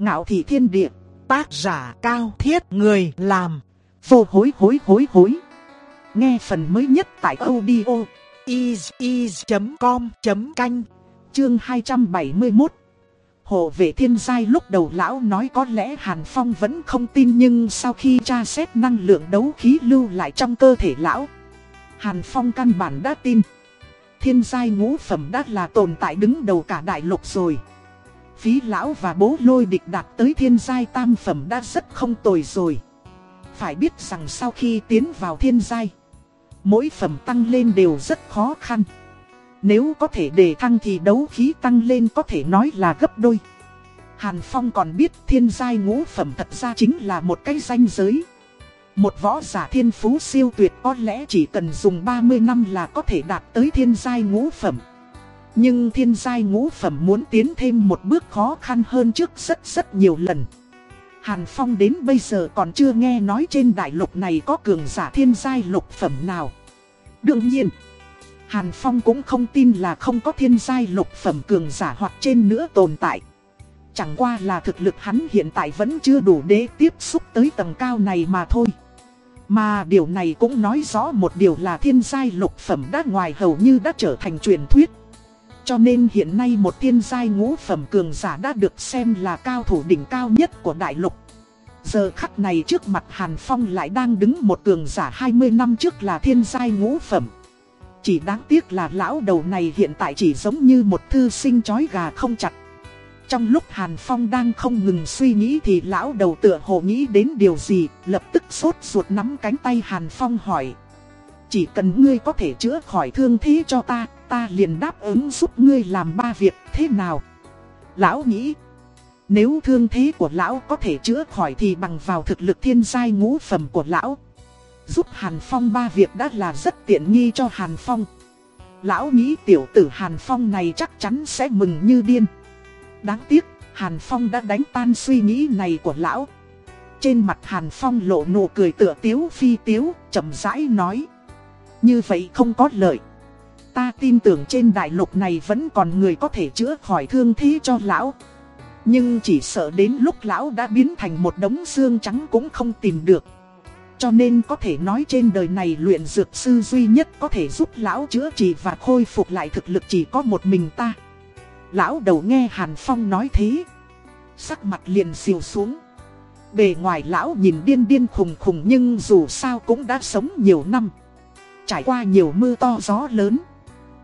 Ngạo thị thiên địa, tác giả cao thiết người làm, vô hối hối hối hối. Nghe phần mới nhất tại audio is.com.canh, chương 271. Hộ vệ thiên giai lúc đầu lão nói có lẽ Hàn Phong vẫn không tin nhưng sau khi tra xét năng lượng đấu khí lưu lại trong cơ thể lão, Hàn Phong căn bản đã tin. Thiên giai ngũ phẩm đã là tồn tại đứng đầu cả đại lục rồi. Phí lão và bố lôi địch đạt tới thiên giai tam phẩm đã rất không tồi rồi. Phải biết rằng sau khi tiến vào thiên giai, mỗi phẩm tăng lên đều rất khó khăn. Nếu có thể đề thăng thì đấu khí tăng lên có thể nói là gấp đôi. Hàn Phong còn biết thiên giai ngũ phẩm thật ra chính là một cái danh giới. Một võ giả thiên phú siêu tuyệt có lẽ chỉ cần dùng 30 năm là có thể đạt tới thiên giai ngũ phẩm. Nhưng thiên giai ngũ phẩm muốn tiến thêm một bước khó khăn hơn trước rất rất nhiều lần. Hàn Phong đến bây giờ còn chưa nghe nói trên đại lục này có cường giả thiên giai lục phẩm nào. Đương nhiên, Hàn Phong cũng không tin là không có thiên giai lục phẩm cường giả hoặc trên nữa tồn tại. Chẳng qua là thực lực hắn hiện tại vẫn chưa đủ để tiếp xúc tới tầng cao này mà thôi. Mà điều này cũng nói rõ một điều là thiên giai lục phẩm đã ngoài hầu như đã trở thành truyền thuyết. Cho nên hiện nay một thiên giai ngũ phẩm cường giả đã được xem là cao thủ đỉnh cao nhất của đại lục. Giờ khắc này trước mặt Hàn Phong lại đang đứng một cường giả 20 năm trước là thiên giai ngũ phẩm. Chỉ đáng tiếc là lão đầu này hiện tại chỉ giống như một thư sinh chói gà không chặt. Trong lúc Hàn Phong đang không ngừng suy nghĩ thì lão đầu tựa hồ nghĩ đến điều gì, lập tức sốt ruột nắm cánh tay Hàn Phong hỏi. Chỉ cần ngươi có thể chữa khỏi thương thế cho ta, ta liền đáp ứng giúp ngươi làm ba việc, thế nào? Lão nghĩ, nếu thương thế của lão có thể chữa khỏi thì bằng vào thực lực thiên giai ngũ phẩm của lão. Giúp Hàn Phong ba việc đã là rất tiện nghi cho Hàn Phong. Lão nghĩ tiểu tử Hàn Phong này chắc chắn sẽ mừng như điên. Đáng tiếc, Hàn Phong đã đánh tan suy nghĩ này của lão. Trên mặt Hàn Phong lộ nụ cười tựa tiếu phi tiếu, chậm rãi nói. Như vậy không có lợi. Ta tin tưởng trên đại lục này vẫn còn người có thể chữa khỏi thương thế cho lão. Nhưng chỉ sợ đến lúc lão đã biến thành một đống xương trắng cũng không tìm được. Cho nên có thể nói trên đời này luyện dược sư duy nhất có thể giúp lão chữa trị và khôi phục lại thực lực chỉ có một mình ta. Lão đầu nghe Hàn Phong nói thế. Sắc mặt liền xìu xuống. Bề ngoài lão nhìn điên điên khùng khùng nhưng dù sao cũng đã sống nhiều năm. Trải qua nhiều mưa to gió lớn.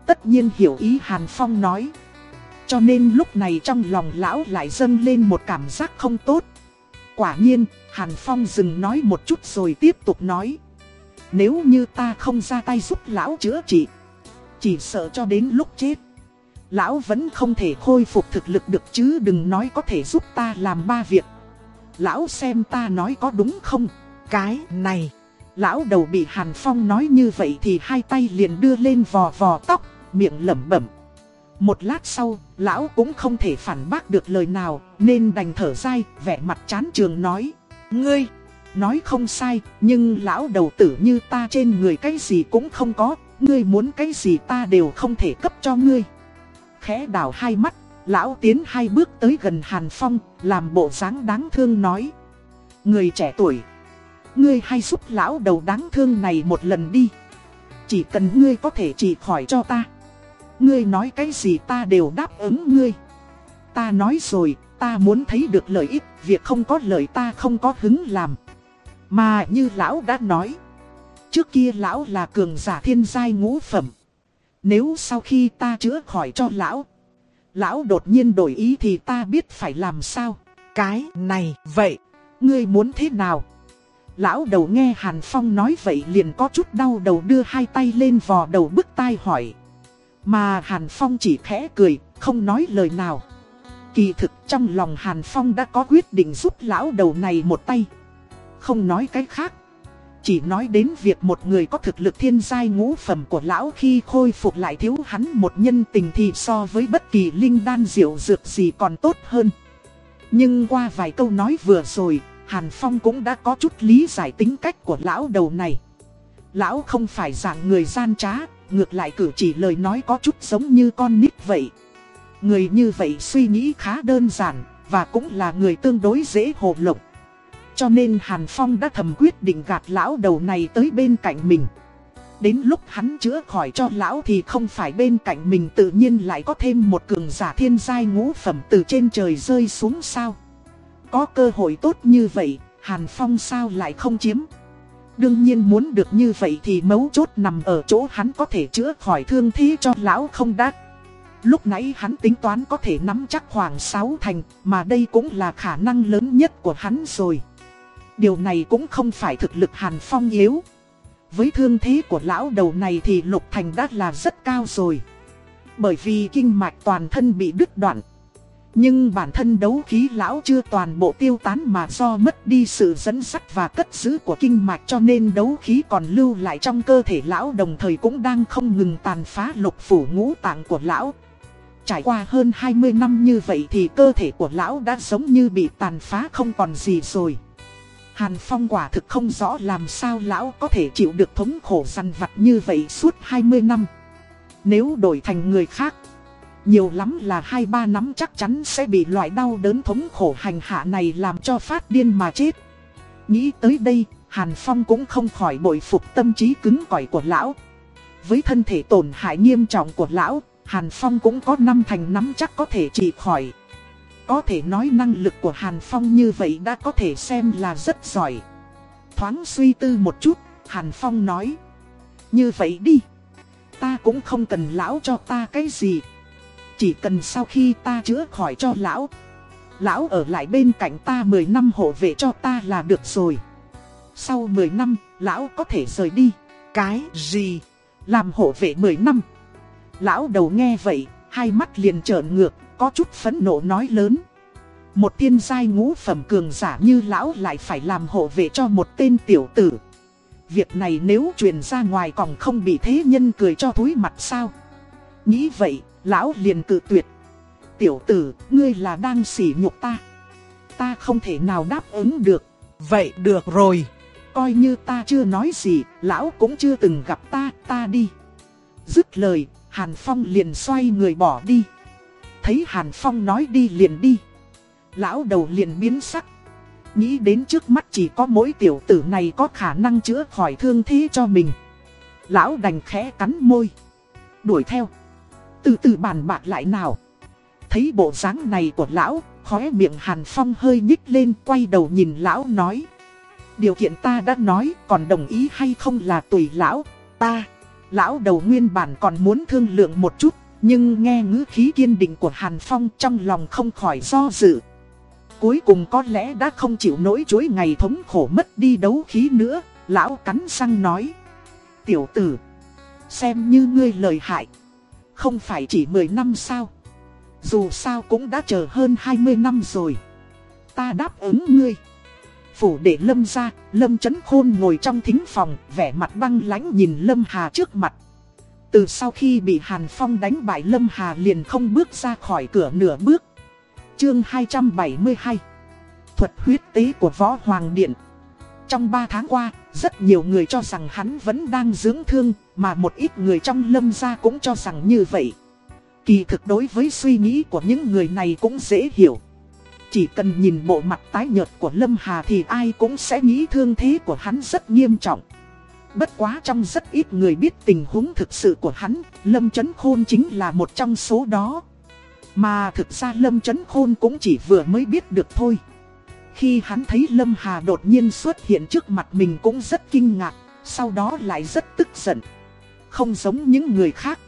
Tất nhiên hiểu ý Hàn Phong nói. Cho nên lúc này trong lòng lão lại dâng lên một cảm giác không tốt. Quả nhiên, Hàn Phong dừng nói một chút rồi tiếp tục nói. Nếu như ta không ra tay giúp lão chữa trị, chỉ sợ cho đến lúc chết. Lão vẫn không thể khôi phục thực lực được chứ đừng nói có thể giúp ta làm ba việc. Lão xem ta nói có đúng không? Cái này, lão đầu bị Hàn Phong nói như vậy thì hai tay liền đưa lên vò vò tóc, miệng lẩm bẩm. Một lát sau, lão cũng không thể phản bác được lời nào, nên đành thở dai, vẻ mặt chán trường nói. Ngươi, nói không sai, nhưng lão đầu tử như ta trên người cái gì cũng không có, ngươi muốn cái gì ta đều không thể cấp cho ngươi khẽ đảo hai mắt, lão tiến hai bước tới gần Hàn Phong, làm bộ dáng đáng thương nói. Người trẻ tuổi, ngươi hay giúp lão đầu đáng thương này một lần đi. Chỉ cần ngươi có thể trị khỏi cho ta. Ngươi nói cái gì ta đều đáp ứng ngươi. Ta nói rồi, ta muốn thấy được lợi ích, việc không có lợi ta không có hứng làm. Mà như lão đã nói, trước kia lão là cường giả thiên giai ngũ phẩm. Nếu sau khi ta chữa khỏi cho lão, lão đột nhiên đổi ý thì ta biết phải làm sao. Cái này, vậy, ngươi muốn thế nào? Lão đầu nghe Hàn Phong nói vậy liền có chút đau đầu đưa hai tay lên vò đầu bức tai hỏi. Mà Hàn Phong chỉ khẽ cười, không nói lời nào. Kỳ thực trong lòng Hàn Phong đã có quyết định giúp lão đầu này một tay. Không nói cái khác. Chỉ nói đến việc một người có thực lực thiên giai ngũ phẩm của lão khi khôi phục lại thiếu hắn một nhân tình thì so với bất kỳ linh đan diệu dược gì còn tốt hơn. Nhưng qua vài câu nói vừa rồi, Hàn Phong cũng đã có chút lý giải tính cách của lão đầu này. Lão không phải dạng người gian trá, ngược lại cử chỉ lời nói có chút giống như con nít vậy. Người như vậy suy nghĩ khá đơn giản, và cũng là người tương đối dễ hồ lộng. Cho nên Hàn Phong đã thầm quyết định gạt lão đầu này tới bên cạnh mình. Đến lúc hắn chữa khỏi cho lão thì không phải bên cạnh mình tự nhiên lại có thêm một cường giả thiên giai ngũ phẩm từ trên trời rơi xuống sao. Có cơ hội tốt như vậy, Hàn Phong sao lại không chiếm. Đương nhiên muốn được như vậy thì mấu chốt nằm ở chỗ hắn có thể chữa khỏi thương thế cho lão không đắt. Lúc nãy hắn tính toán có thể nắm chắc khoảng 6 thành, mà đây cũng là khả năng lớn nhất của hắn rồi. Điều này cũng không phải thực lực Hàn Phong yếu. Với thương thế của lão đầu này thì Lục Thành đã là rất cao rồi. Bởi vì kinh mạch toàn thân bị đứt đoạn. Nhưng bản thân đấu khí lão chưa toàn bộ tiêu tán mà do mất đi sự dẫn sắt và cất giữ của kinh mạch cho nên đấu khí còn lưu lại trong cơ thể lão đồng thời cũng đang không ngừng tàn phá lục phủ ngũ tạng của lão. Trải qua hơn 20 năm như vậy thì cơ thể của lão đã giống như bị tàn phá không còn gì rồi. Hàn Phong quả thực không rõ làm sao lão có thể chịu được thống khổ săn vặt như vậy suốt 20 năm. Nếu đổi thành người khác, nhiều lắm là hai ba nắm chắc chắn sẽ bị loại đau đớn thống khổ hành hạ này làm cho phát điên mà chết. Nghĩ tới đây, Hàn Phong cũng không khỏi bội phục tâm trí cứng cỏi của lão. Với thân thể tổn hại nghiêm trọng của lão, Hàn Phong cũng có năm thành nắm chắc có thể trị khỏi. Có thể nói năng lực của Hàn Phong như vậy đã có thể xem là rất giỏi. Thoáng suy tư một chút, Hàn Phong nói. Như vậy đi. Ta cũng không cần lão cho ta cái gì. Chỉ cần sau khi ta chữa khỏi cho lão. Lão ở lại bên cạnh ta 10 năm hộ vệ cho ta là được rồi. Sau 10 năm, lão có thể rời đi. Cái gì? Làm hộ vệ 10 năm. Lão đầu nghe vậy, hai mắt liền trợn ngược, có chút phẫn nộ nói lớn. Một tiên giai ngũ phẩm cường giả như lão lại phải làm hộ vệ cho một tên tiểu tử. Việc này nếu truyền ra ngoài còn không bị thế nhân cười cho thúi mặt sao. Nghĩ vậy, lão liền cự tuyệt. Tiểu tử, ngươi là đang sỉ nhục ta. Ta không thể nào đáp ứng được. Vậy được rồi. Coi như ta chưa nói gì, lão cũng chưa từng gặp ta, ta đi. Dứt lời, Hàn Phong liền xoay người bỏ đi. Thấy Hàn Phong nói đi liền đi. Lão đầu liền biến sắc. Nghĩ đến trước mắt chỉ có mỗi tiểu tử này có khả năng chữa khỏi thương thế cho mình. Lão đành khẽ cắn môi. Đuổi theo. Từ từ bàn bạc lại nào. Thấy bộ dáng này của lão, khóe miệng Hàn Phong hơi nhích lên quay đầu nhìn lão nói. Điều kiện ta đã nói còn đồng ý hay không là tùy lão, ta. Lão đầu nguyên bản còn muốn thương lượng một chút, nhưng nghe ngữ khí kiên định của Hàn Phong trong lòng không khỏi do dự. Cuối cùng có lẽ đã không chịu nổi chuỗi ngày thống khổ mất đi đấu khí nữa, lão cắn răng nói. Tiểu tử, xem như ngươi lời hại, không phải chỉ 10 năm sao. Dù sao cũng đã chờ hơn 20 năm rồi. Ta đáp ứng ngươi. Phủ để Lâm ra, Lâm chấn khôn ngồi trong thính phòng, vẻ mặt băng lãnh nhìn Lâm Hà trước mặt. Từ sau khi bị Hàn Phong đánh bại Lâm Hà liền không bước ra khỏi cửa nửa bước. Chương 272 Thuật huyết tế của Võ Hoàng Điện Trong 3 tháng qua, rất nhiều người cho rằng hắn vẫn đang dưỡng thương, mà một ít người trong Lâm gia cũng cho rằng như vậy. Kỳ thực đối với suy nghĩ của những người này cũng dễ hiểu. Chỉ cần nhìn bộ mặt tái nhợt của Lâm Hà thì ai cũng sẽ nghĩ thương thế của hắn rất nghiêm trọng. Bất quá trong rất ít người biết tình huống thực sự của hắn, Lâm Chấn Khôn chính là một trong số đó. Mà thực ra Lâm Chấn Khôn cũng chỉ vừa mới biết được thôi. Khi hắn thấy Lâm Hà đột nhiên xuất hiện trước mặt mình cũng rất kinh ngạc, sau đó lại rất tức giận. Không giống những người khác.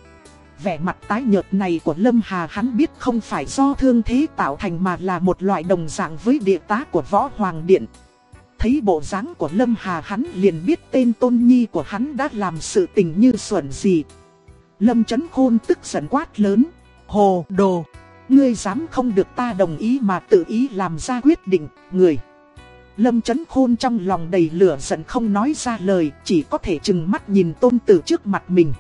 Vẻ mặt tái nhợt này của Lâm Hà hắn biết không phải do thương thế tạo thành mà là một loại đồng dạng với địa tá của Võ Hoàng Điện. Thấy bộ dáng của Lâm Hà hắn liền biết tên tôn nhi của hắn đã làm sự tình như xuẩn gì. Lâm Chấn Khôn tức giận quát lớn. Hồ đồ, ngươi dám không được ta đồng ý mà tự ý làm ra quyết định, người. Lâm Chấn Khôn trong lòng đầy lửa giận không nói ra lời, chỉ có thể chừng mắt nhìn tôn tử trước mặt mình.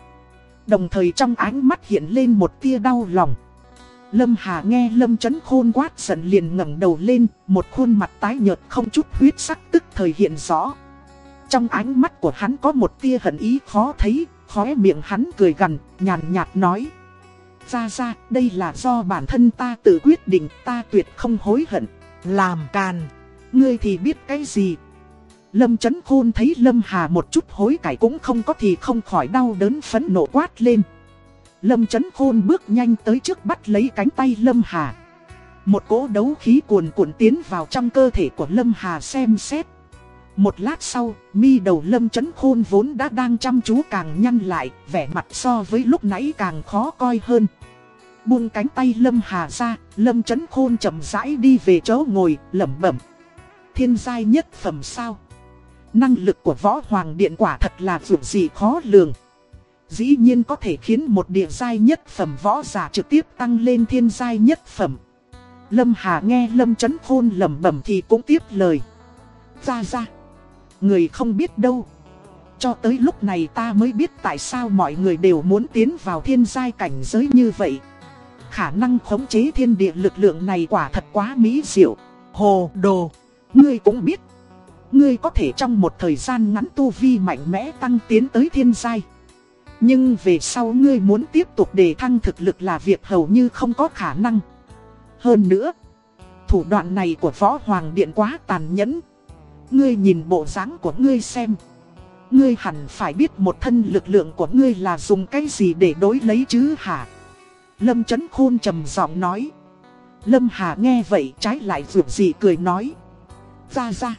Đồng thời trong ánh mắt hiện lên một tia đau lòng. Lâm Hà nghe Lâm Chấn Khôn quát giận liền ngẩng đầu lên, một khuôn mặt tái nhợt không chút huyết sắc tức thời hiện rõ. Trong ánh mắt của hắn có một tia hận ý khó thấy, khóe miệng hắn cười gần, nhàn nhạt nói. Ra ra, đây là do bản thân ta tự quyết định, ta tuyệt không hối hận. Làm càn. Ngươi thì biết cái gì? Lâm Chấn Khôn thấy Lâm Hà một chút hối cải cũng không có thì không khỏi đau đớn phấn nộ quát lên. Lâm Chấn Khôn bước nhanh tới trước bắt lấy cánh tay Lâm Hà. Một cỗ đấu khí cuồn cuộn tiến vào trong cơ thể của Lâm Hà xem xét. Một lát sau, mi đầu Lâm Chấn Khôn vốn đã đang chăm chú càng nhăn lại, vẻ mặt so với lúc nãy càng khó coi hơn. Buông cánh tay Lâm Hà ra, Lâm Chấn Khôn chậm rãi đi về chỗ ngồi, lẩm bẩm. Thiên giai nhất phẩm sao? Năng lực của võ hoàng điện quả thật là dù gì khó lường. Dĩ nhiên có thể khiến một địa giai nhất phẩm võ giả trực tiếp tăng lên thiên giai nhất phẩm. Lâm Hà nghe Lâm Chấn Khôn lẩm bẩm thì cũng tiếp lời. Ra ra. Người không biết đâu. Cho tới lúc này ta mới biết tại sao mọi người đều muốn tiến vào thiên giai cảnh giới như vậy. Khả năng khống chế thiên địa lực lượng này quả thật quá mỹ diệu. Hồ đồ. Ngươi cũng biết. Ngươi có thể trong một thời gian ngắn tu vi mạnh mẽ tăng tiến tới thiên giai. Nhưng về sau ngươi muốn tiếp tục đề thăng thực lực là việc hầu như không có khả năng. Hơn nữa, thủ đoạn này của Võ Hoàng Điện quá tàn nhẫn. Ngươi nhìn bộ dáng của ngươi xem. Ngươi hẳn phải biết một thân lực lượng của ngươi là dùng cái gì để đối lấy chứ hả? Lâm Trấn Khôn trầm giọng nói. Lâm Hà nghe vậy trái lại vượt gì cười nói. Ra ra.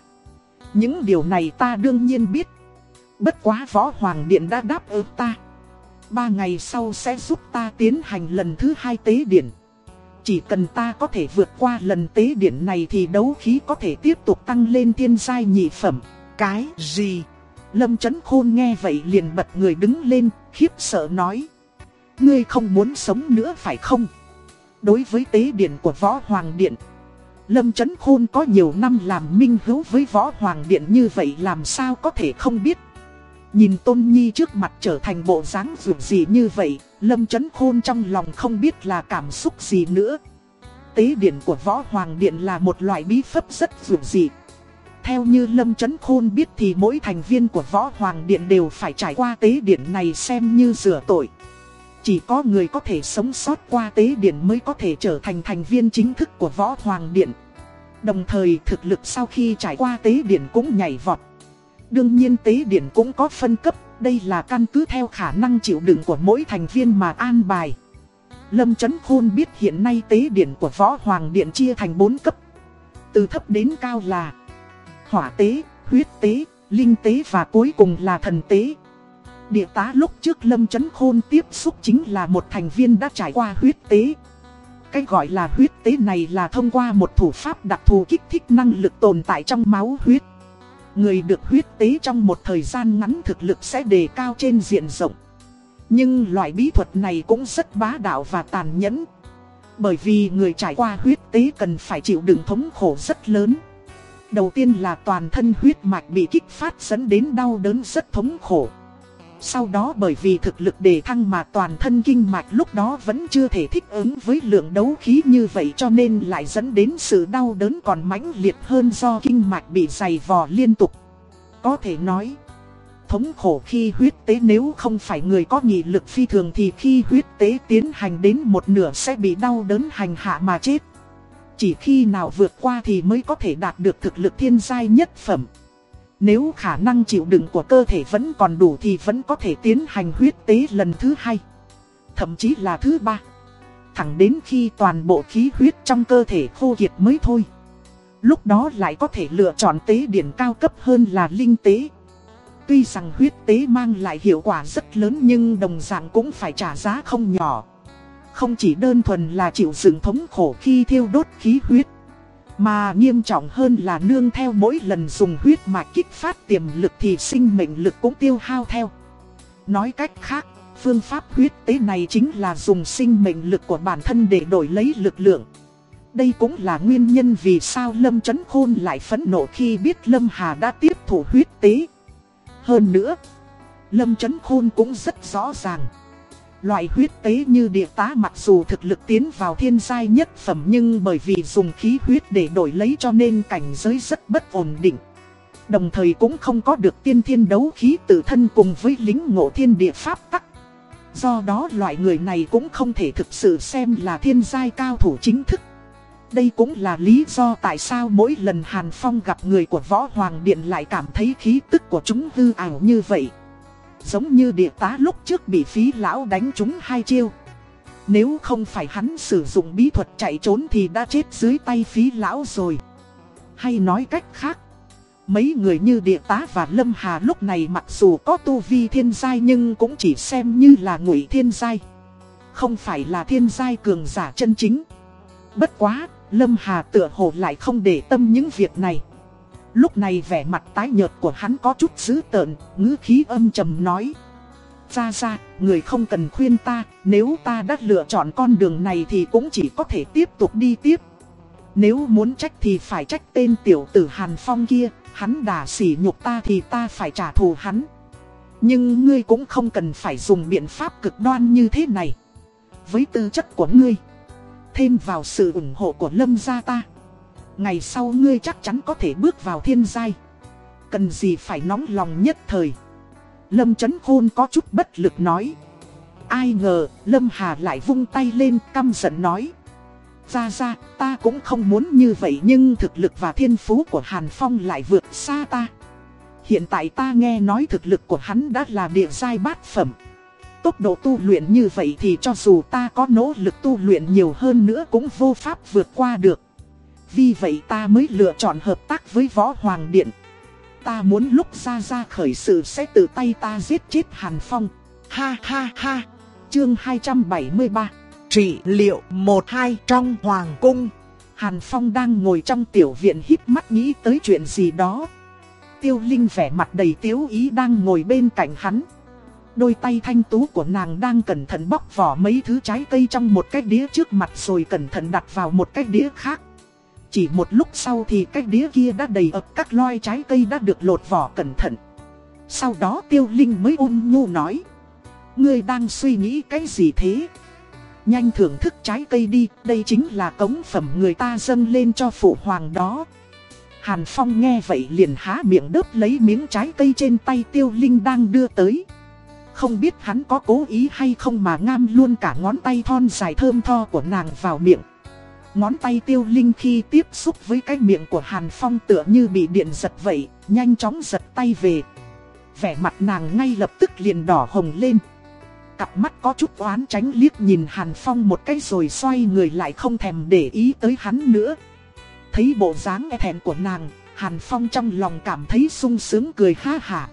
Những điều này ta đương nhiên biết. Bất quá Võ Hoàng Điện đã đáp ứng ta. Ba ngày sau sẽ giúp ta tiến hành lần thứ hai tế điện. Chỉ cần ta có thể vượt qua lần tế điện này thì đấu khí có thể tiếp tục tăng lên thiên giai nhị phẩm. Cái gì? Lâm Chấn Khôn nghe vậy liền bật người đứng lên, khiếp sợ nói. Ngươi không muốn sống nữa phải không? Đối với tế điện của Võ Hoàng Điện, Lâm Chấn Khôn có nhiều năm làm minh hữu với Võ Hoàng Điện như vậy làm sao có thể không biết. Nhìn Tôn Nhi trước mặt trở thành bộ dáng dù gì như vậy, Lâm Chấn Khôn trong lòng không biết là cảm xúc gì nữa. Tế điện của Võ Hoàng Điện là một loại bí pháp rất dù gì. Theo như Lâm Chấn Khôn biết thì mỗi thành viên của Võ Hoàng Điện đều phải trải qua tế điện này xem như rửa tội. Chỉ có người có thể sống sót qua tế điện mới có thể trở thành thành viên chính thức của Võ Hoàng Điện. Đồng thời thực lực sau khi trải qua tế điện cũng nhảy vọt. Đương nhiên tế điện cũng có phân cấp, đây là căn cứ theo khả năng chịu đựng của mỗi thành viên mà an bài. Lâm Trấn Khôn biết hiện nay tế điện của Võ Hoàng Điện chia thành 4 cấp. Từ thấp đến cao là hỏa tế, huyết tế, linh tế và cuối cùng là thần tế. Địa tá lúc trước Lâm Trấn Khôn tiếp xúc chính là một thành viên đã trải qua huyết tế. Cái gọi là huyết tế này là thông qua một thủ pháp đặc thù kích thích năng lực tồn tại trong máu huyết. Người được huyết tế trong một thời gian ngắn thực lực sẽ đề cao trên diện rộng. Nhưng loại bí thuật này cũng rất bá đạo và tàn nhẫn. Bởi vì người trải qua huyết tế cần phải chịu đựng thống khổ rất lớn. Đầu tiên là toàn thân huyết mạch bị kích phát dẫn đến đau đớn rất thống khổ. Sau đó bởi vì thực lực đề thăng mà toàn thân kinh mạch lúc đó vẫn chưa thể thích ứng với lượng đấu khí như vậy cho nên lại dẫn đến sự đau đớn còn mãnh liệt hơn do kinh mạch bị dày vò liên tục. Có thể nói, thống khổ khi huyết tế nếu không phải người có nghị lực phi thường thì khi huyết tế tiến hành đến một nửa sẽ bị đau đớn hành hạ mà chết. Chỉ khi nào vượt qua thì mới có thể đạt được thực lực thiên giai nhất phẩm. Nếu khả năng chịu đựng của cơ thể vẫn còn đủ thì vẫn có thể tiến hành huyết tế lần thứ hai. Thậm chí là thứ ba. Thẳng đến khi toàn bộ khí huyết trong cơ thể khô kiệt mới thôi. Lúc đó lại có thể lựa chọn tế điển cao cấp hơn là linh tế. Tuy rằng huyết tế mang lại hiệu quả rất lớn nhưng đồng dạng cũng phải trả giá không nhỏ. Không chỉ đơn thuần là chịu dựng thống khổ khi thiêu đốt khí huyết. Mà nghiêm trọng hơn là nương theo mỗi lần dùng huyết mạch kích phát tiềm lực thì sinh mệnh lực cũng tiêu hao theo. Nói cách khác, phương pháp huyết tế này chính là dùng sinh mệnh lực của bản thân để đổi lấy lực lượng. Đây cũng là nguyên nhân vì sao Lâm Trấn Khôn lại phẫn nộ khi biết Lâm Hà đã tiếp thủ huyết tế. Hơn nữa, Lâm Trấn Khôn cũng rất rõ ràng. Loại huyết tế như địa tá mặc dù thực lực tiến vào thiên giai nhất phẩm nhưng bởi vì dùng khí huyết để đổi lấy cho nên cảnh giới rất bất ổn định. Đồng thời cũng không có được tiên thiên đấu khí tự thân cùng với lính ngộ thiên địa pháp tắc. Do đó loại người này cũng không thể thực sự xem là thiên giai cao thủ chính thức. Đây cũng là lý do tại sao mỗi lần Hàn Phong gặp người của Võ Hoàng Điện lại cảm thấy khí tức của chúng hư ảo như vậy. Giống như địa tá lúc trước bị phí lão đánh chúng hai chiêu. Nếu không phải hắn sử dụng bí thuật chạy trốn thì đã chết dưới tay phí lão rồi. Hay nói cách khác, mấy người như địa tá và lâm hà lúc này mặc dù có tu vi thiên giai nhưng cũng chỉ xem như là ngụy thiên giai. Không phải là thiên giai cường giả chân chính. Bất quá, lâm hà tựa hồ lại không để tâm những việc này. Lúc này vẻ mặt tái nhợt của hắn có chút dữ tợn, ngữ khí âm trầm nói. Ra ra, người không cần khuyên ta, nếu ta đã lựa chọn con đường này thì cũng chỉ có thể tiếp tục đi tiếp. Nếu muốn trách thì phải trách tên tiểu tử Hàn Phong kia, hắn đã sỉ nhục ta thì ta phải trả thù hắn. Nhưng ngươi cũng không cần phải dùng biện pháp cực đoan như thế này. Với tư chất của ngươi, thêm vào sự ủng hộ của lâm gia ta. Ngày sau ngươi chắc chắn có thể bước vào thiên giai. Cần gì phải nóng lòng nhất thời. Lâm Chấn Khôn có chút bất lực nói. Ai ngờ, Lâm Hà lại vung tay lên căm giận nói. Ra ra, ta cũng không muốn như vậy nhưng thực lực và thiên phú của Hàn Phong lại vượt xa ta. Hiện tại ta nghe nói thực lực của hắn đã là địa giai bát phẩm. Tốc độ tu luyện như vậy thì cho dù ta có nỗ lực tu luyện nhiều hơn nữa cũng vô pháp vượt qua được. Vì vậy ta mới lựa chọn hợp tác với Võ Hoàng Điện. Ta muốn lúc ra ra khởi sự sẽ tự tay ta giết chết Hàn Phong. Ha ha ha. Chương 273. Trị liệu một hai trong Hoàng Cung. Hàn Phong đang ngồi trong tiểu viện hít mắt nghĩ tới chuyện gì đó. Tiêu Linh vẻ mặt đầy tiếu ý đang ngồi bên cạnh hắn. Đôi tay thanh tú của nàng đang cẩn thận bóc vỏ mấy thứ trái cây trong một cái đĩa trước mặt rồi cẩn thận đặt vào một cái đĩa khác. Chỉ một lúc sau thì cái đĩa kia đã đầy ập các loài trái cây đã được lột vỏ cẩn thận. Sau đó Tiêu Linh mới ôn nhu nói. Ngươi đang suy nghĩ cái gì thế? Nhanh thưởng thức trái cây đi, đây chính là cống phẩm người ta dâng lên cho phụ hoàng đó. Hàn Phong nghe vậy liền há miệng đớp lấy miếng trái cây trên tay Tiêu Linh đang đưa tới. Không biết hắn có cố ý hay không mà ngam luôn cả ngón tay thon dài thơm tho của nàng vào miệng. Ngón tay tiêu linh khi tiếp xúc với cái miệng của Hàn Phong tựa như bị điện giật vậy, nhanh chóng giật tay về. Vẻ mặt nàng ngay lập tức liền đỏ hồng lên. Cặp mắt có chút oán tránh liếc nhìn Hàn Phong một cái rồi xoay người lại không thèm để ý tới hắn nữa. Thấy bộ dáng e thẹn của nàng, Hàn Phong trong lòng cảm thấy sung sướng cười ha hả.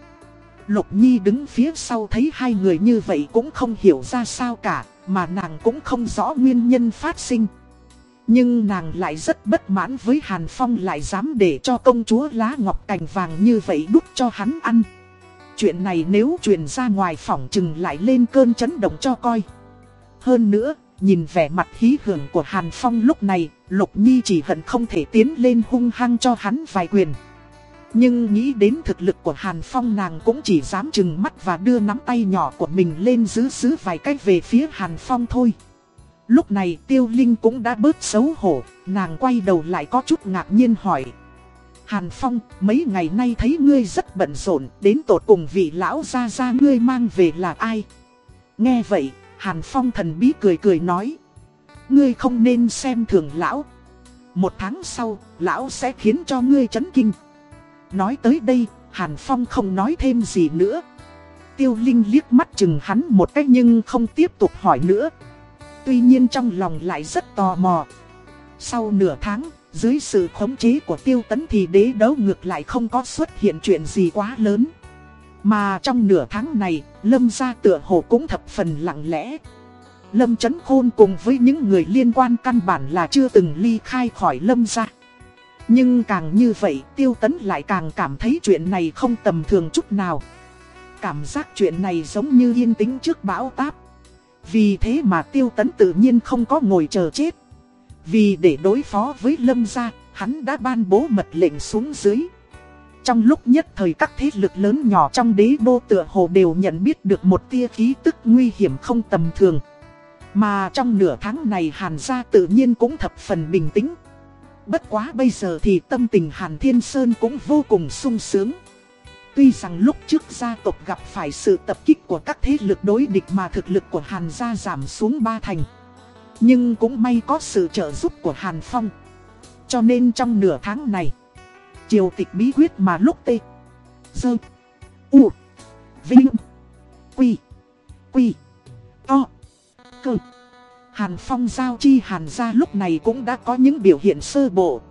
Lục Nhi đứng phía sau thấy hai người như vậy cũng không hiểu ra sao cả, mà nàng cũng không rõ nguyên nhân phát sinh. Nhưng nàng lại rất bất mãn với Hàn Phong lại dám để cho công chúa lá ngọc cành vàng như vậy đút cho hắn ăn. Chuyện này nếu truyền ra ngoài phòng chừng lại lên cơn chấn động cho coi. Hơn nữa, nhìn vẻ mặt hí hưởng của Hàn Phong lúc này, Lục Nhi chỉ hận không thể tiến lên hung hăng cho hắn vài quyền. Nhưng nghĩ đến thực lực của Hàn Phong nàng cũng chỉ dám chừng mắt và đưa nắm tay nhỏ của mình lên giữ giữ vài cách về phía Hàn Phong thôi. Lúc này Tiêu Linh cũng đã bớt xấu hổ, nàng quay đầu lại có chút ngạc nhiên hỏi. Hàn Phong, mấy ngày nay thấy ngươi rất bận rộn, đến tột cùng vị lão gia gia ngươi mang về là ai? Nghe vậy, Hàn Phong thần bí cười cười nói. Ngươi không nên xem thường lão. Một tháng sau, lão sẽ khiến cho ngươi chấn kinh. Nói tới đây, Hàn Phong không nói thêm gì nữa. Tiêu Linh liếc mắt chừng hắn một cách nhưng không tiếp tục hỏi nữa. Tuy nhiên trong lòng lại rất tò mò. Sau nửa tháng, dưới sự khống chế của tiêu tấn thì đế đấu ngược lại không có xuất hiện chuyện gì quá lớn. Mà trong nửa tháng này, Lâm gia tựa hồ cũng thập phần lặng lẽ. Lâm Chấn Khôn cùng với những người liên quan căn bản là chưa từng ly khai khỏi Lâm gia. Nhưng càng như vậy, Tiêu Tấn lại càng cảm thấy chuyện này không tầm thường chút nào. Cảm giác chuyện này giống như yên tĩnh trước bão táp. Vì thế mà Tiêu Tấn tự nhiên không có ngồi chờ chết. Vì để đối phó với Lâm gia, hắn đã ban bố mật lệnh xuống dưới. Trong lúc nhất thời các thế lực lớn nhỏ trong đế đô tựa hồ đều nhận biết được một tia khí tức nguy hiểm không tầm thường. Mà trong nửa tháng này Hàn gia tự nhiên cũng thập phần bình tĩnh. Bất quá bây giờ thì tâm tình Hàn Thiên Sơn cũng vô cùng sung sướng. Tuy rằng lúc trước gia tộc gặp phải sự tập kích của các thế lực đối địch mà thực lực của Hàn gia giảm xuống ba thành. Nhưng cũng may có sự trợ giúp của Hàn Phong. Cho nên trong nửa tháng này, triều tịch bí quyết mà lúc tê, dơ, u, vinh, quy, quy, to, cơ. Hàn Phong giao chi Hàn gia lúc này cũng đã có những biểu hiện sơ bộ.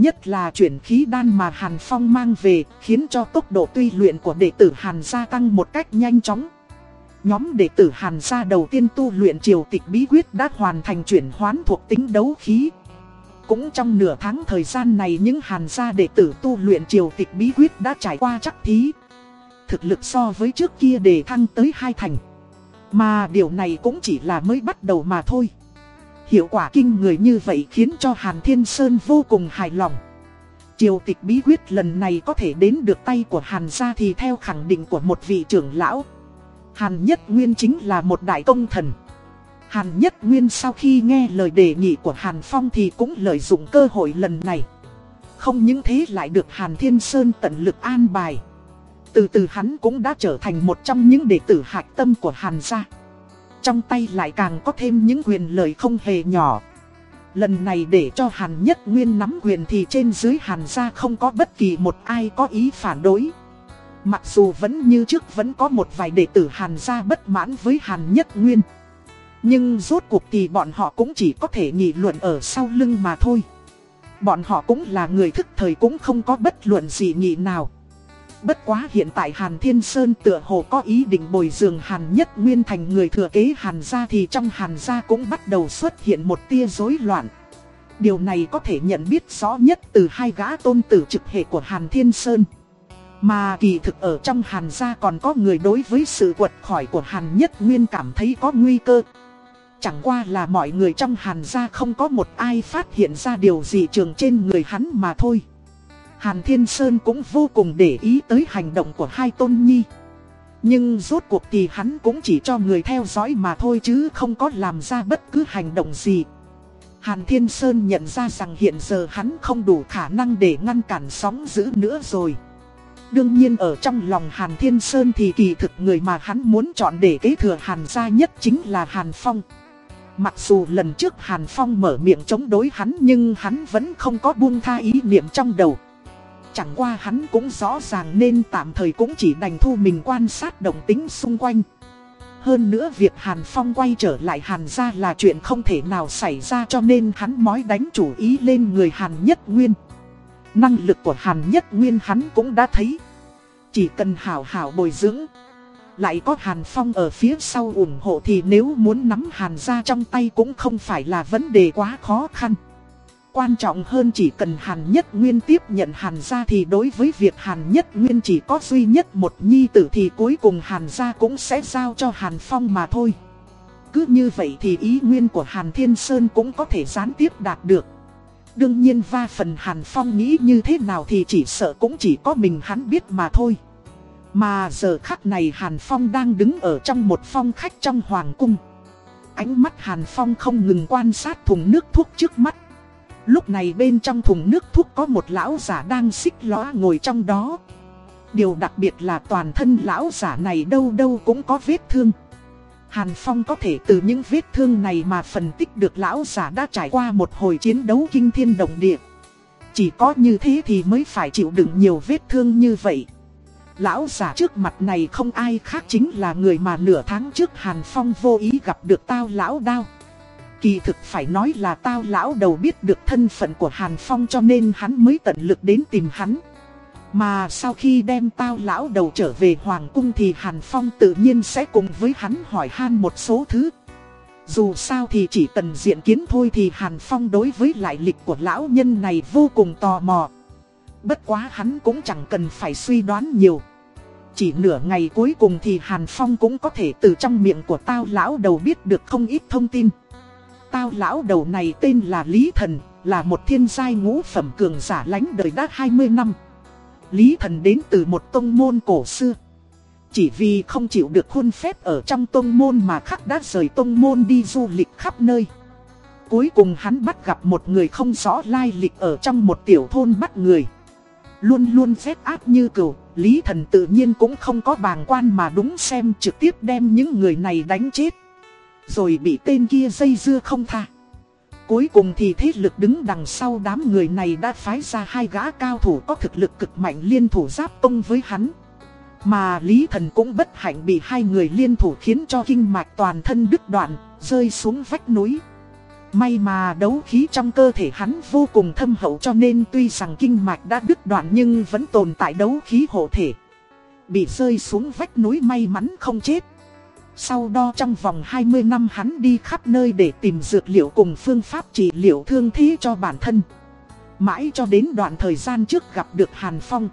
Nhất là chuyển khí đan mà Hàn Phong mang về, khiến cho tốc độ tuy luyện của đệ tử Hàn gia tăng một cách nhanh chóng. Nhóm đệ tử Hàn gia đầu tiên tu luyện triều tịch bí quyết đã hoàn thành chuyển hoán thuộc tính đấu khí. Cũng trong nửa tháng thời gian này những Hàn gia đệ tử tu luyện triều tịch bí quyết đã trải qua chắc thí. Thực lực so với trước kia đề thăng tới hai thành. Mà điều này cũng chỉ là mới bắt đầu mà thôi. Hiệu quả kinh người như vậy khiến cho Hàn Thiên Sơn vô cùng hài lòng. Triều tịch bí quyết lần này có thể đến được tay của Hàn gia thì theo khẳng định của một vị trưởng lão. Hàn Nhất Nguyên chính là một đại công thần. Hàn Nhất Nguyên sau khi nghe lời đề nghị của Hàn Phong thì cũng lợi dụng cơ hội lần này. Không những thế lại được Hàn Thiên Sơn tận lực an bài. Từ từ hắn cũng đã trở thành một trong những đệ tử hạch tâm của Hàn gia. Trong tay lại càng có thêm những quyền lợi không hề nhỏ. Lần này để cho Hàn Nhất Nguyên nắm quyền thì trên dưới Hàn gia không có bất kỳ một ai có ý phản đối. Mặc dù vẫn như trước vẫn có một vài đệ tử Hàn gia bất mãn với Hàn Nhất Nguyên. Nhưng rốt cuộc thì bọn họ cũng chỉ có thể nghị luận ở sau lưng mà thôi. Bọn họ cũng là người thức thời cũng không có bất luận gì nghị nào. Bất quá hiện tại Hàn Thiên Sơn tựa hồ có ý định bồi dưỡng Hàn Nhất Nguyên thành người thừa kế Hàn gia thì trong Hàn gia cũng bắt đầu xuất hiện một tia rối loạn. Điều này có thể nhận biết rõ nhất từ hai gã tôn tử trực hệ của Hàn Thiên Sơn. Mà kỳ thực ở trong Hàn gia còn có người đối với sự quật khỏi của Hàn Nhất Nguyên cảm thấy có nguy cơ. Chẳng qua là mọi người trong Hàn gia không có một ai phát hiện ra điều gì trường trên người hắn mà thôi. Hàn Thiên Sơn cũng vô cùng để ý tới hành động của hai tôn nhi. Nhưng rốt cuộc thì hắn cũng chỉ cho người theo dõi mà thôi chứ không có làm ra bất cứ hành động gì. Hàn Thiên Sơn nhận ra rằng hiện giờ hắn không đủ khả năng để ngăn cản sóng dữ nữa rồi. Đương nhiên ở trong lòng Hàn Thiên Sơn thì kỳ thực người mà hắn muốn chọn để kế thừa Hàn gia nhất chính là Hàn Phong. Mặc dù lần trước Hàn Phong mở miệng chống đối hắn nhưng hắn vẫn không có buông tha ý niệm trong đầu. Chẳng qua hắn cũng rõ ràng nên tạm thời cũng chỉ đành thu mình quan sát động tính xung quanh. Hơn nữa việc Hàn Phong quay trở lại Hàn gia là chuyện không thể nào xảy ra cho nên hắn mói đánh chủ ý lên người Hàn Nhất Nguyên. Năng lực của Hàn Nhất Nguyên hắn cũng đã thấy. Chỉ cần hảo hảo bồi dưỡng. Lại có Hàn Phong ở phía sau ủng hộ thì nếu muốn nắm Hàn gia trong tay cũng không phải là vấn đề quá khó khăn. Quan trọng hơn chỉ cần Hàn Nhất Nguyên tiếp nhận Hàn gia thì đối với việc Hàn Nhất Nguyên chỉ có duy nhất một nhi tử thì cuối cùng Hàn gia cũng sẽ giao cho Hàn Phong mà thôi. Cứ như vậy thì ý nguyên của Hàn Thiên Sơn cũng có thể gián tiếp đạt được. Đương nhiên va phần Hàn Phong nghĩ như thế nào thì chỉ sợ cũng chỉ có mình hắn biết mà thôi. Mà giờ khắc này Hàn Phong đang đứng ở trong một phong khách trong Hoàng Cung. Ánh mắt Hàn Phong không ngừng quan sát thùng nước thuốc trước mắt. Lúc này bên trong thùng nước thuốc có một lão giả đang xích lõa ngồi trong đó. Điều đặc biệt là toàn thân lão giả này đâu đâu cũng có vết thương. Hàn Phong có thể từ những vết thương này mà phân tích được lão giả đã trải qua một hồi chiến đấu kinh thiên động địa. Chỉ có như thế thì mới phải chịu đựng nhiều vết thương như vậy. Lão giả trước mặt này không ai khác chính là người mà nửa tháng trước Hàn Phong vô ý gặp được tao lão đao. Kỳ thực phải nói là tao lão đầu biết được thân phận của Hàn Phong cho nên hắn mới tận lực đến tìm hắn. Mà sau khi đem tao lão đầu trở về Hoàng Cung thì Hàn Phong tự nhiên sẽ cùng với hắn hỏi han một số thứ. Dù sao thì chỉ tần diện kiến thôi thì Hàn Phong đối với lại lịch của lão nhân này vô cùng tò mò. Bất quá hắn cũng chẳng cần phải suy đoán nhiều. Chỉ nửa ngày cuối cùng thì Hàn Phong cũng có thể từ trong miệng của tao lão đầu biết được không ít thông tin. Tao lão đầu này tên là Lý Thần, là một thiên giai ngũ phẩm cường giả lánh đời đã 20 năm. Lý Thần đến từ một tông môn cổ xưa. Chỉ vì không chịu được khuôn phép ở trong tông môn mà khắc đã rời tông môn đi du lịch khắp nơi. Cuối cùng hắn bắt gặp một người không rõ lai lịch ở trong một tiểu thôn bắt người. Luôn luôn phép áp như cừu, Lý Thần tự nhiên cũng không có bàng quan mà đúng xem trực tiếp đem những người này đánh chết. Rồi bị tên kia dây dưa không tha. Cuối cùng thì thế lực đứng đằng sau đám người này đã phái ra hai gã cao thủ có thực lực cực mạnh liên thủ giáp công với hắn. Mà Lý Thần cũng bất hạnh bị hai người liên thủ khiến cho kinh mạch toàn thân đứt đoạn, rơi xuống vách núi. May mà đấu khí trong cơ thể hắn vô cùng thâm hậu cho nên tuy rằng kinh mạch đã đứt đoạn nhưng vẫn tồn tại đấu khí hộ thể. Bị rơi xuống vách núi may mắn không chết. Sau đó trong vòng 20 năm hắn đi khắp nơi để tìm dược liệu cùng phương pháp trị liệu thương thế cho bản thân. Mãi cho đến đoạn thời gian trước gặp được Hàn Phong.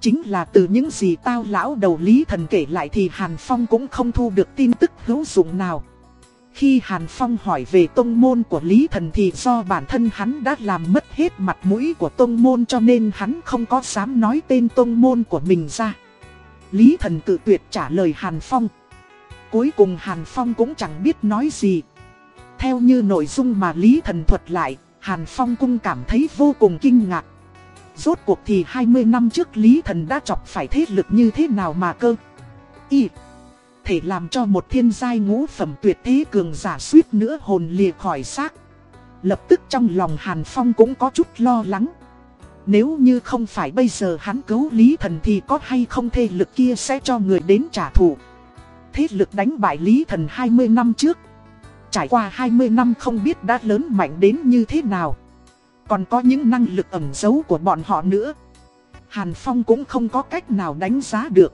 Chính là từ những gì tao lão đầu lý thần kể lại thì Hàn Phong cũng không thu được tin tức hữu dụng nào. Khi Hàn Phong hỏi về tông môn của Lý Thần thì do bản thân hắn đã làm mất hết mặt mũi của tông môn cho nên hắn không có dám nói tên tông môn của mình ra. Lý Thần tự tuyệt trả lời Hàn Phong. Cuối cùng Hàn Phong cũng chẳng biết nói gì. Theo như nội dung mà Lý Thần thuật lại, Hàn Phong cũng cảm thấy vô cùng kinh ngạc. Rốt cuộc thì 20 năm trước Lý Thần đã chọc phải thế lực như thế nào mà cơ. Y thể làm cho một thiên giai ngũ phẩm tuyệt thế cường giả suýt nữa hồn lìa khỏi xác. Lập tức trong lòng Hàn Phong cũng có chút lo lắng. Nếu như không phải bây giờ hắn cứu Lý Thần thì có hay không thế lực kia sẽ cho người đến trả thù. Thế lực đánh bại Lý Thần 20 năm trước. Trải qua 20 năm không biết đã lớn mạnh đến như thế nào. Còn có những năng lực ẩn giấu của bọn họ nữa. Hàn Phong cũng không có cách nào đánh giá được.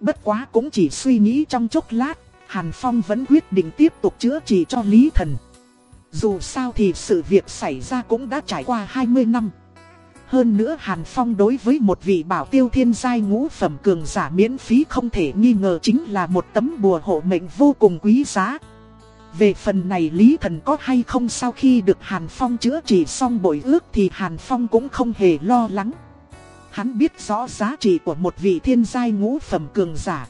Bất quá cũng chỉ suy nghĩ trong chốc lát, Hàn Phong vẫn quyết định tiếp tục chữa trị cho Lý Thần. Dù sao thì sự việc xảy ra cũng đã trải qua 20 năm. Hơn nữa Hàn Phong đối với một vị bảo tiêu thiên giai ngũ phẩm cường giả miễn phí không thể nghi ngờ chính là một tấm bùa hộ mệnh vô cùng quý giá. Về phần này Lý Thần có hay không sau khi được Hàn Phong chữa trị xong bội ước thì Hàn Phong cũng không hề lo lắng. Hắn biết rõ giá trị của một vị thiên giai ngũ phẩm cường giả.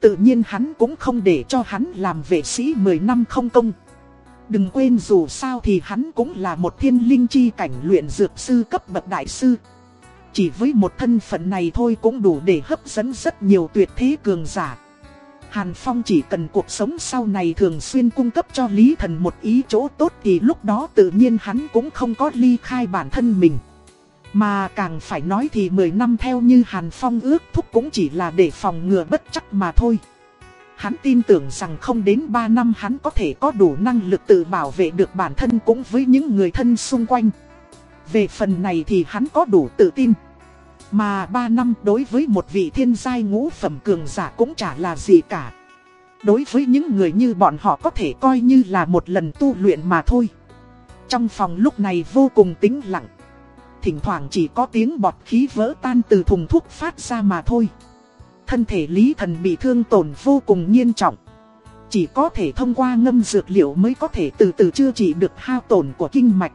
Tự nhiên hắn cũng không để cho hắn làm vệ sĩ 10 năm không công. Đừng quên dù sao thì hắn cũng là một thiên linh chi cảnh luyện dược sư cấp bậc đại sư. Chỉ với một thân phận này thôi cũng đủ để hấp dẫn rất nhiều tuyệt thế cường giả. Hàn Phong chỉ cần cuộc sống sau này thường xuyên cung cấp cho Lý Thần một ý chỗ tốt thì lúc đó tự nhiên hắn cũng không có ly khai bản thân mình. Mà càng phải nói thì 10 năm theo như Hàn Phong ước thúc cũng chỉ là để phòng ngừa bất chắc mà thôi. Hắn tin tưởng rằng không đến 3 năm hắn có thể có đủ năng lực tự bảo vệ được bản thân cũng với những người thân xung quanh. Về phần này thì hắn có đủ tự tin. Mà 3 năm đối với một vị thiên giai ngũ phẩm cường giả cũng chả là gì cả. Đối với những người như bọn họ có thể coi như là một lần tu luyện mà thôi. Trong phòng lúc này vô cùng tĩnh lặng thỉnh thoảng chỉ có tiếng bọt khí vỡ tan từ thùng thuốc phát ra mà thôi. Thân thể Lý Thần bị thương tổn vô cùng nghiêm trọng. Chỉ có thể thông qua ngâm dược liệu mới có thể từ từ chữa trị được hao tổn của kinh mạch.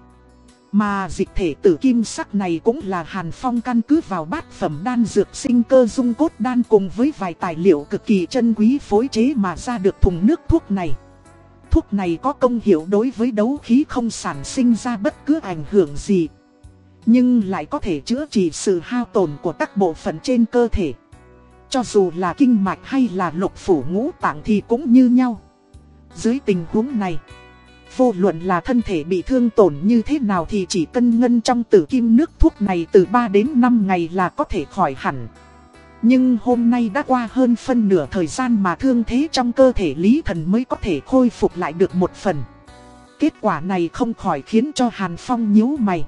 Mà dịch thể tử kim sắc này cũng là Hàn Phong căn cứ vào bát phẩm đan dược sinh cơ dung cốt đan cùng với vài tài liệu cực kỳ chân quý phối chế mà ra được thùng nước thuốc này. Thuốc này có công hiệu đối với đấu khí không sản sinh ra bất cứ ảnh hưởng gì. Nhưng lại có thể chữa trị sự hao tổn của các bộ phận trên cơ thể cho dù là kinh mạch hay là lục phủ ngũ tạng thì cũng như nhau. Dưới tình huống này, Vô luận là thân thể bị thương tổn như thế nào thì chỉ cân ngân trong tử kim nước thuốc này từ 3 đến 5 ngày là có thể khỏi hẳn. Nhưng hôm nay đã qua hơn phân nửa thời gian mà thương thế trong cơ thể Lý Thần mới có thể khôi phục lại được một phần. Kết quả này không khỏi khiến cho Hàn Phong nhíu mày.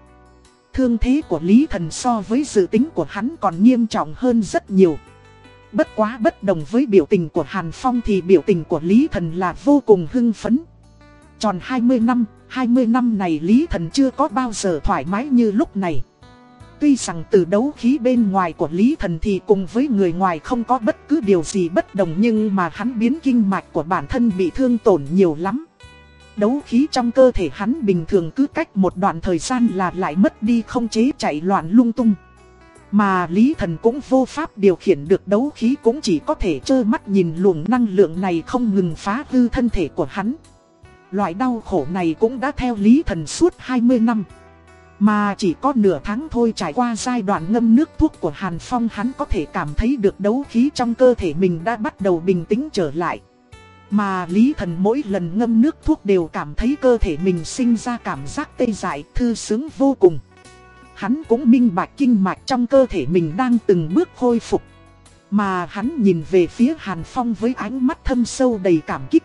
Thương thế của Lý Thần so với dự tính của hắn còn nghiêm trọng hơn rất nhiều. Bất quá bất đồng với biểu tình của Hàn Phong thì biểu tình của Lý Thần là vô cùng hưng phấn. Tròn 20 năm, 20 năm này Lý Thần chưa có bao giờ thoải mái như lúc này. Tuy rằng từ đấu khí bên ngoài của Lý Thần thì cùng với người ngoài không có bất cứ điều gì bất đồng nhưng mà hắn biến kinh mạch của bản thân bị thương tổn nhiều lắm đấu khí trong cơ thể hắn bình thường cứ cách một đoạn thời gian là lại mất đi không chế chạy loạn lung tung. Mà Lý Thần cũng vô pháp điều khiển được đấu khí cũng chỉ có thể trơ mắt nhìn luồng năng lượng này không ngừng phá hư thân thể của hắn. Loại đau khổ này cũng đã theo Lý Thần suốt 20 năm. Mà chỉ có nửa tháng thôi trải qua giai đoạn ngâm nước thuốc của Hàn Phong hắn có thể cảm thấy được đấu khí trong cơ thể mình đã bắt đầu bình tĩnh trở lại. Mà Lý Thần mỗi lần ngâm nước thuốc đều cảm thấy cơ thể mình sinh ra cảm giác tê dại, thư sướng vô cùng. Hắn cũng minh bạch kinh mạch trong cơ thể mình đang từng bước khôi phục. Mà hắn nhìn về phía Hàn Phong với ánh mắt thâm sâu đầy cảm kích.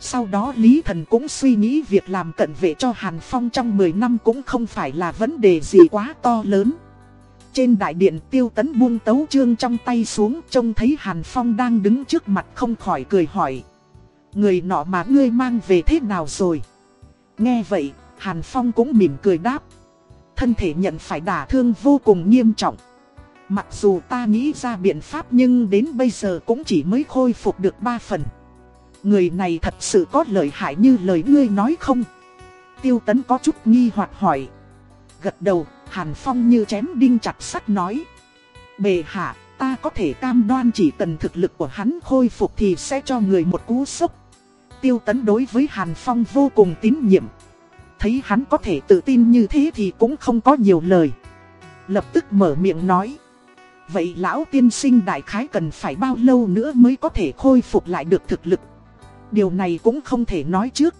Sau đó Lý Thần cũng suy nghĩ việc làm cận vệ cho Hàn Phong trong 10 năm cũng không phải là vấn đề gì quá to lớn. Trên đại điện tiêu tấn buông tấu trương trong tay xuống trông thấy Hàn Phong đang đứng trước mặt không khỏi cười hỏi. Người nọ mà ngươi mang về thế nào rồi? Nghe vậy, Hàn Phong cũng mỉm cười đáp. Thân thể nhận phải đả thương vô cùng nghiêm trọng. Mặc dù ta nghĩ ra biện pháp nhưng đến bây giờ cũng chỉ mới khôi phục được 3 phần. Người này thật sự có lợi hại như lời ngươi nói không? Tiêu tấn có chút nghi hoặc hỏi. Gật đầu, Hàn Phong như chém đinh chặt sắt nói. Bề hạ, ta có thể cam đoan chỉ cần thực lực của hắn khôi phục thì sẽ cho người một cú sốc. Tiêu tấn đối với Hàn Phong vô cùng tín nhiệm. Thấy hắn có thể tự tin như thế thì cũng không có nhiều lời. Lập tức mở miệng nói. Vậy lão tiên sinh đại khái cần phải bao lâu nữa mới có thể khôi phục lại được thực lực? Điều này cũng không thể nói trước.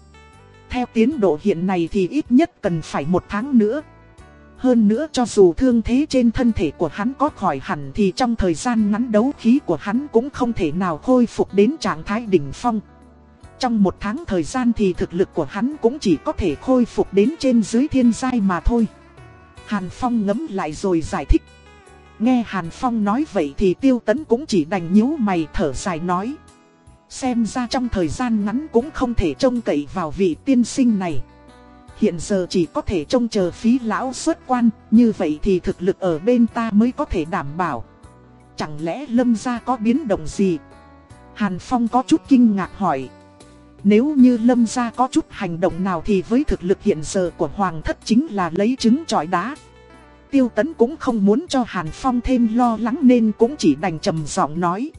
Theo tiến độ hiện này thì ít nhất cần phải một tháng nữa. Hơn nữa cho dù thương thế trên thân thể của hắn có khỏi hẳn thì trong thời gian ngắn đấu khí của hắn cũng không thể nào khôi phục đến trạng thái đỉnh phong. Trong một tháng thời gian thì thực lực của hắn cũng chỉ có thể khôi phục đến trên dưới thiên giai mà thôi. Hàn Phong ngấm lại rồi giải thích. Nghe Hàn Phong nói vậy thì tiêu tấn cũng chỉ đành nhíu mày thở dài nói. Xem ra trong thời gian ngắn cũng không thể trông cậy vào vị tiên sinh này. Hiện giờ chỉ có thể trông chờ phí lão xuất quan, như vậy thì thực lực ở bên ta mới có thể đảm bảo. Chẳng lẽ lâm gia có biến động gì? Hàn Phong có chút kinh ngạc hỏi. Nếu như lâm gia có chút hành động nào thì với thực lực hiện giờ của Hoàng thất chính là lấy trứng trọi đá. Tiêu tấn cũng không muốn cho Hàn Phong thêm lo lắng nên cũng chỉ đành trầm giọng nói.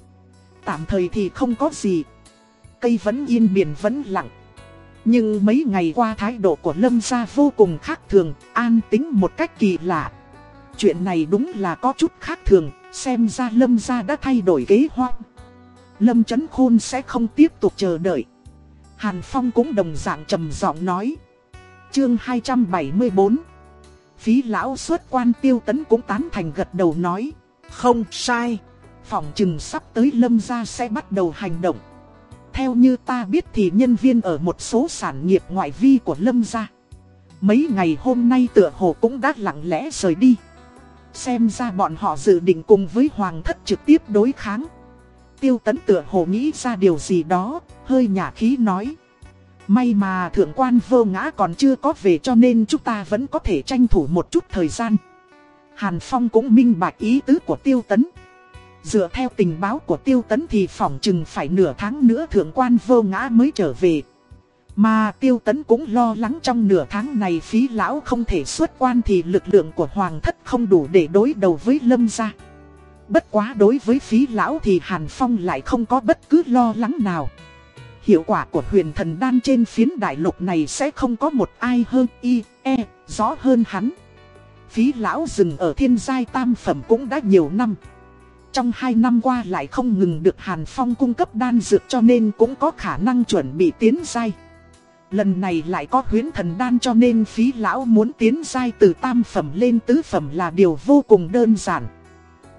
Tạm thời thì không có gì. Cây vẫn yên biển vẫn lặng. Nhưng mấy ngày qua thái độ của Lâm gia vô cùng khác thường, an tính một cách kỳ lạ. Chuyện này đúng là có chút khác thường, xem ra Lâm gia đã thay đổi kế hoạch. Lâm Chấn Khôn sẽ không tiếp tục chờ đợi. Hàn Phong cũng đồng dạng trầm giọng nói. Chương 274 Phí lão xuất quan tiêu tấn cũng tán thành gật đầu nói. Không sai. Phòng chừng sắp tới lâm gia sẽ bắt đầu hành động. Theo như ta biết thì nhân viên ở một số sản nghiệp ngoại vi của lâm gia. Mấy ngày hôm nay tựa hồ cũng đã lặng lẽ rời đi. Xem ra bọn họ dự định cùng với hoàng thất trực tiếp đối kháng. Tiêu tấn tựa hồ nghĩ ra điều gì đó, hơi nhả khí nói. May mà thượng quan vô ngã còn chưa có về cho nên chúng ta vẫn có thể tranh thủ một chút thời gian. Hàn Phong cũng minh bạch ý tứ của tiêu tấn. Dựa theo tình báo của tiêu tấn thì phỏng chừng phải nửa tháng nữa thượng quan vô ngã mới trở về. Mà tiêu tấn cũng lo lắng trong nửa tháng này phí lão không thể xuất quan thì lực lượng của hoàng thất không đủ để đối đầu với lâm gia. Bất quá đối với phí lão thì Hàn Phong lại không có bất cứ lo lắng nào. Hiệu quả của huyền thần đan trên phiến đại lục này sẽ không có một ai hơn y, e, rõ hơn hắn. Phí lão dừng ở thiên giai tam phẩm cũng đã nhiều năm. Trong hai năm qua lại không ngừng được Hàn Phong cung cấp đan dược cho nên cũng có khả năng chuẩn bị tiến giai. Lần này lại có huyến thần đan cho nên phí lão muốn tiến giai từ tam phẩm lên tứ phẩm là điều vô cùng đơn giản.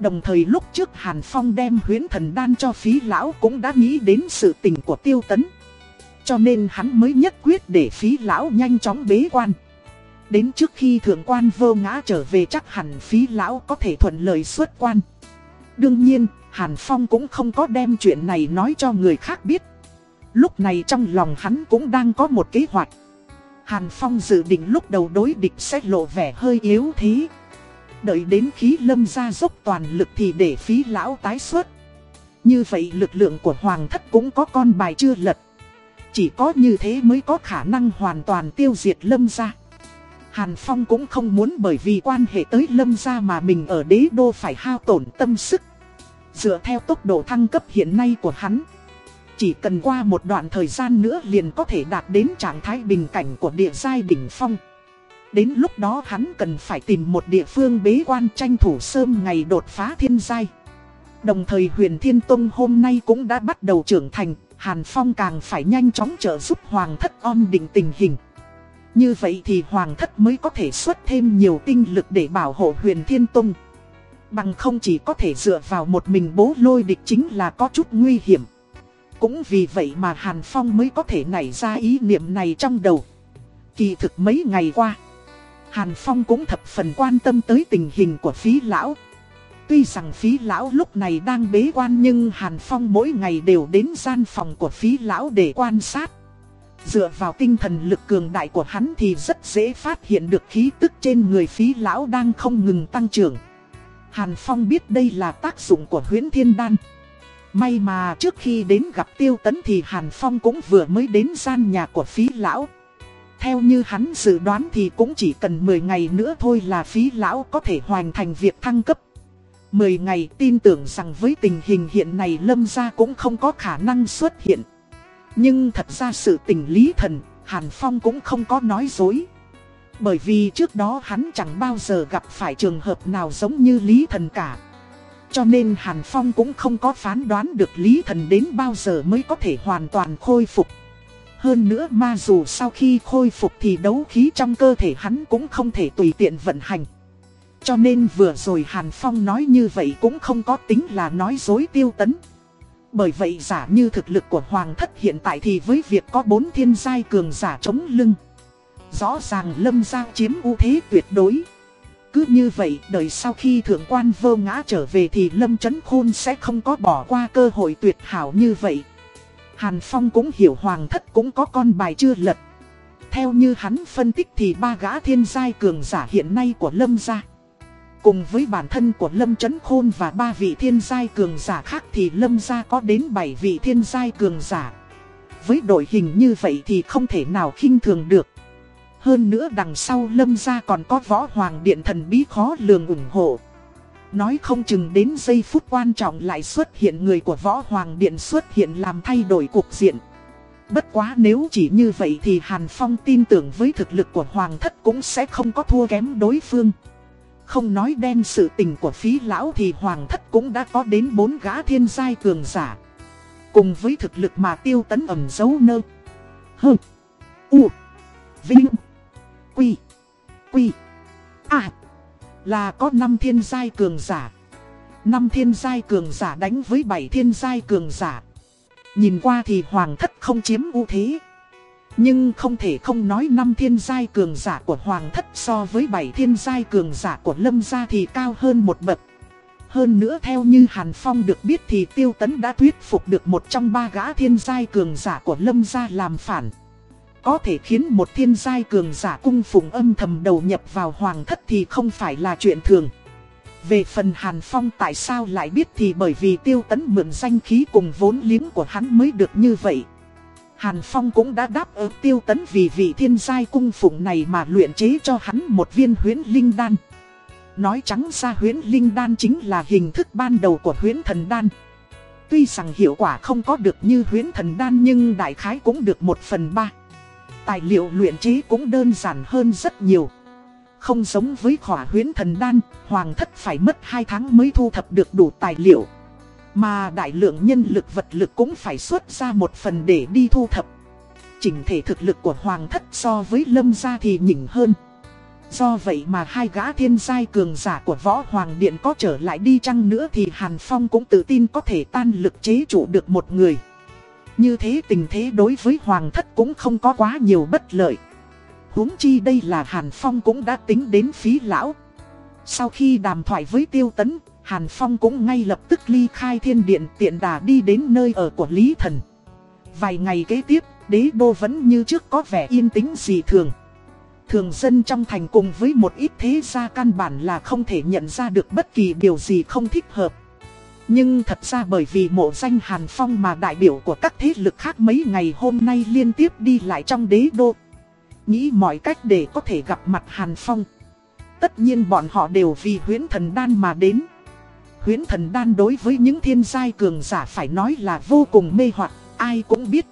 Đồng thời lúc trước Hàn Phong đem huyến thần đan cho phí lão cũng đã nghĩ đến sự tình của tiêu tấn. Cho nên hắn mới nhất quyết để phí lão nhanh chóng bế quan. Đến trước khi thượng quan vô ngã trở về chắc hẳn phí lão có thể thuận lợi xuất quan. Đương nhiên, Hàn Phong cũng không có đem chuyện này nói cho người khác biết. Lúc này trong lòng hắn cũng đang có một kế hoạch. Hàn Phong dự định lúc đầu đối địch sẽ lộ vẻ hơi yếu thế. Đợi đến khí lâm ra dốc toàn lực thì để phí lão tái xuất. Như vậy lực lượng của Hoàng thất cũng có con bài chưa lật. Chỉ có như thế mới có khả năng hoàn toàn tiêu diệt lâm ra. Hàn Phong cũng không muốn bởi vì quan hệ tới lâm gia mà mình ở đế đô phải hao tổn tâm sức. Dựa theo tốc độ thăng cấp hiện nay của hắn. Chỉ cần qua một đoạn thời gian nữa liền có thể đạt đến trạng thái bình cảnh của địa giai đỉnh phong. Đến lúc đó hắn cần phải tìm một địa phương bế quan tranh thủ sớm ngày đột phá thiên giai. Đồng thời huyền Thiên Tông hôm nay cũng đã bắt đầu trưởng thành, Hàn Phong càng phải nhanh chóng trợ giúp Hoàng thất ổn định tình hình. Như vậy thì Hoàng thất mới có thể xuất thêm nhiều tinh lực để bảo hộ huyền Thiên Tông. Bằng không chỉ có thể dựa vào một mình bố lôi địch chính là có chút nguy hiểm. Cũng vì vậy mà Hàn Phong mới có thể nảy ra ý niệm này trong đầu. Kỳ thực mấy ngày qua, Hàn Phong cũng thập phần quan tâm tới tình hình của phí lão. Tuy rằng phí lão lúc này đang bế quan nhưng Hàn Phong mỗi ngày đều đến gian phòng của phí lão để quan sát. Dựa vào tinh thần lực cường đại của hắn thì rất dễ phát hiện được khí tức trên người phí lão đang không ngừng tăng trưởng. Hàn Phong biết đây là tác dụng của huyễn thiên đan. May mà trước khi đến gặp tiêu tấn thì Hàn Phong cũng vừa mới đến gian nhà của phí lão. Theo như hắn dự đoán thì cũng chỉ cần 10 ngày nữa thôi là phí lão có thể hoàn thành việc thăng cấp. 10 ngày tin tưởng rằng với tình hình hiện này lâm gia cũng không có khả năng xuất hiện. Nhưng thật ra sự tình lý thần, Hàn Phong cũng không có nói dối. Bởi vì trước đó hắn chẳng bao giờ gặp phải trường hợp nào giống như lý thần cả. Cho nên Hàn Phong cũng không có phán đoán được lý thần đến bao giờ mới có thể hoàn toàn khôi phục. Hơn nữa ma dù sau khi khôi phục thì đấu khí trong cơ thể hắn cũng không thể tùy tiện vận hành. Cho nên vừa rồi Hàn Phong nói như vậy cũng không có tính là nói dối tiêu tấn. Bởi vậy giả như thực lực của Hoàng thất hiện tại thì với việc có bốn thiên giai cường giả chống lưng. Rõ ràng Lâm Giang chiếm ưu thế tuyệt đối. Cứ như vậy, đợi sau khi thượng quan vô ngã trở về thì Lâm Trấn Khôn sẽ không có bỏ qua cơ hội tuyệt hảo như vậy. Hàn Phong cũng hiểu Hoàng thất cũng có con bài chưa lật. Theo như hắn phân tích thì ba gã thiên giai cường giả hiện nay của Lâm gia, Cùng với bản thân của Lâm Trấn Khôn và ba vị thiên giai cường giả khác thì Lâm gia có đến 7 vị thiên giai cường giả. Với đội hình như vậy thì không thể nào khinh thường được. Hơn nữa đằng sau Lâm gia còn có võ hoàng điện thần bí khó lường ủng hộ. Nói không chừng đến giây phút quan trọng lại xuất hiện người của võ hoàng điện xuất hiện làm thay đổi cục diện. Bất quá nếu chỉ như vậy thì Hàn Phong tin tưởng với thực lực của Hoàng thất cũng sẽ không có thua kém đối phương. Không nói đen sự tình của phí lão thì hoàng thất cũng đã có đến bốn gã thiên giai cường giả. Cùng với thực lực mà tiêu tấn ẩm dấu nơ. Hơ. U. Vinh. Quy. Quy. À. Là có 5 thiên giai cường giả. 5 thiên giai cường giả đánh với 7 thiên giai cường giả. Nhìn qua thì hoàng thất không chiếm ưu thế. Nhưng không thể không nói năm thiên giai cường giả của Hoàng thất so với bảy thiên giai cường giả của Lâm gia thì cao hơn một bậc. Hơn nữa theo như Hàn Phong được biết thì Tiêu Tấn đã thuyết phục được một trong ba gã thiên giai cường giả của Lâm gia làm phản. Có thể khiến một thiên giai cường giả cung phụng âm thầm đầu nhập vào Hoàng thất thì không phải là chuyện thường. Về phần Hàn Phong tại sao lại biết thì bởi vì Tiêu Tấn mượn danh khí cùng vốn liếng của hắn mới được như vậy. Hàn Phong cũng đã đáp ứng tiêu tấn vì vị thiên giai cung phụng này mà luyện chế cho hắn một viên huyễn linh đan. Nói trắng ra huyễn linh đan chính là hình thức ban đầu của huyễn thần đan. Tuy rằng hiệu quả không có được như huyễn thần đan nhưng đại khái cũng được một phần ba. Tài liệu luyện chế cũng đơn giản hơn rất nhiều. Không giống với khỏa huyến thần đan, hoàng thất phải mất 2 tháng mới thu thập được đủ tài liệu. Mà đại lượng nhân lực vật lực cũng phải xuất ra một phần để đi thu thập. Chỉnh thể thực lực của Hoàng thất so với lâm gia thì nhỉnh hơn. Do vậy mà hai gã thiên giai cường giả của Võ Hoàng Điện có trở lại đi chăng nữa thì Hàn Phong cũng tự tin có thể tan lực chế trụ được một người. Như thế tình thế đối với Hoàng thất cũng không có quá nhiều bất lợi. huống chi đây là Hàn Phong cũng đã tính đến phí lão. Sau khi đàm thoại với Tiêu Tấn, Hàn Phong cũng ngay lập tức ly khai thiên điện tiện đà đi đến nơi ở của Lý Thần. Vài ngày kế tiếp, đế đô vẫn như trước có vẻ yên tĩnh dị thường. Thường dân trong thành cùng với một ít thế gia căn bản là không thể nhận ra được bất kỳ điều gì không thích hợp. Nhưng thật ra bởi vì mộ danh Hàn Phong mà đại biểu của các thế lực khác mấy ngày hôm nay liên tiếp đi lại trong đế đô. Nghĩ mọi cách để có thể gặp mặt Hàn Phong. Tất nhiên bọn họ đều vì huyến thần đan mà đến huyễn thần đan đối với những thiên giai cường giả phải nói là vô cùng mê hoặc, ai cũng biết.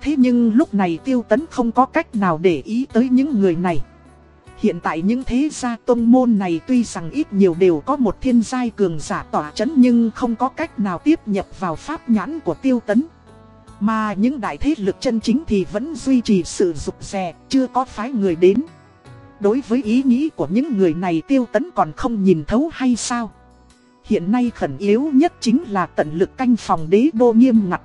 Thế nhưng lúc này tiêu tấn không có cách nào để ý tới những người này. Hiện tại những thế gia tông môn này tuy rằng ít nhiều đều có một thiên giai cường giả tỏa chấn nhưng không có cách nào tiếp nhập vào pháp nhãn của tiêu tấn. Mà những đại thế lực chân chính thì vẫn duy trì sự rụt rè, chưa có phái người đến. Đối với ý nghĩ của những người này tiêu tấn còn không nhìn thấu hay sao? Hiện nay khẩn yếu nhất chính là tận lực canh phòng đế đô nghiêm ngặt.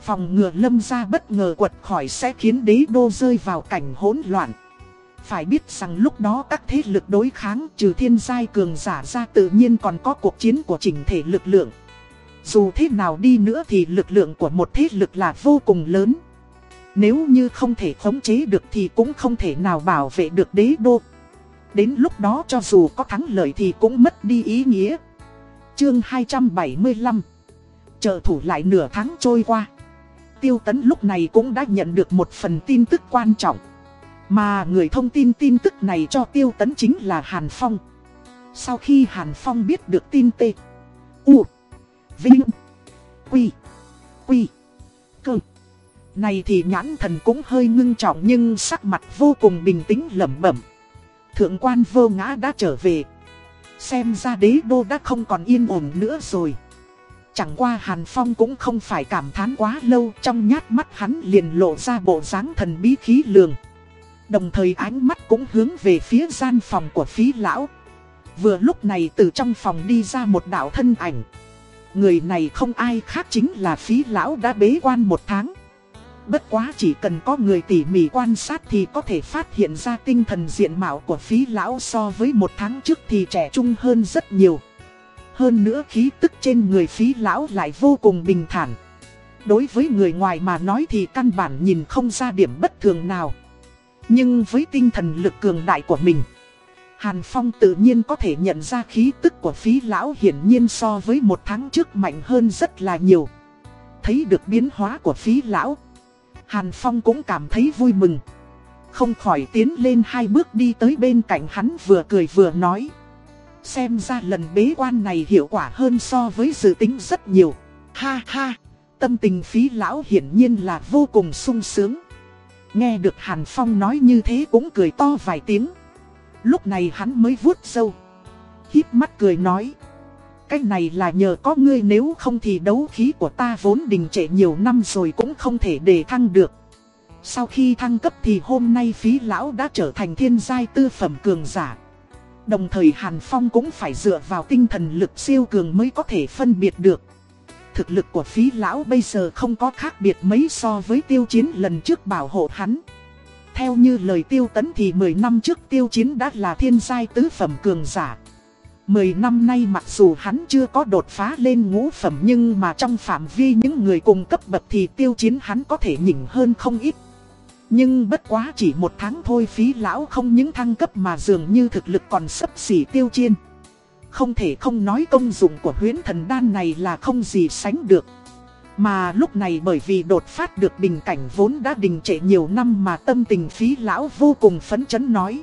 Phòng ngừa lâm ra bất ngờ quật khỏi sẽ khiến đế đô rơi vào cảnh hỗn loạn. Phải biết rằng lúc đó các thế lực đối kháng trừ thiên giai cường giả ra tự nhiên còn có cuộc chiến của chỉnh thể lực lượng. Dù thế nào đi nữa thì lực lượng của một thế lực là vô cùng lớn. Nếu như không thể khống chế được thì cũng không thể nào bảo vệ được đế đô. Đến lúc đó cho dù có thắng lợi thì cũng mất đi ý nghĩa. Chương 275 Trợ thủ lại nửa tháng trôi qua. Tiêu tấn lúc này cũng đã nhận được một phần tin tức quan trọng. Mà người thông tin tin tức này cho Tiêu tấn chính là Hàn Phong. Sau khi Hàn Phong biết được tin tê U, Vinh, Quy Quy, Cơ. Này thì nhãn thần cũng hơi ngưng trọng nhưng sắc mặt vô cùng bình tĩnh lẩm bẩm. Thượng quan vô ngã đã trở về. Xem ra đế đô đã không còn yên ổn nữa rồi. Chẳng qua Hàn Phong cũng không phải cảm thán quá lâu, Trong nhát mắt hắn liền lộ ra bộ dáng thần bí khí lường. Đồng thời ánh mắt cũng hướng về phía gian phòng của phí lão Vừa lúc này từ trong phòng đi ra một đạo thân ảnh Người này không ai khác chính là phí lão đã bế quan một tháng Bất quá chỉ cần có người tỉ mỉ quan sát thì có thể phát hiện ra tinh thần diện mạo của phí lão so với một tháng trước thì trẻ trung hơn rất nhiều. Hơn nữa khí tức trên người phí lão lại vô cùng bình thản. Đối với người ngoài mà nói thì căn bản nhìn không ra điểm bất thường nào. Nhưng với tinh thần lực cường đại của mình, Hàn Phong tự nhiên có thể nhận ra khí tức của phí lão hiển nhiên so với một tháng trước mạnh hơn rất là nhiều. Thấy được biến hóa của phí lão, Hàn Phong cũng cảm thấy vui mừng. Không khỏi tiến lên hai bước đi tới bên cạnh hắn vừa cười vừa nói. Xem ra lần bế quan này hiệu quả hơn so với dự tính rất nhiều. Ha ha, tâm tình phí lão hiển nhiên là vô cùng sung sướng. Nghe được Hàn Phong nói như thế cũng cười to vài tiếng. Lúc này hắn mới vuốt sâu. híp mắt cười nói. Cái này là nhờ có ngươi nếu không thì đấu khí của ta vốn đình trệ nhiều năm rồi cũng không thể để thăng được. Sau khi thăng cấp thì hôm nay phí lão đã trở thành thiên giai tư phẩm cường giả. Đồng thời Hàn Phong cũng phải dựa vào tinh thần lực siêu cường mới có thể phân biệt được. Thực lực của phí lão bây giờ không có khác biệt mấy so với tiêu chiến lần trước bảo hộ hắn. Theo như lời tiêu tấn thì 10 năm trước tiêu chiến đã là thiên giai tứ phẩm cường giả. 10 năm nay mặc dù hắn chưa có đột phá lên ngũ phẩm nhưng mà trong phạm vi những người cùng cấp bậc thì tiêu chiến hắn có thể nhỉnh hơn không ít. Nhưng bất quá chỉ một tháng thôi phí lão không những thăng cấp mà dường như thực lực còn sấp xỉ tiêu chiên. Không thể không nói công dụng của huyến thần đan này là không gì sánh được. Mà lúc này bởi vì đột phát được bình cảnh vốn đã đình trệ nhiều năm mà tâm tình phí lão vô cùng phấn chấn nói.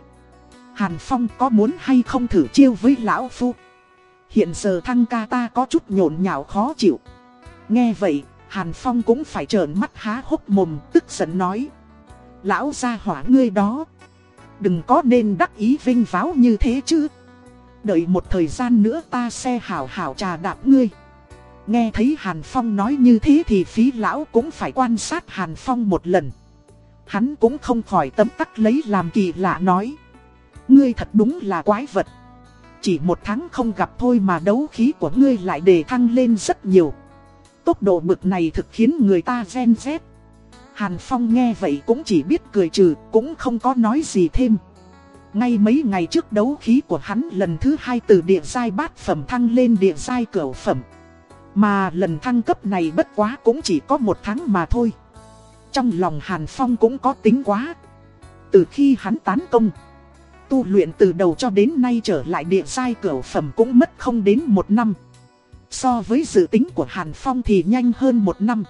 Hàn Phong có muốn hay không thử chiêu với lão phu? Hiện giờ thăng ca ta có chút nhộn nhạo khó chịu. Nghe vậy, Hàn Phong cũng phải trợn mắt há hốc mồm tức giận nói. Lão gia hỏa ngươi đó. Đừng có nên đắc ý vinh váo như thế chứ. Đợi một thời gian nữa ta sẽ hảo hảo trà đạp ngươi. Nghe thấy Hàn Phong nói như thế thì phí lão cũng phải quan sát Hàn Phong một lần. Hắn cũng không khỏi tấm tắc lấy làm kỳ lạ nói. Ngươi thật đúng là quái vật. Chỉ một tháng không gặp thôi mà đấu khí của ngươi lại đề thăng lên rất nhiều. Tốc độ bực này thực khiến người ta ghen rét. Hàn Phong nghe vậy cũng chỉ biết cười trừ, cũng không có nói gì thêm. Ngay mấy ngày trước đấu khí của hắn lần thứ hai từ địa giai bát phẩm thăng lên địa giai cửu phẩm. Mà lần thăng cấp này bất quá cũng chỉ có một tháng mà thôi. Trong lòng Hàn Phong cũng có tính quá. Từ khi hắn tán công, tu luyện từ đầu cho đến nay trở lại địa giai cửu phẩm cũng mất không đến một năm. So với dự tính của Hàn Phong thì nhanh hơn một năm.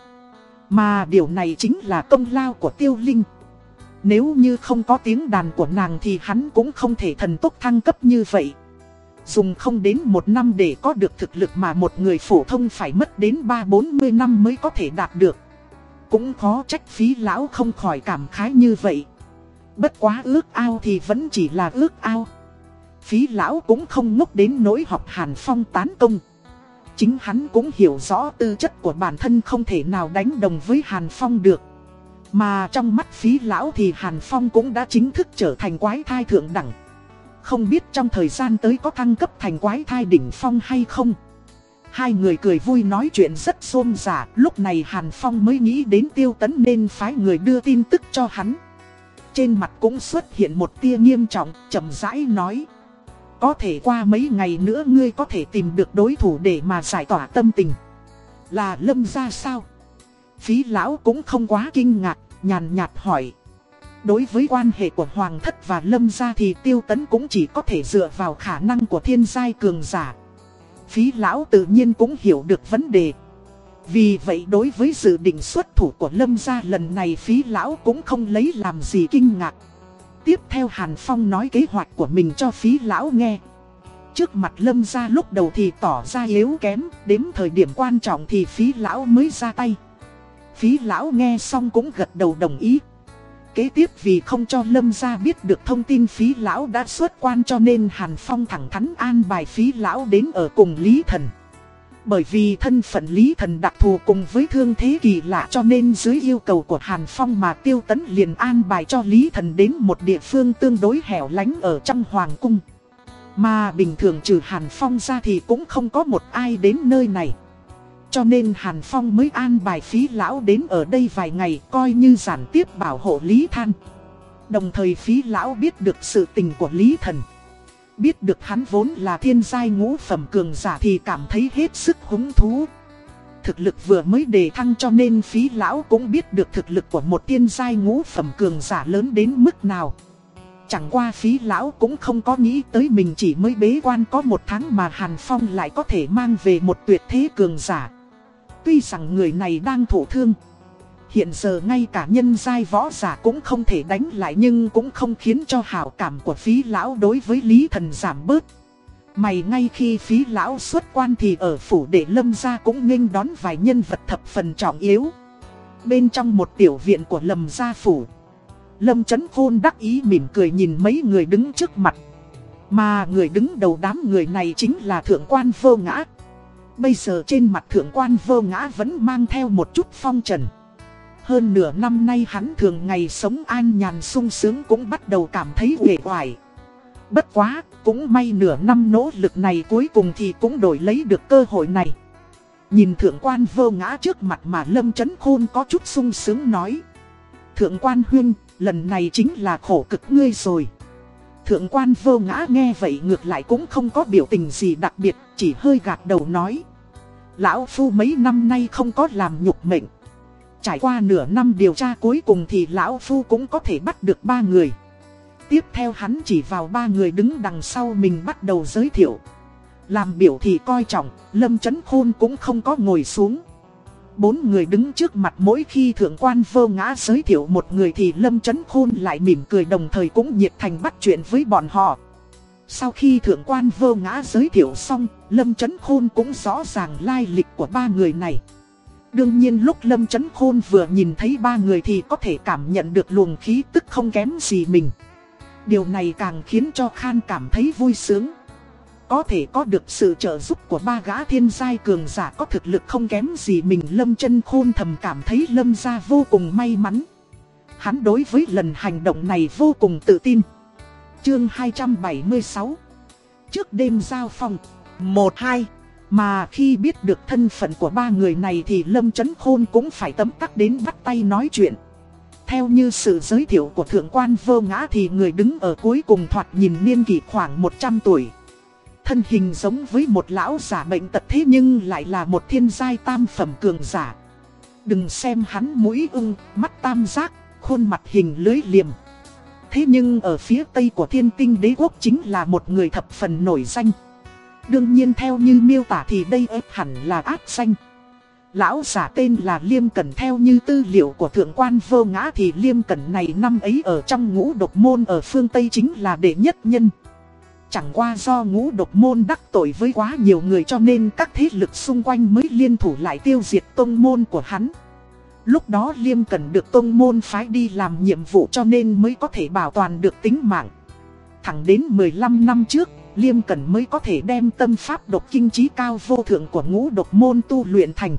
Mà điều này chính là công lao của Tiêu Linh. Nếu như không có tiếng đàn của nàng thì hắn cũng không thể thần tốc thăng cấp như vậy. Dùng không đến một năm để có được thực lực mà một người phổ thông phải mất đến 3-40 năm mới có thể đạt được. Cũng khó trách phí lão không khỏi cảm khái như vậy. Bất quá ước ao thì vẫn chỉ là ước ao. Phí lão cũng không ngốc đến nỗi học Hàn Phong tán công. Chính hắn cũng hiểu rõ tư chất của bản thân không thể nào đánh đồng với Hàn Phong được. Mà trong mắt phí lão thì Hàn Phong cũng đã chính thức trở thành quái thai thượng đẳng. Không biết trong thời gian tới có thăng cấp thành quái thai đỉnh phong hay không. Hai người cười vui nói chuyện rất xôn giả, lúc này Hàn Phong mới nghĩ đến tiêu tấn nên phái người đưa tin tức cho hắn. Trên mặt cũng xuất hiện một tia nghiêm trọng, chậm rãi nói. Có thể qua mấy ngày nữa ngươi có thể tìm được đối thủ để mà giải tỏa tâm tình. Là lâm ra sao? Phí lão cũng không quá kinh ngạc, nhàn nhạt hỏi. Đối với quan hệ của Hoàng thất và Lâm gia thì tiêu tấn cũng chỉ có thể dựa vào khả năng của thiên giai cường giả. Phí lão tự nhiên cũng hiểu được vấn đề. Vì vậy đối với dự định xuất thủ của Lâm gia lần này phí lão cũng không lấy làm gì kinh ngạc. Tiếp theo Hàn Phong nói kế hoạch của mình cho phí lão nghe. Trước mặt Lâm gia lúc đầu thì tỏ ra yếu kém, đến thời điểm quan trọng thì phí lão mới ra tay. Phí lão nghe xong cũng gật đầu đồng ý. Kế tiếp vì không cho Lâm gia biết được thông tin phí lão đã xuất quan cho nên Hàn Phong thẳng thắn an bài phí lão đến ở cùng Lý Thần. Bởi vì thân phận Lý Thần đặc thù cùng với thương thế kỳ lạ cho nên dưới yêu cầu của Hàn Phong mà Tiêu Tấn liền an bài cho Lý Thần đến một địa phương tương đối hẻo lánh ở trong Hoàng Cung. Mà bình thường trừ Hàn Phong ra thì cũng không có một ai đến nơi này. Cho nên Hàn Phong mới an bài phí lão đến ở đây vài ngày coi như giản tiếp bảo hộ Lý Than. Đồng thời phí lão biết được sự tình của Lý Thần. Biết được hắn vốn là thiên giai ngũ phẩm cường giả thì cảm thấy hết sức hứng thú. Thực lực vừa mới đề thăng cho nên phí lão cũng biết được thực lực của một thiên giai ngũ phẩm cường giả lớn đến mức nào. Chẳng qua phí lão cũng không có nghĩ tới mình chỉ mới bế quan có một tháng mà Hàn Phong lại có thể mang về một tuyệt thế cường giả. Tuy rằng người này đang thổ thương Hiện giờ ngay cả nhân giai võ giả cũng không thể đánh lại nhưng cũng không khiến cho hảo cảm của phí lão đối với Lý Thần giảm bớt. Mày ngay khi phí lão xuất quan thì ở phủ đệ lâm gia cũng nghênh đón vài nhân vật thập phần trọng yếu. Bên trong một tiểu viện của lâm gia phủ, lâm chấn khôn đắc ý mỉm cười nhìn mấy người đứng trước mặt. Mà người đứng đầu đám người này chính là thượng quan vô ngã. Bây giờ trên mặt thượng quan vô ngã vẫn mang theo một chút phong trần. Hơn nửa năm nay hắn thường ngày sống an nhàn sung sướng cũng bắt đầu cảm thấy uể oải. Bất quá, cũng may nửa năm nỗ lực này cuối cùng thì cũng đổi lấy được cơ hội này. Nhìn thượng quan vô ngã trước mặt mà Lâm Chấn Khôn có chút sung sướng nói. Thượng quan huyên, lần này chính là khổ cực ngươi rồi. Thượng quan vô ngã nghe vậy ngược lại cũng không có biểu tình gì đặc biệt, chỉ hơi gạt đầu nói. Lão Phu mấy năm nay không có làm nhục mệnh. Trải qua nửa năm điều tra cuối cùng thì Lão Phu cũng có thể bắt được ba người. Tiếp theo hắn chỉ vào ba người đứng đằng sau mình bắt đầu giới thiệu. Làm biểu thị coi trọng, Lâm Chấn Khôn cũng không có ngồi xuống. Bốn người đứng trước mặt mỗi khi thượng quan vô ngã giới thiệu một người thì Lâm Chấn Khôn lại mỉm cười đồng thời cũng nhiệt thành bắt chuyện với bọn họ. Sau khi thượng quan vô ngã giới thiệu xong, Lâm Chấn Khôn cũng rõ ràng lai lịch của ba người này. Đương nhiên lúc Lâm Chấn Khôn vừa nhìn thấy ba người thì có thể cảm nhận được luồng khí tức không kém gì mình. Điều này càng khiến cho Khan cảm thấy vui sướng. Có thể có được sự trợ giúp của ba gã thiên giai cường giả có thực lực không kém gì mình Lâm chân khôn thầm cảm thấy Lâm gia vô cùng may mắn. Hắn đối với lần hành động này vô cùng tự tin. Chương 276 Trước đêm giao phòng 1-2 Mà khi biết được thân phận của ba người này thì Lâm Chấn Khôn cũng phải tấm tắc đến bắt tay nói chuyện. Theo như sự giới thiệu của thượng quan vô ngã thì người đứng ở cuối cùng thoạt nhìn niên kỷ khoảng 100 tuổi thân hình giống với một lão giả bệnh tật thế nhưng lại là một thiên giai tam phẩm cường giả. Đừng xem hắn mũi ưng, mắt tam giác, khuôn mặt hình lưới liềm. Thế nhưng ở phía tây của thiên tinh đế quốc chính là một người thập phần nổi danh. Đương nhiên theo như miêu tả thì đây ếp hẳn là ác danh. Lão giả tên là Liêm Cẩn theo như tư liệu của thượng quan vô ngã thì Liêm Cẩn này năm ấy ở trong ngũ độc môn ở phương Tây chính là đệ nhất nhân. Chẳng qua do ngũ độc môn đắc tội với quá nhiều người cho nên các thế lực xung quanh mới liên thủ lại tiêu diệt tông môn của hắn. Lúc đó Liêm cần được tông môn phái đi làm nhiệm vụ cho nên mới có thể bảo toàn được tính mạng. Thẳng đến 15 năm trước, Liêm Cẩn mới có thể đem tâm pháp độc kinh trí cao vô thượng của ngũ độc môn tu luyện thành.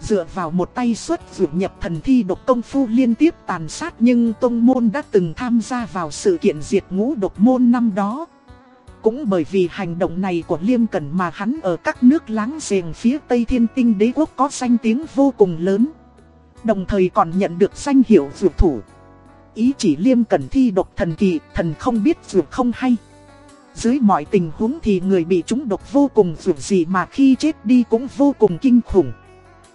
Dựa vào một tay xuất dụ nhập thần thi độc công phu liên tiếp tàn sát nhưng tông môn đã từng tham gia vào sự kiện diệt ngũ độc môn năm đó. Cũng bởi vì hành động này của Liêm Cẩn mà hắn ở các nước láng giềng phía Tây Thiên Tinh đế quốc có danh tiếng vô cùng lớn. Đồng thời còn nhận được danh hiệu dược thủ. Ý chỉ Liêm Cẩn thi độc thần kỳ, thần không biết dược không hay. Dưới mọi tình huống thì người bị trúng độc vô cùng dược gì mà khi chết đi cũng vô cùng kinh khủng.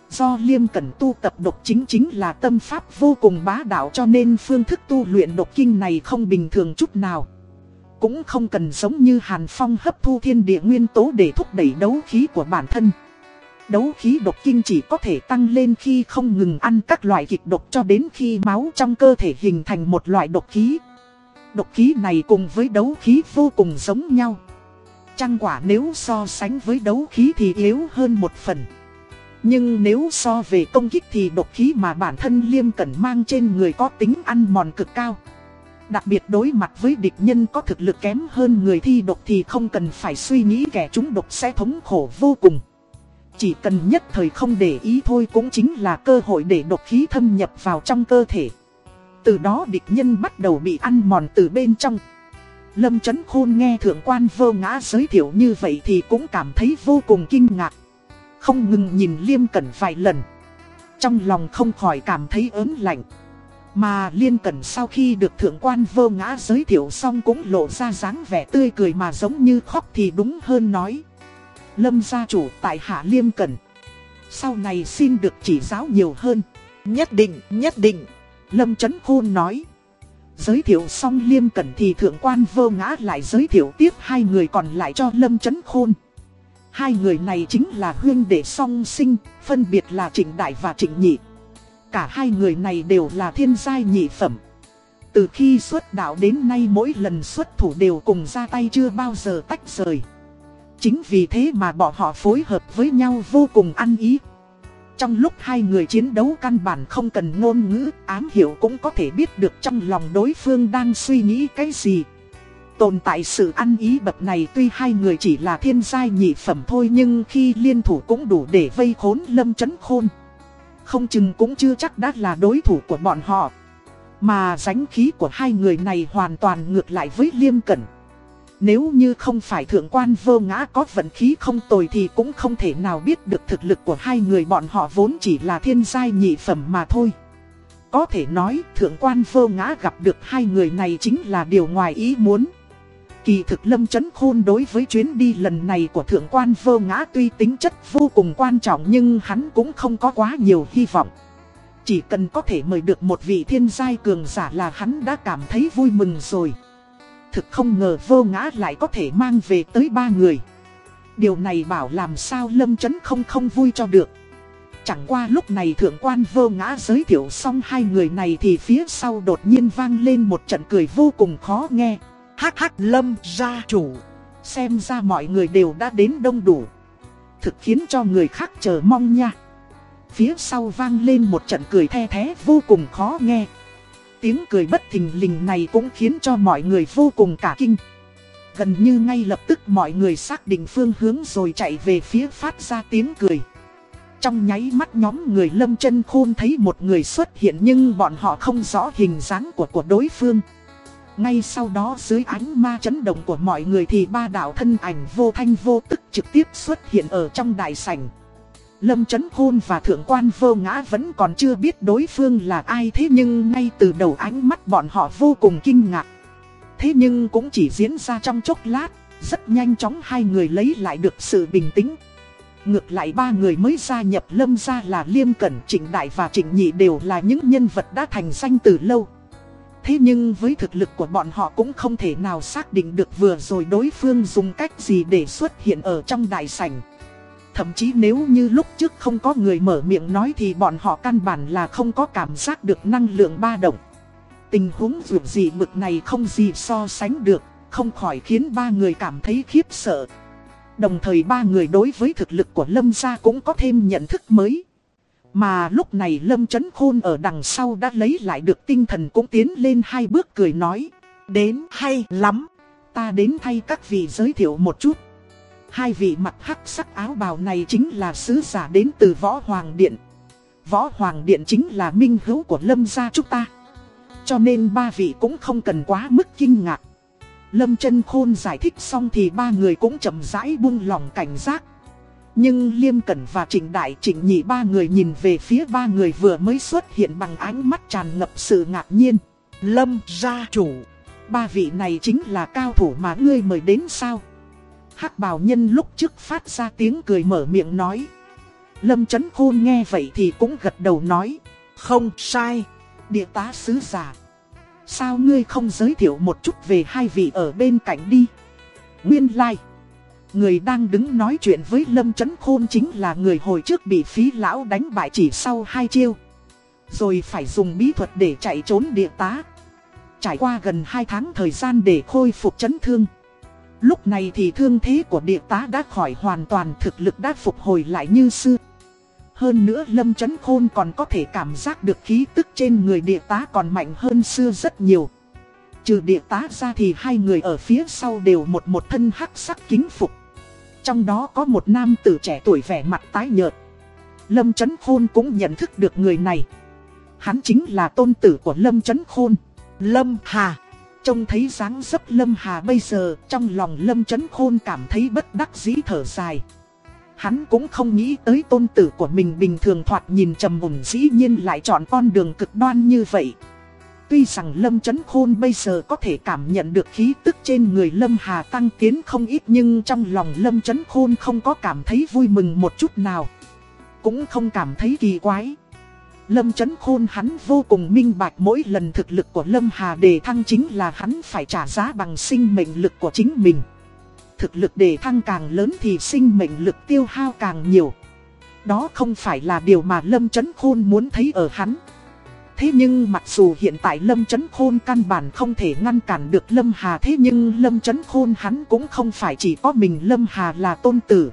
Do Liêm Cẩn tu tập độc chính chính là tâm pháp vô cùng bá đạo cho nên phương thức tu luyện độc kinh này không bình thường chút nào. Cũng không cần giống như Hàn Phong hấp thu thiên địa nguyên tố để thúc đẩy đấu khí của bản thân. Đấu khí độc kinh chỉ có thể tăng lên khi không ngừng ăn các loại kịch độc cho đến khi máu trong cơ thể hình thành một loại độc khí. Độc khí này cùng với đấu khí vô cùng giống nhau. Trăng quả nếu so sánh với đấu khí thì yếu hơn một phần. Nhưng nếu so về công kích thì độc khí mà bản thân Liêm Cẩn mang trên người có tính ăn mòn cực cao. Đặc biệt đối mặt với địch nhân có thực lực kém hơn người thi độc thì không cần phải suy nghĩ kẻ chúng độc sẽ thống khổ vô cùng. Chỉ cần nhất thời không để ý thôi cũng chính là cơ hội để độc khí thâm nhập vào trong cơ thể. Từ đó địch nhân bắt đầu bị ăn mòn từ bên trong. Lâm Trấn Khôn nghe thượng quan vô ngã giới thiệu như vậy thì cũng cảm thấy vô cùng kinh ngạc. Không ngừng nhìn Liêm Cẩn vài lần. Trong lòng không khỏi cảm thấy ớn lạnh. Mà Liên Cẩn sau khi được thượng quan vô ngã giới thiệu xong cũng lộ ra dáng vẻ tươi cười mà giống như khóc thì đúng hơn nói. Lâm gia chủ tại Hạ Liêm Cẩn. Sau này xin được chỉ giáo nhiều hơn. Nhất định, nhất định. Lâm Trấn Khôn nói. Giới thiệu xong Liêm Cẩn thì thượng quan vô ngã lại giới thiệu tiếp hai người còn lại cho Lâm Trấn Khôn. Hai người này chính là huyên đệ song sinh, phân biệt là Trịnh Đại và Trịnh Nhị. Cả hai người này đều là thiên giai nhị phẩm. Từ khi xuất đạo đến nay mỗi lần xuất thủ đều cùng ra tay chưa bao giờ tách rời. Chính vì thế mà bọn họ phối hợp với nhau vô cùng ăn ý. Trong lúc hai người chiến đấu căn bản không cần ngôn ngữ, ám hiểu cũng có thể biết được trong lòng đối phương đang suy nghĩ cái gì. Tồn tại sự ăn ý bậc này tuy hai người chỉ là thiên giai nhị phẩm thôi nhưng khi liên thủ cũng đủ để vây khốn lâm chấn khôn. Không chừng cũng chưa chắc đã là đối thủ của bọn họ. Mà ránh khí của hai người này hoàn toàn ngược lại với liêm cẩn. Nếu như không phải thượng quan vô ngã có vận khí không tồi thì cũng không thể nào biết được thực lực của hai người bọn họ vốn chỉ là thiên giai nhị phẩm mà thôi. Có thể nói thượng quan vô ngã gặp được hai người này chính là điều ngoài ý muốn. Kỳ thực lâm chấn khôn đối với chuyến đi lần này của thượng quan vô ngã tuy tính chất vô cùng quan trọng nhưng hắn cũng không có quá nhiều hy vọng. Chỉ cần có thể mời được một vị thiên giai cường giả là hắn đã cảm thấy vui mừng rồi. Thực không ngờ vô ngã lại có thể mang về tới ba người. Điều này bảo làm sao lâm chấn không không vui cho được. Chẳng qua lúc này thượng quan vô ngã giới thiệu xong hai người này thì phía sau đột nhiên vang lên một trận cười vô cùng khó nghe hắc hắc lâm gia chủ. Xem ra mọi người đều đã đến đông đủ. Thực khiến cho người khác chờ mong nha. Phía sau vang lên một trận cười the thế vô cùng khó nghe. Tiếng cười bất thình lình này cũng khiến cho mọi người vô cùng cả kinh. Gần như ngay lập tức mọi người xác định phương hướng rồi chạy về phía phát ra tiếng cười. Trong nháy mắt nhóm người lâm chân khôn thấy một người xuất hiện nhưng bọn họ không rõ hình dáng của của đối phương. Ngay sau đó dưới ánh ma chấn động của mọi người thì ba đạo thân ảnh vô thanh vô tức trực tiếp xuất hiện ở trong đại sảnh. Lâm Chấn Khôn và Thượng quan vô ngã vẫn còn chưa biết đối phương là ai thế nhưng ngay từ đầu ánh mắt bọn họ vô cùng kinh ngạc. Thế nhưng cũng chỉ diễn ra trong chốc lát, rất nhanh chóng hai người lấy lại được sự bình tĩnh. Ngược lại ba người mới gia nhập Lâm gia là Liêm Cẩn, Trịnh Đại và Trịnh Nhị đều là những nhân vật đã thành danh từ lâu. Thế nhưng với thực lực của bọn họ cũng không thể nào xác định được vừa rồi đối phương dùng cách gì để xuất hiện ở trong đại sảnh. Thậm chí nếu như lúc trước không có người mở miệng nói thì bọn họ căn bản là không có cảm giác được năng lượng ba động. Tình huống dù gì mực này không gì so sánh được, không khỏi khiến ba người cảm thấy khiếp sợ. Đồng thời ba người đối với thực lực của Lâm gia cũng có thêm nhận thức mới. Mà lúc này Lâm Chấn Khôn ở đằng sau đã lấy lại được tinh thần cũng tiến lên hai bước cười nói. Đến hay lắm. Ta đến thay các vị giới thiệu một chút. Hai vị mặc hắc sắc áo bào này chính là sứ giả đến từ Võ Hoàng Điện. Võ Hoàng Điện chính là minh hữu của Lâm gia chúng ta. Cho nên ba vị cũng không cần quá mức kinh ngạc. Lâm chân Khôn giải thích xong thì ba người cũng chậm rãi buông lòng cảnh giác. Nhưng Liêm Cẩn và Trịnh Đại Trịnh Nhị ba người nhìn về phía ba người vừa mới xuất hiện bằng ánh mắt tràn ngập sự ngạc nhiên. Lâm gia chủ. Ba vị này chính là cao thủ mà ngươi mời đến sao? hắc bào nhân lúc trước phát ra tiếng cười mở miệng nói. Lâm Chấn Khôn nghe vậy thì cũng gật đầu nói. Không sai. Địa tá sứ giả. Sao ngươi không giới thiệu một chút về hai vị ở bên cạnh đi? Nguyên lai. Like. Người đang đứng nói chuyện với Lâm Chấn Khôn chính là người hồi trước bị phí lão đánh bại chỉ sau hai chiêu. Rồi phải dùng bí thuật để chạy trốn địa tá. Trải qua gần 2 tháng thời gian để khôi phục chấn thương. Lúc này thì thương thế của địa tá đã khỏi hoàn toàn, thực lực đã phục hồi lại như xưa. Hơn nữa Lâm Chấn Khôn còn có thể cảm giác được khí tức trên người địa tá còn mạnh hơn xưa rất nhiều. Trừ địa tá ra thì hai người ở phía sau đều một một thân hắc sắc kính phục. Trong đó có một nam tử trẻ tuổi vẻ mặt tái nhợt. Lâm Chấn Khôn cũng nhận thức được người này. Hắn chính là tôn tử của Lâm Chấn Khôn. Lâm Hà. Trông thấy dáng dấp Lâm Hà bây giờ, trong lòng Lâm Chấn Khôn cảm thấy bất đắc dĩ thở dài. Hắn cũng không nghĩ tới tôn tử của mình bình thường thoạt nhìn trầm mùng dĩ nhiên lại chọn con đường cực đoan như vậy. Tuy rằng Lâm Chấn Khôn bây giờ có thể cảm nhận được khí tức trên người Lâm Hà tăng tiến không ít nhưng trong lòng Lâm Chấn Khôn không có cảm thấy vui mừng một chút nào. Cũng không cảm thấy kỳ quái. Lâm Chấn Khôn hắn vô cùng minh bạch mỗi lần thực lực của Lâm Hà đề thăng chính là hắn phải trả giá bằng sinh mệnh lực của chính mình. Thực lực đề thăng càng lớn thì sinh mệnh lực tiêu hao càng nhiều. Đó không phải là điều mà Lâm Chấn Khôn muốn thấy ở hắn. Thế nhưng mặc dù hiện tại Lâm Chấn Khôn căn bản không thể ngăn cản được Lâm Hà thế nhưng Lâm Chấn Khôn hắn cũng không phải chỉ có mình Lâm Hà là tôn tử.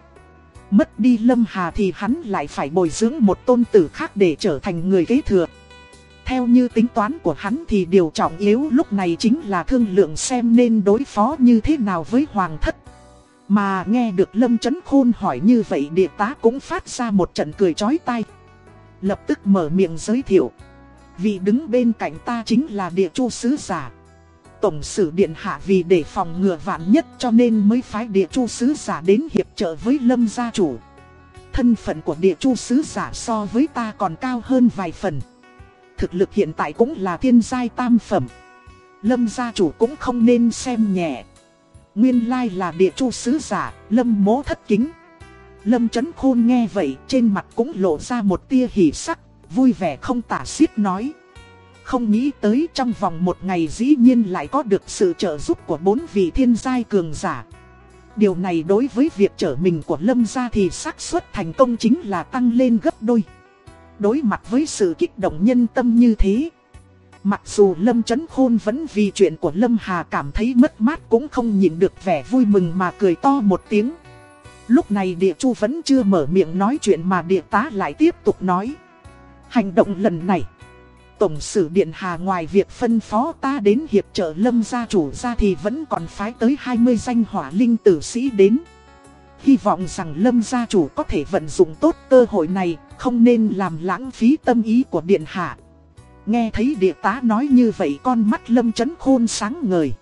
Mất đi Lâm Hà thì hắn lại phải bồi dưỡng một tôn tử khác để trở thành người kế thừa. Theo như tính toán của hắn thì điều trọng yếu lúc này chính là thương lượng xem nên đối phó như thế nào với Hoàng thất. Mà nghe được Lâm Chấn Khôn hỏi như vậy, địa tá cũng phát ra một trận cười chói tai. Lập tức mở miệng giới thiệu. Vị đứng bên cạnh ta chính là địa chu sứ giả. Tổng sử điện hạ vì để phòng ngừa vạn nhất cho nên mới phái địa chu sứ giả đến hiệp trợ với lâm gia chủ. Thân phận của địa chu sứ giả so với ta còn cao hơn vài phần. Thực lực hiện tại cũng là thiên giai tam phẩm. Lâm gia chủ cũng không nên xem nhẹ. Nguyên lai là địa chu sứ giả, lâm mố thất kính. Lâm chấn khôn nghe vậy trên mặt cũng lộ ra một tia hỉ sắc, vui vẻ không tả xiết nói. Không nghĩ tới trong vòng một ngày dĩ nhiên lại có được sự trợ giúp của bốn vị thiên giai cường giả. Điều này đối với việc trở mình của Lâm gia thì xác suất thành công chính là tăng lên gấp đôi. Đối mặt với sự kích động nhân tâm như thế. Mặc dù Lâm Trấn Khôn vẫn vì chuyện của Lâm Hà cảm thấy mất mát cũng không nhìn được vẻ vui mừng mà cười to một tiếng. Lúc này địa chu vẫn chưa mở miệng nói chuyện mà địa tá lại tiếp tục nói. Hành động lần này Tổng sử Điện Hà ngoài việc phân phó ta đến hiệp trợ lâm gia chủ ra thì vẫn còn phái tới 20 danh hỏa linh tử sĩ đến. Hy vọng rằng lâm gia chủ có thể vận dụng tốt cơ hội này, không nên làm lãng phí tâm ý của Điện Hạ. Nghe thấy địa tá nói như vậy con mắt lâm chấn khôn sáng ngời.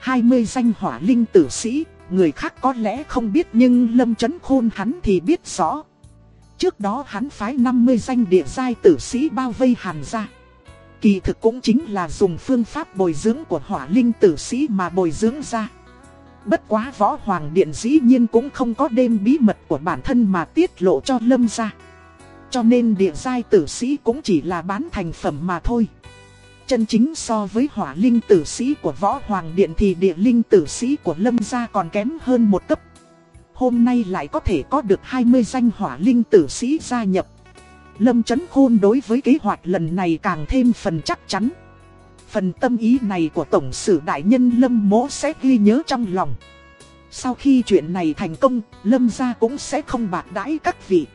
20 danh hỏa linh tử sĩ, người khác có lẽ không biết nhưng lâm chấn khôn hắn thì biết rõ. Trước đó hắn phái 50 danh địa giai tử sĩ bao vây hàn ra. Kỳ thực cũng chính là dùng phương pháp bồi dưỡng của hỏa linh tử sĩ mà bồi dưỡng ra. Bất quá võ hoàng điện dĩ nhiên cũng không có đêm bí mật của bản thân mà tiết lộ cho lâm ra. Cho nên địa giai tử sĩ cũng chỉ là bán thành phẩm mà thôi. Chân chính so với hỏa linh tử sĩ của võ hoàng điện thì địa linh tử sĩ của lâm gia còn kém hơn một cấp. Hôm nay lại có thể có được 20 danh hỏa linh tử sĩ gia nhập. Lâm Chấn Khôn đối với kế hoạch lần này càng thêm phần chắc chắn. Phần tâm ý này của Tổng sử Đại Nhân Lâm Mỗ sẽ ghi nhớ trong lòng. Sau khi chuyện này thành công, Lâm gia cũng sẽ không bạc đãi các vị.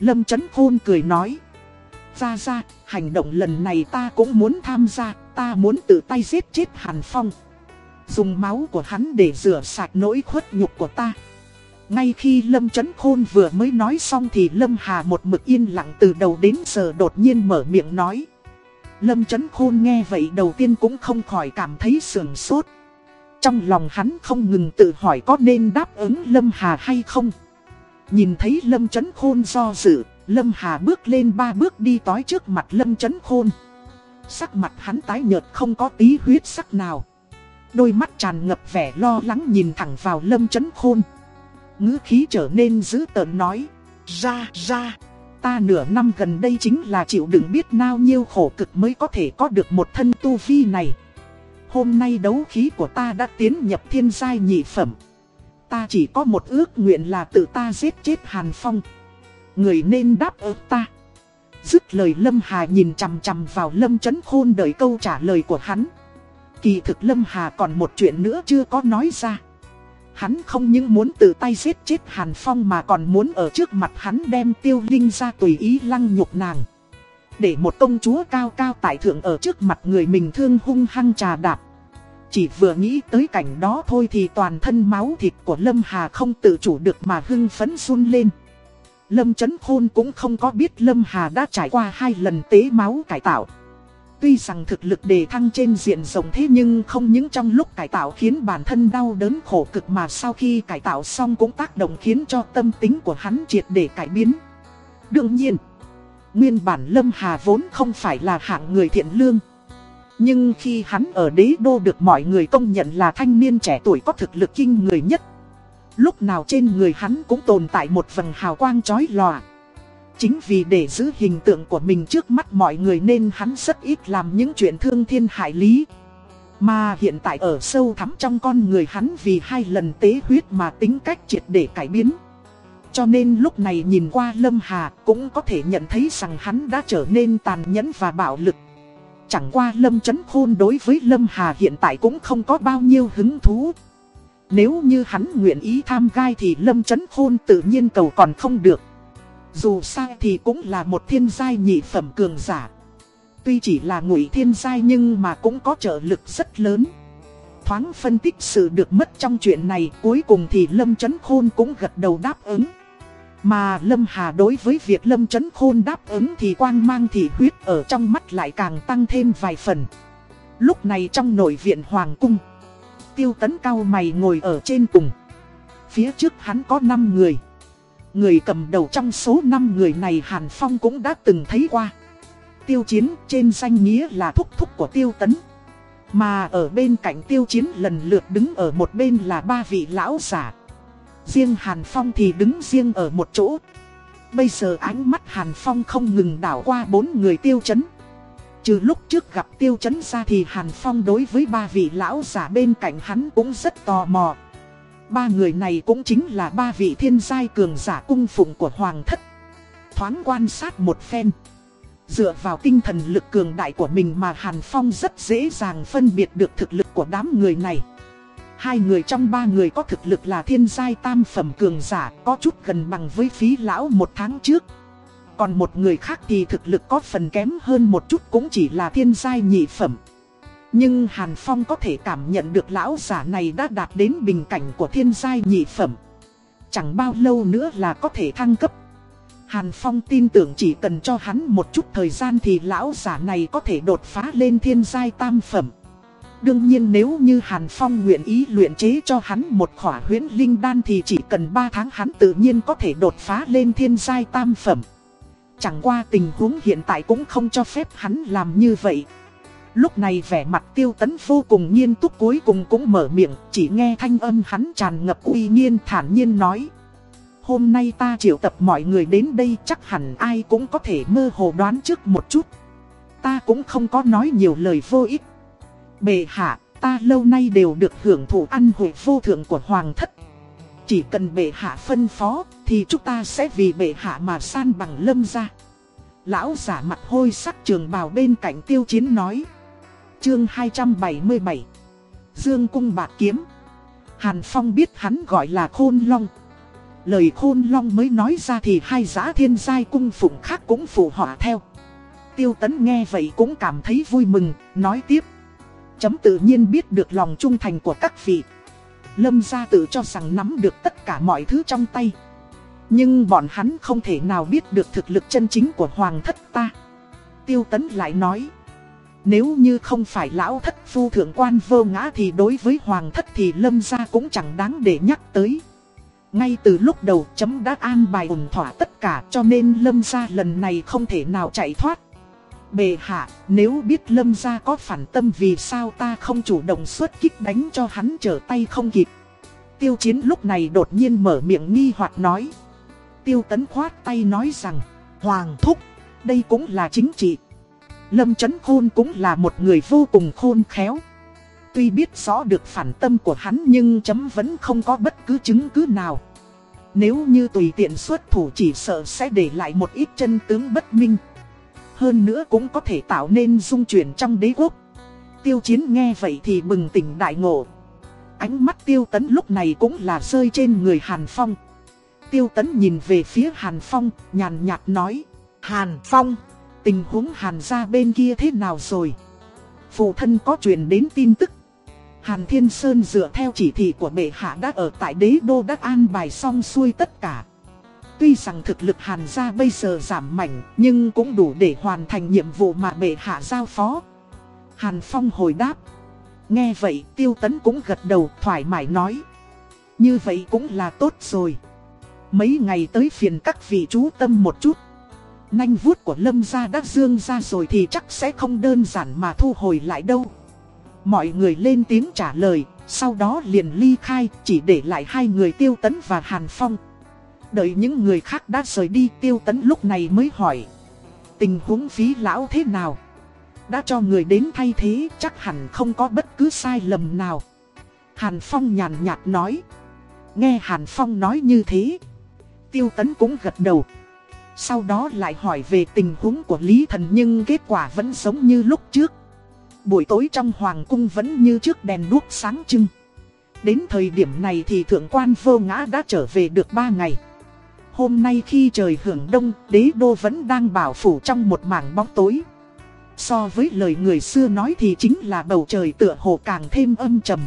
Lâm Chấn Khôn cười nói. Ra ra, hành động lần này ta cũng muốn tham gia, ta muốn tự tay giết chết Hàn Phong. Dùng máu của hắn để rửa sạch nỗi khuất nhục của ta. Ngay khi Lâm Chấn Khôn vừa mới nói xong thì Lâm Hà một mực yên lặng từ đầu đến giờ đột nhiên mở miệng nói. Lâm Chấn Khôn nghe vậy đầu tiên cũng không khỏi cảm thấy sườn sốt. Trong lòng hắn không ngừng tự hỏi có nên đáp ứng Lâm Hà hay không. Nhìn thấy Lâm Chấn Khôn do dự, Lâm Hà bước lên ba bước đi tói trước mặt Lâm Chấn Khôn. Sắc mặt hắn tái nhợt không có tí huyết sắc nào. Đôi mắt tràn ngập vẻ lo lắng nhìn thẳng vào Lâm Chấn Khôn ngữ khí trở nên dữ tợn nói. Ra, ra, ta nửa năm gần đây chính là chịu đựng biết nao nhiêu khổ cực mới có thể có được một thân tu vi này. Hôm nay đấu khí của ta đã tiến nhập thiên giai nhị phẩm. Ta chỉ có một ước nguyện là tự ta giết chết Hàn Phong. Người nên đáp ứng ta. Dứt lời Lâm Hà nhìn chằm chằm vào Lâm Chấn Khôn đợi câu trả lời của hắn. Kỳ thực Lâm Hà còn một chuyện nữa chưa có nói ra. Hắn không những muốn tự tay giết chết Hàn Phong mà còn muốn ở trước mặt hắn đem tiêu linh ra tùy ý lăng nhục nàng. Để một công chúa cao cao tại thượng ở trước mặt người mình thương hung hăng trà đạp. Chỉ vừa nghĩ tới cảnh đó thôi thì toàn thân máu thịt của Lâm Hà không tự chủ được mà hưng phấn run lên. Lâm Chấn Khôn cũng không có biết Lâm Hà đã trải qua hai lần tế máu cải tạo. Tuy rằng thực lực đề thăng trên diện rộng thế nhưng không những trong lúc cải tạo khiến bản thân đau đớn khổ cực mà sau khi cải tạo xong cũng tác động khiến cho tâm tính của hắn triệt để cải biến. Đương nhiên, nguyên bản Lâm Hà vốn không phải là hạng người thiện lương. Nhưng khi hắn ở đế đô được mọi người công nhận là thanh niên trẻ tuổi có thực lực kinh người nhất. Lúc nào trên người hắn cũng tồn tại một vầng hào quang chói lòa. Chính vì để giữ hình tượng của mình trước mắt mọi người nên hắn rất ít làm những chuyện thương thiên hại lý. Mà hiện tại ở sâu thẳm trong con người hắn vì hai lần tế huyết mà tính cách triệt để cải biến. Cho nên lúc này nhìn qua Lâm Hà cũng có thể nhận thấy rằng hắn đã trở nên tàn nhẫn và bạo lực. Chẳng qua Lâm Chấn Khôn đối với Lâm Hà hiện tại cũng không có bao nhiêu hứng thú. Nếu như hắn nguyện ý tham gai thì Lâm Chấn Khôn tự nhiên cầu còn không được. Dù sao thì cũng là một thiên giai nhị phẩm cường giả. Tuy chỉ là ngụy thiên giai nhưng mà cũng có trợ lực rất lớn. Thoáng phân tích sự được mất trong chuyện này cuối cùng thì Lâm Chấn Khôn cũng gật đầu đáp ứng. Mà Lâm Hà đối với việc Lâm Chấn Khôn đáp ứng thì quang mang thị huyết ở trong mắt lại càng tăng thêm vài phần. Lúc này trong nội viện Hoàng Cung, tiêu tấn cao mày ngồi ở trên cùng. Phía trước hắn có 5 người. Người cầm đầu trong số 5 người này Hàn Phong cũng đã từng thấy qua. Tiêu chiến trên danh nghĩa là thúc thúc của tiêu tấn. Mà ở bên cạnh tiêu chiến lần lượt đứng ở một bên là ba vị lão giả. Riêng Hàn Phong thì đứng riêng ở một chỗ. Bây giờ ánh mắt Hàn Phong không ngừng đảo qua bốn người tiêu chấn. Trừ lúc trước gặp tiêu chấn ra thì Hàn Phong đối với ba vị lão giả bên cạnh hắn cũng rất tò mò. Ba người này cũng chính là ba vị thiên giai cường giả cung phụng của Hoàng thất. Thoáng quan sát một phen. Dựa vào tinh thần lực cường đại của mình mà Hàn Phong rất dễ dàng phân biệt được thực lực của đám người này. Hai người trong ba người có thực lực là thiên giai tam phẩm cường giả, có chút gần bằng với phí lão một tháng trước. Còn một người khác thì thực lực có phần kém hơn một chút cũng chỉ là thiên giai nhị phẩm. Nhưng Hàn Phong có thể cảm nhận được lão giả này đã đạt đến bình cảnh của thiên giai nhị phẩm. Chẳng bao lâu nữa là có thể thăng cấp. Hàn Phong tin tưởng chỉ cần cho hắn một chút thời gian thì lão giả này có thể đột phá lên thiên giai tam phẩm. Đương nhiên nếu như Hàn Phong nguyện ý luyện chế cho hắn một khỏa huyễn linh đan thì chỉ cần 3 tháng hắn tự nhiên có thể đột phá lên thiên giai tam phẩm. Chẳng qua tình huống hiện tại cũng không cho phép hắn làm như vậy. Lúc này vẻ mặt tiêu tấn vô cùng nghiêm túc cuối cùng cũng mở miệng, chỉ nghe thanh âm hắn tràn ngập uy nhiên thản nhiên nói. Hôm nay ta triệu tập mọi người đến đây chắc hẳn ai cũng có thể mơ hồ đoán trước một chút. Ta cũng không có nói nhiều lời vô ích. Bệ hạ, ta lâu nay đều được hưởng thụ ăn hội vô thượng của hoàng thất. Chỉ cần bệ hạ phân phó, thì chúng ta sẽ vì bệ hạ mà san bằng lâm ra. Lão giả mặt hôi sắc trường bào bên cạnh tiêu chiến nói. Chương 277 Dương cung bạc kiếm. Hàn Phong biết hắn gọi là khôn long. Lời khôn long mới nói ra thì hai giã thiên giai cung phụng khác cũng phụ họa theo. Tiêu tấn nghe vậy cũng cảm thấy vui mừng, nói tiếp. Chấm tự nhiên biết được lòng trung thành của các vị. Lâm gia tự cho rằng nắm được tất cả mọi thứ trong tay. Nhưng bọn hắn không thể nào biết được thực lực chân chính của hoàng thất ta. Tiêu tấn lại nói nếu như không phải lão thất phu thượng quan vô ngã thì đối với hoàng thất thì lâm gia cũng chẳng đáng để nhắc tới ngay từ lúc đầu chấm đã an bài ổn thỏa tất cả cho nên lâm gia lần này không thể nào chạy thoát. Bề hạ, nếu biết lâm gia có phản tâm vì sao ta không chủ động xuất kích đánh cho hắn trở tay không kịp. Tiêu chiến lúc này đột nhiên mở miệng nghi hoặc nói. Tiêu tấn khoát tay nói rằng, Hoàng thúc, đây cũng là chính trị. Lâm chấn khôn cũng là một người vô cùng khôn khéo. Tuy biết rõ được phản tâm của hắn nhưng chấm vẫn không có bất cứ chứng cứ nào. Nếu như tùy tiện xuất thủ chỉ sợ sẽ để lại một ít chân tướng bất minh. Hơn nữa cũng có thể tạo nên dung chuyển trong đế quốc. Tiêu chiến nghe vậy thì bừng tỉnh đại ngộ. Ánh mắt tiêu tấn lúc này cũng là rơi trên người Hàn Phong. Tiêu tấn nhìn về phía Hàn Phong, nhàn nhạt nói. Hàn Phong, tình huống Hàn gia bên kia thế nào rồi? Phụ thân có truyền đến tin tức. Hàn Thiên Sơn dựa theo chỉ thị của bệ hạ đã ở tại đế đô đã an bài xong xuôi tất cả. Tuy rằng thực lực Hàn gia bây giờ giảm mạnh, nhưng cũng đủ để hoàn thành nhiệm vụ mà bệ hạ giao phó. Hàn Phong hồi đáp. Nghe vậy Tiêu Tấn cũng gật đầu thoải mái nói. Như vậy cũng là tốt rồi. Mấy ngày tới phiền các vị chú tâm một chút. Nanh vuốt của Lâm gia đã dương ra rồi thì chắc sẽ không đơn giản mà thu hồi lại đâu. Mọi người lên tiếng trả lời, sau đó liền ly khai, chỉ để lại hai người Tiêu Tấn và Hàn Phong. Đợi những người khác đã rời đi Tiêu Tấn lúc này mới hỏi. Tình huống phí lão thế nào? Đã cho người đến thay thế chắc hẳn không có bất cứ sai lầm nào. Hàn Phong nhàn nhạt nói. Nghe Hàn Phong nói như thế. Tiêu Tấn cũng gật đầu. Sau đó lại hỏi về tình huống của Lý Thần nhưng kết quả vẫn giống như lúc trước buổi tối trong hoàng cung vẫn như trước đèn đuốc sáng trưng. Đến thời điểm này thì thượng quan vô ngã đã trở về được 3 ngày. Hôm nay khi trời hưởng đông, đế đô vẫn đang bảo phủ trong một mảng bóng tối. So với lời người xưa nói thì chính là bầu trời tựa hồ càng thêm âm trầm.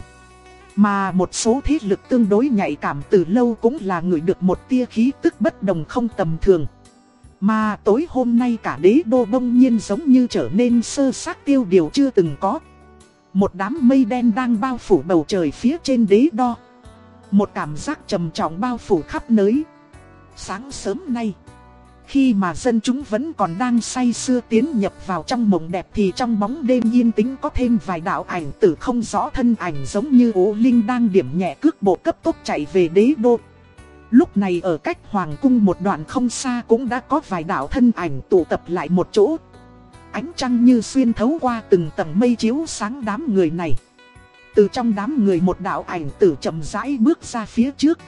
Mà một số thế lực tương đối nhạy cảm từ lâu cũng là người được một tia khí tức bất đồng không tầm thường. Mà tối hôm nay cả đế đô bông nhiên giống như trở nên sơ xác tiêu điều chưa từng có. Một đám mây đen đang bao phủ bầu trời phía trên đế đo. Một cảm giác trầm trọng bao phủ khắp nơi. Sáng sớm nay, khi mà dân chúng vẫn còn đang say sưa tiến nhập vào trong mộng đẹp thì trong bóng đêm yên tĩnh có thêm vài đạo ảnh tử không rõ thân ảnh giống như ố linh đang điểm nhẹ cước bộ cấp tốc chạy về đế đô. Lúc này ở cách hoàng cung một đoạn không xa cũng đã có vài đạo thân ảnh tụ tập lại một chỗ. Ánh trăng như xuyên thấu qua từng tầng mây chiếu sáng đám người này. Từ trong đám người một đạo ảnh tử chậm rãi bước ra phía trước.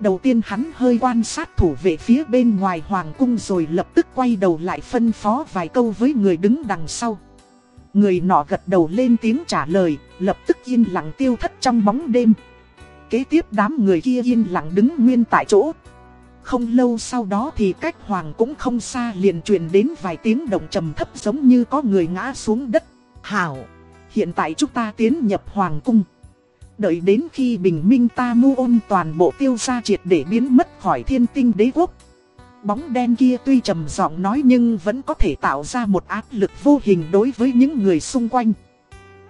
Đầu tiên hắn hơi quan sát thủ vệ phía bên ngoài hoàng cung rồi lập tức quay đầu lại phân phó vài câu với người đứng đằng sau. Người nọ gật đầu lên tiếng trả lời, lập tức yên lặng tiêu thất trong bóng đêm kế tiếp đám người kia yên lặng đứng nguyên tại chỗ. Không lâu sau đó thì cách hoàng cũng không xa liền truyền đến vài tiếng động trầm thấp giống như có người ngã xuống đất. Hảo, hiện tại chúng ta tiến nhập hoàng cung. Đợi đến khi bình minh ta mu ôn toàn bộ tiêu gia triệt để biến mất khỏi thiên tinh đế quốc. Bóng đen kia tuy trầm giọng nói nhưng vẫn có thể tạo ra một áp lực vô hình đối với những người xung quanh.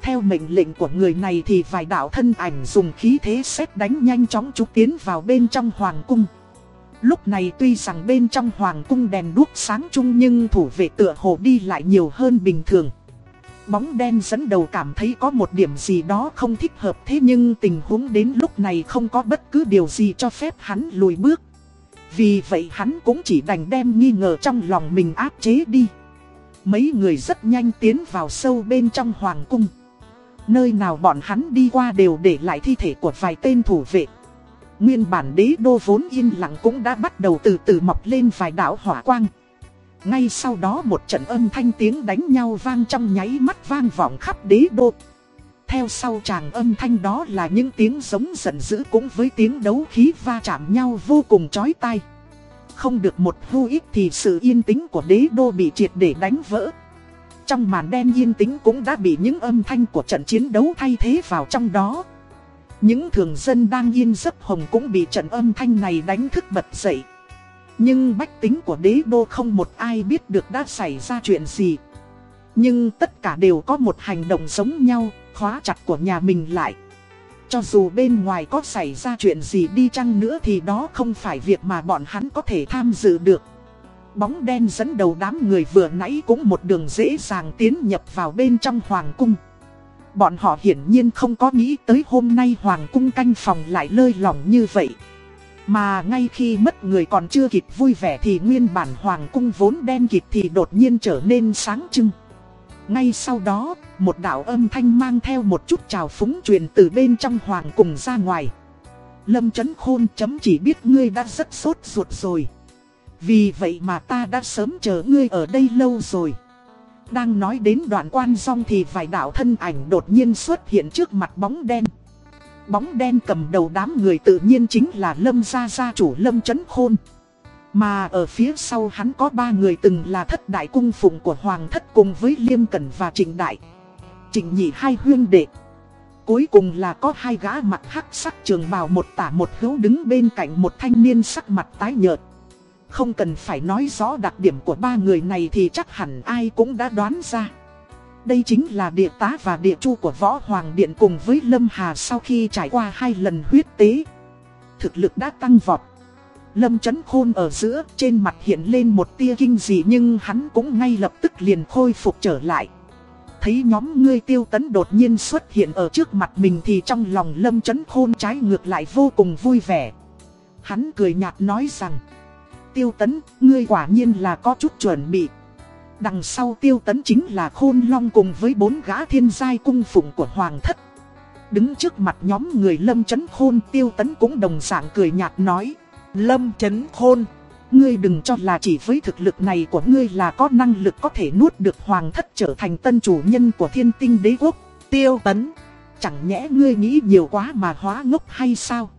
Theo mệnh lệnh của người này thì vài đạo thân ảnh dùng khí thế xét đánh nhanh chóng trục tiến vào bên trong hoàng cung. Lúc này tuy rằng bên trong hoàng cung đèn đuốc sáng chung nhưng thủ vệ tựa hồ đi lại nhiều hơn bình thường. Bóng đen dẫn đầu cảm thấy có một điểm gì đó không thích hợp thế nhưng tình huống đến lúc này không có bất cứ điều gì cho phép hắn lùi bước. Vì vậy hắn cũng chỉ đành đem nghi ngờ trong lòng mình áp chế đi. Mấy người rất nhanh tiến vào sâu bên trong hoàng cung. Nơi nào bọn hắn đi qua đều để lại thi thể của vài tên thủ vệ Nguyên bản đế đô vốn yên lặng cũng đã bắt đầu từ từ mọc lên vài đảo hỏa quang Ngay sau đó một trận âm thanh tiếng đánh nhau vang trong nháy mắt vang vọng khắp đế đô Theo sau chàng âm thanh đó là những tiếng giống giận dữ cũng với tiếng đấu khí va chạm nhau vô cùng chói tai. Không được một hô ích thì sự yên tĩnh của đế đô bị triệt để đánh vỡ. Trong màn đen yên tĩnh cũng đã bị những âm thanh của trận chiến đấu thay thế vào trong đó. Những thường dân đang yên giấc hồng cũng bị trận âm thanh này đánh thức bật dậy. Nhưng bách tính của đế đô không một ai biết được đã xảy ra chuyện gì. Nhưng tất cả đều có một hành động giống nhau, khóa chặt của nhà mình lại. Cho dù bên ngoài có xảy ra chuyện gì đi chăng nữa thì đó không phải việc mà bọn hắn có thể tham dự được. Bóng đen dẫn đầu đám người vừa nãy cũng một đường dễ dàng tiến nhập vào bên trong hoàng cung. Bọn họ hiển nhiên không có nghĩ tới hôm nay hoàng cung canh phòng lại lơi lỏng như vậy. Mà ngay khi mất người còn chưa kịp vui vẻ thì nguyên bản hoàng cung vốn đen kịt thì đột nhiên trở nên sáng trưng. Ngay sau đó, một đạo âm thanh mang theo một chút trào phúng truyền từ bên trong hoàng cung ra ngoài. Lâm chấn khôn chấm chỉ biết ngươi đã rất sốt ruột rồi. Vì vậy mà ta đã sớm chờ ngươi ở đây lâu rồi. Đang nói đến đoạn quan xong thì vài đạo thân ảnh đột nhiên xuất hiện trước mặt bóng đen. Bóng đen cầm đầu đám người tự nhiên chính là Lâm gia gia chủ Lâm Chấn Khôn. Mà ở phía sau hắn có ba người từng là thất đại cung phụng của Hoàng thất cùng với Liêm Cẩn và Trịnh Đại. Trịnh nhị hai huyên đệ. Cuối cùng là có hai gã mặt hắc sắc trường bào một tả một hữu đứng bên cạnh một thanh niên sắc mặt tái nhợt. Không cần phải nói rõ đặc điểm của ba người này thì chắc hẳn ai cũng đã đoán ra. Đây chính là địa tá và địa chu của Võ Hoàng Điện cùng với Lâm Hà sau khi trải qua hai lần huyết tế. Thực lực đã tăng vọt. Lâm chấn khôn ở giữa, trên mặt hiện lên một tia kinh dị nhưng hắn cũng ngay lập tức liền khôi phục trở lại. Thấy nhóm ngươi tiêu tấn đột nhiên xuất hiện ở trước mặt mình thì trong lòng lâm chấn khôn trái ngược lại vô cùng vui vẻ. Hắn cười nhạt nói rằng Tiêu tấn, ngươi quả nhiên là có chút chuẩn bị. Đằng sau tiêu tấn chính là khôn long cùng với bốn gã thiên giai cung phụng của hoàng thất. Đứng trước mặt nhóm người lâm chấn khôn tiêu tấn cũng đồng dạng cười nhạt nói Lâm chấn khôn Ngươi đừng cho là chỉ với thực lực này của ngươi là có năng lực có thể nuốt được hoàng thất trở thành tân chủ nhân của thiên tinh đế quốc. Tiêu tấn Chẳng nhẽ ngươi nghĩ nhiều quá mà hóa ngốc hay sao?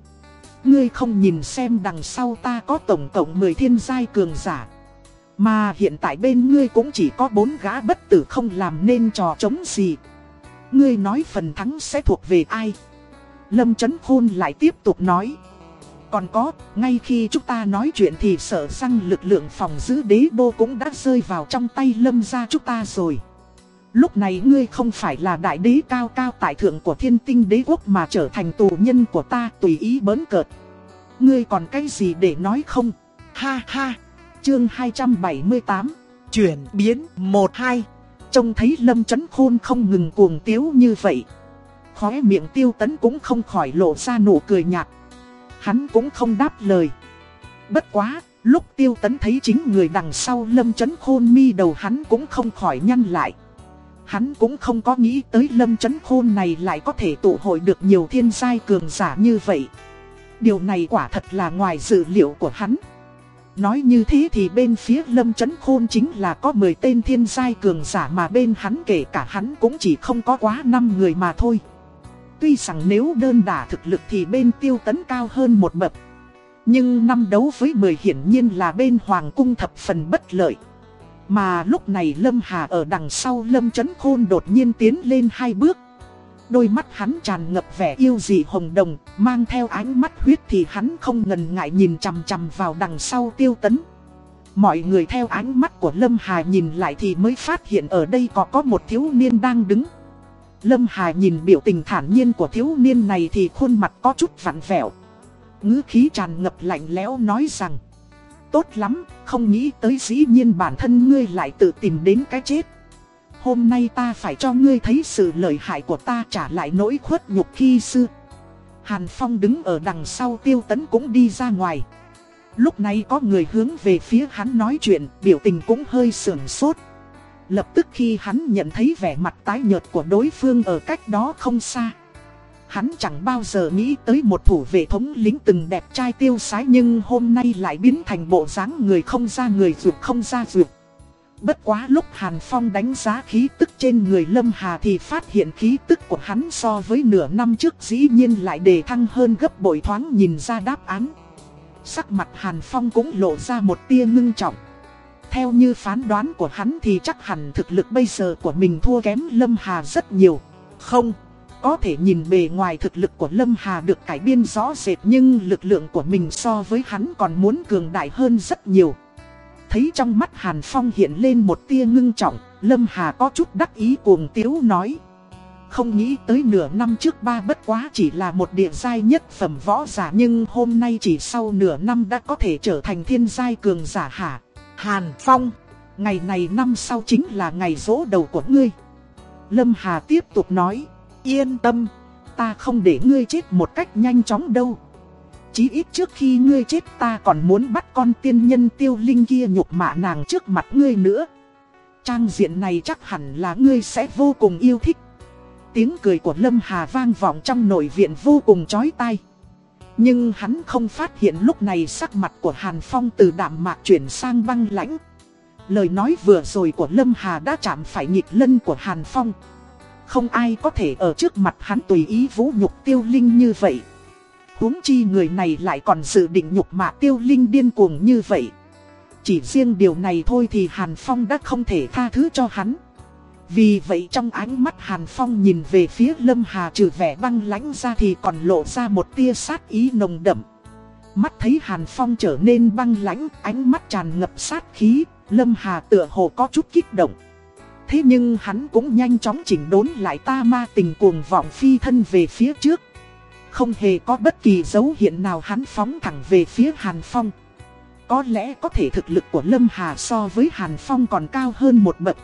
Ngươi không nhìn xem đằng sau ta có tổng cộng 10 thiên giai cường giả. Mà hiện tại bên ngươi cũng chỉ có bốn gã bất tử không làm nên trò chống gì. Ngươi nói phần thắng sẽ thuộc về ai? Lâm Trấn Khôn lại tiếp tục nói. Còn có, ngay khi chúng ta nói chuyện thì sợ rằng lực lượng phòng giữ đế đô cũng đã rơi vào trong tay lâm gia chúng ta rồi. Lúc này ngươi không phải là đại đế cao cao tại thượng của thiên tinh đế quốc mà trở thành tù nhân của ta tùy ý bớn cợt. Ngươi còn cái gì để nói không? Ha ha! Chương 278 Chuyển biến 1-2 Trông thấy lâm chấn khôn không ngừng cuồng tiếu như vậy. Khóe miệng tiêu tấn cũng không khỏi lộ ra nụ cười nhạt. Hắn cũng không đáp lời. Bất quá, lúc tiêu tấn thấy chính người đằng sau lâm chấn khôn mi đầu hắn cũng không khỏi nhăn lại. Hắn cũng không có nghĩ tới lâm chấn khôn này lại có thể tụ hội được nhiều thiên giai cường giả như vậy. Điều này quả thật là ngoài dự liệu của hắn. Nói như thế thì bên phía lâm chấn khôn chính là có 10 tên thiên giai cường giả mà bên hắn kể cả hắn cũng chỉ không có quá 5 người mà thôi. Tuy rằng nếu đơn đả thực lực thì bên tiêu tấn cao hơn một bậc. Nhưng năm đấu với 10 hiển nhiên là bên hoàng cung thập phần bất lợi. Mà lúc này Lâm Hà ở đằng sau Lâm Chấn Khôn đột nhiên tiến lên hai bước. Đôi mắt hắn tràn ngập vẻ yêu dị hồng đồng, mang theo ánh mắt huyết thì hắn không ngần ngại nhìn chằm chằm vào đằng sau tiêu tấn. Mọi người theo ánh mắt của Lâm Hà nhìn lại thì mới phát hiện ở đây có có một thiếu niên đang đứng. Lâm Hà nhìn biểu tình thản nhiên của thiếu niên này thì khuôn mặt có chút vặn vẹo. ngữ khí tràn ngập lạnh lẽo nói rằng Tốt lắm, không nghĩ tới dĩ nhiên bản thân ngươi lại tự tìm đến cái chết. Hôm nay ta phải cho ngươi thấy sự lợi hại của ta trả lại nỗi khuất nhục khi xưa. Hàn Phong đứng ở đằng sau tiêu tấn cũng đi ra ngoài. Lúc này có người hướng về phía hắn nói chuyện, biểu tình cũng hơi sưởng sốt. Lập tức khi hắn nhận thấy vẻ mặt tái nhợt của đối phương ở cách đó không xa. Hắn chẳng bao giờ nghĩ tới một thủ vệ thống lính từng đẹp trai tiêu sái nhưng hôm nay lại biến thành bộ dáng người không ra người ruột không ra ruột. Bất quá lúc Hàn Phong đánh giá khí tức trên người Lâm Hà thì phát hiện khí tức của hắn so với nửa năm trước dĩ nhiên lại đề thăng hơn gấp bội thoáng nhìn ra đáp án. Sắc mặt Hàn Phong cũng lộ ra một tia ngưng trọng. Theo như phán đoán của hắn thì chắc hẳn thực lực bây giờ của mình thua kém Lâm Hà rất nhiều. Không, có thể nhìn bề ngoài thực lực của Lâm Hà được cải biên rõ rệt nhưng lực lượng của mình so với hắn còn muốn cường đại hơn rất nhiều. Thấy trong mắt Hàn Phong hiện lên một tia ngưng trọng, Lâm Hà có chút đắc ý cuồng tiếu nói. Không nghĩ tới nửa năm trước ba bất quá chỉ là một địa giai nhất phẩm võ giả nhưng hôm nay chỉ sau nửa năm đã có thể trở thành thiên giai cường giả hả. Hàn Phong, ngày này năm sau chính là ngày rỗ đầu của ngươi. Lâm Hà tiếp tục nói, yên tâm, ta không để ngươi chết một cách nhanh chóng đâu. Chí ít trước khi ngươi chết ta còn muốn bắt con tiên nhân tiêu linh kia nhục mạ nàng trước mặt ngươi nữa. Trang diện này chắc hẳn là ngươi sẽ vô cùng yêu thích. Tiếng cười của Lâm Hà vang vọng trong nội viện vô cùng chói tai. Nhưng hắn không phát hiện lúc này sắc mặt của Hàn Phong từ đạm mạc chuyển sang băng lãnh. Lời nói vừa rồi của Lâm Hà đã chạm phải nhịp lân của Hàn Phong. Không ai có thể ở trước mặt hắn tùy ý vũ nhục tiêu linh như vậy huống chi người này lại còn dự định nhục mạ tiêu linh điên cuồng như vậy. Chỉ riêng điều này thôi thì Hàn Phong đã không thể tha thứ cho hắn. Vì vậy trong ánh mắt Hàn Phong nhìn về phía Lâm Hà trừ vẻ băng lãnh ra thì còn lộ ra một tia sát ý nồng đậm. Mắt thấy Hàn Phong trở nên băng lãnh, ánh mắt tràn ngập sát khí, Lâm Hà tựa hồ có chút kích động. Thế nhưng hắn cũng nhanh chóng chỉnh đốn lại ta ma tình cuồng vọng phi thân về phía trước. Không hề có bất kỳ dấu hiện nào hắn phóng thẳng về phía Hàn Phong. Có lẽ có thể thực lực của Lâm Hà so với Hàn Phong còn cao hơn một bậc.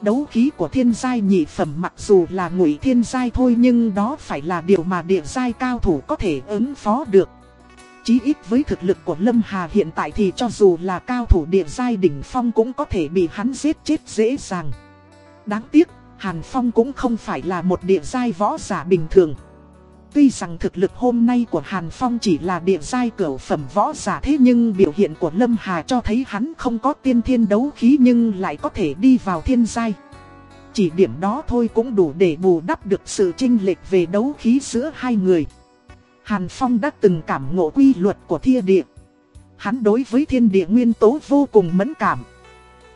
Đấu khí của thiên giai nhị phẩm mặc dù là ngụy thiên giai thôi nhưng đó phải là điều mà địa giai cao thủ có thể ứng phó được. Chí ít với thực lực của Lâm Hà hiện tại thì cho dù là cao thủ địa giai đỉnh phong cũng có thể bị hắn giết chết dễ dàng. Đáng tiếc, Hàn Phong cũng không phải là một địa giai võ giả bình thường. Tuy rằng thực lực hôm nay của Hàn Phong chỉ là địa giai cửu phẩm võ giả thế nhưng biểu hiện của Lâm Hà cho thấy hắn không có tiên thiên đấu khí nhưng lại có thể đi vào thiên giai. Chỉ điểm đó thôi cũng đủ để bù đắp được sự chênh lệch về đấu khí giữa hai người. Hàn Phong đã từng cảm ngộ quy luật của thiên địa. Hắn đối với thiên địa nguyên tố vô cùng mẫn cảm.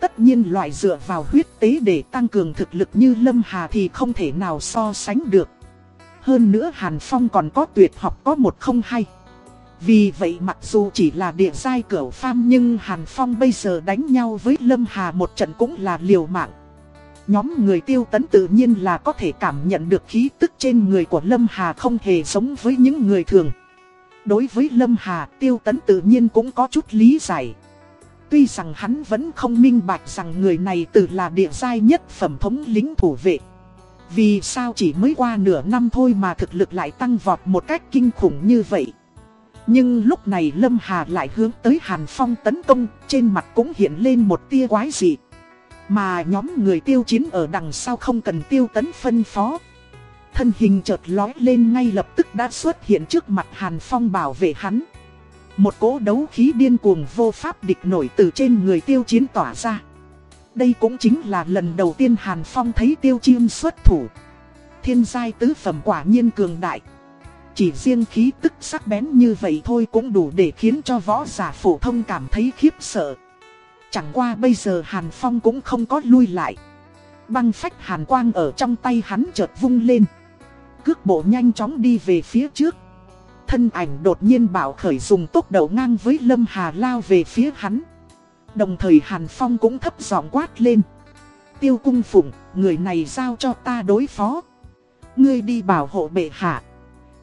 Tất nhiên loại dựa vào huyết tế để tăng cường thực lực như Lâm Hà thì không thể nào so sánh được. Hơn nữa Hàn Phong còn có tuyệt học có một không hay. Vì vậy mặc dù chỉ là địa giai cửa pham nhưng Hàn Phong bây giờ đánh nhau với Lâm Hà một trận cũng là liều mạng. Nhóm người tiêu tấn tự nhiên là có thể cảm nhận được khí tức trên người của Lâm Hà không hề giống với những người thường. Đối với Lâm Hà, tiêu tấn tự nhiên cũng có chút lý giải. Tuy rằng hắn vẫn không minh bạch rằng người này từ là địa giai nhất phẩm thống lính thủ vệ. Vì sao chỉ mới qua nửa năm thôi mà thực lực lại tăng vọt một cách kinh khủng như vậy? Nhưng lúc này Lâm Hà lại hướng tới Hàn Phong tấn công, Trên mặt cũng hiện lên một tia quái dị. Mà nhóm người tiêu chiến ở đằng sau không cần tiêu tấn phân phó. Thân hình chợt lói lên ngay lập tức đã xuất hiện trước mặt Hàn Phong bảo vệ hắn. Một cỗ đấu khí điên cuồng vô pháp địch nổi từ trên người tiêu chiến tỏa ra đây cũng chính là lần đầu tiên Hàn Phong thấy tiêu chiêm xuất thủ. Thiên giai tứ phẩm quả nhiên cường đại. Chỉ riêng khí tức sắc bén như vậy thôi cũng đủ để khiến cho võ giả phổ thông cảm thấy khiếp sợ. Chẳng qua bây giờ Hàn Phong cũng không có lui lại. Băng phách Hàn Quang ở trong tay hắn chợt vung lên. Cước bộ nhanh chóng đi về phía trước. Thân ảnh đột nhiên bảo khởi dùng tốc độ ngang với Lâm Hà lao về phía hắn. Đồng thời Hàn Phong cũng thấp giọng quát lên. Tiêu cung phụng, người này giao cho ta đối phó. Ngươi đi bảo hộ bệ hạ.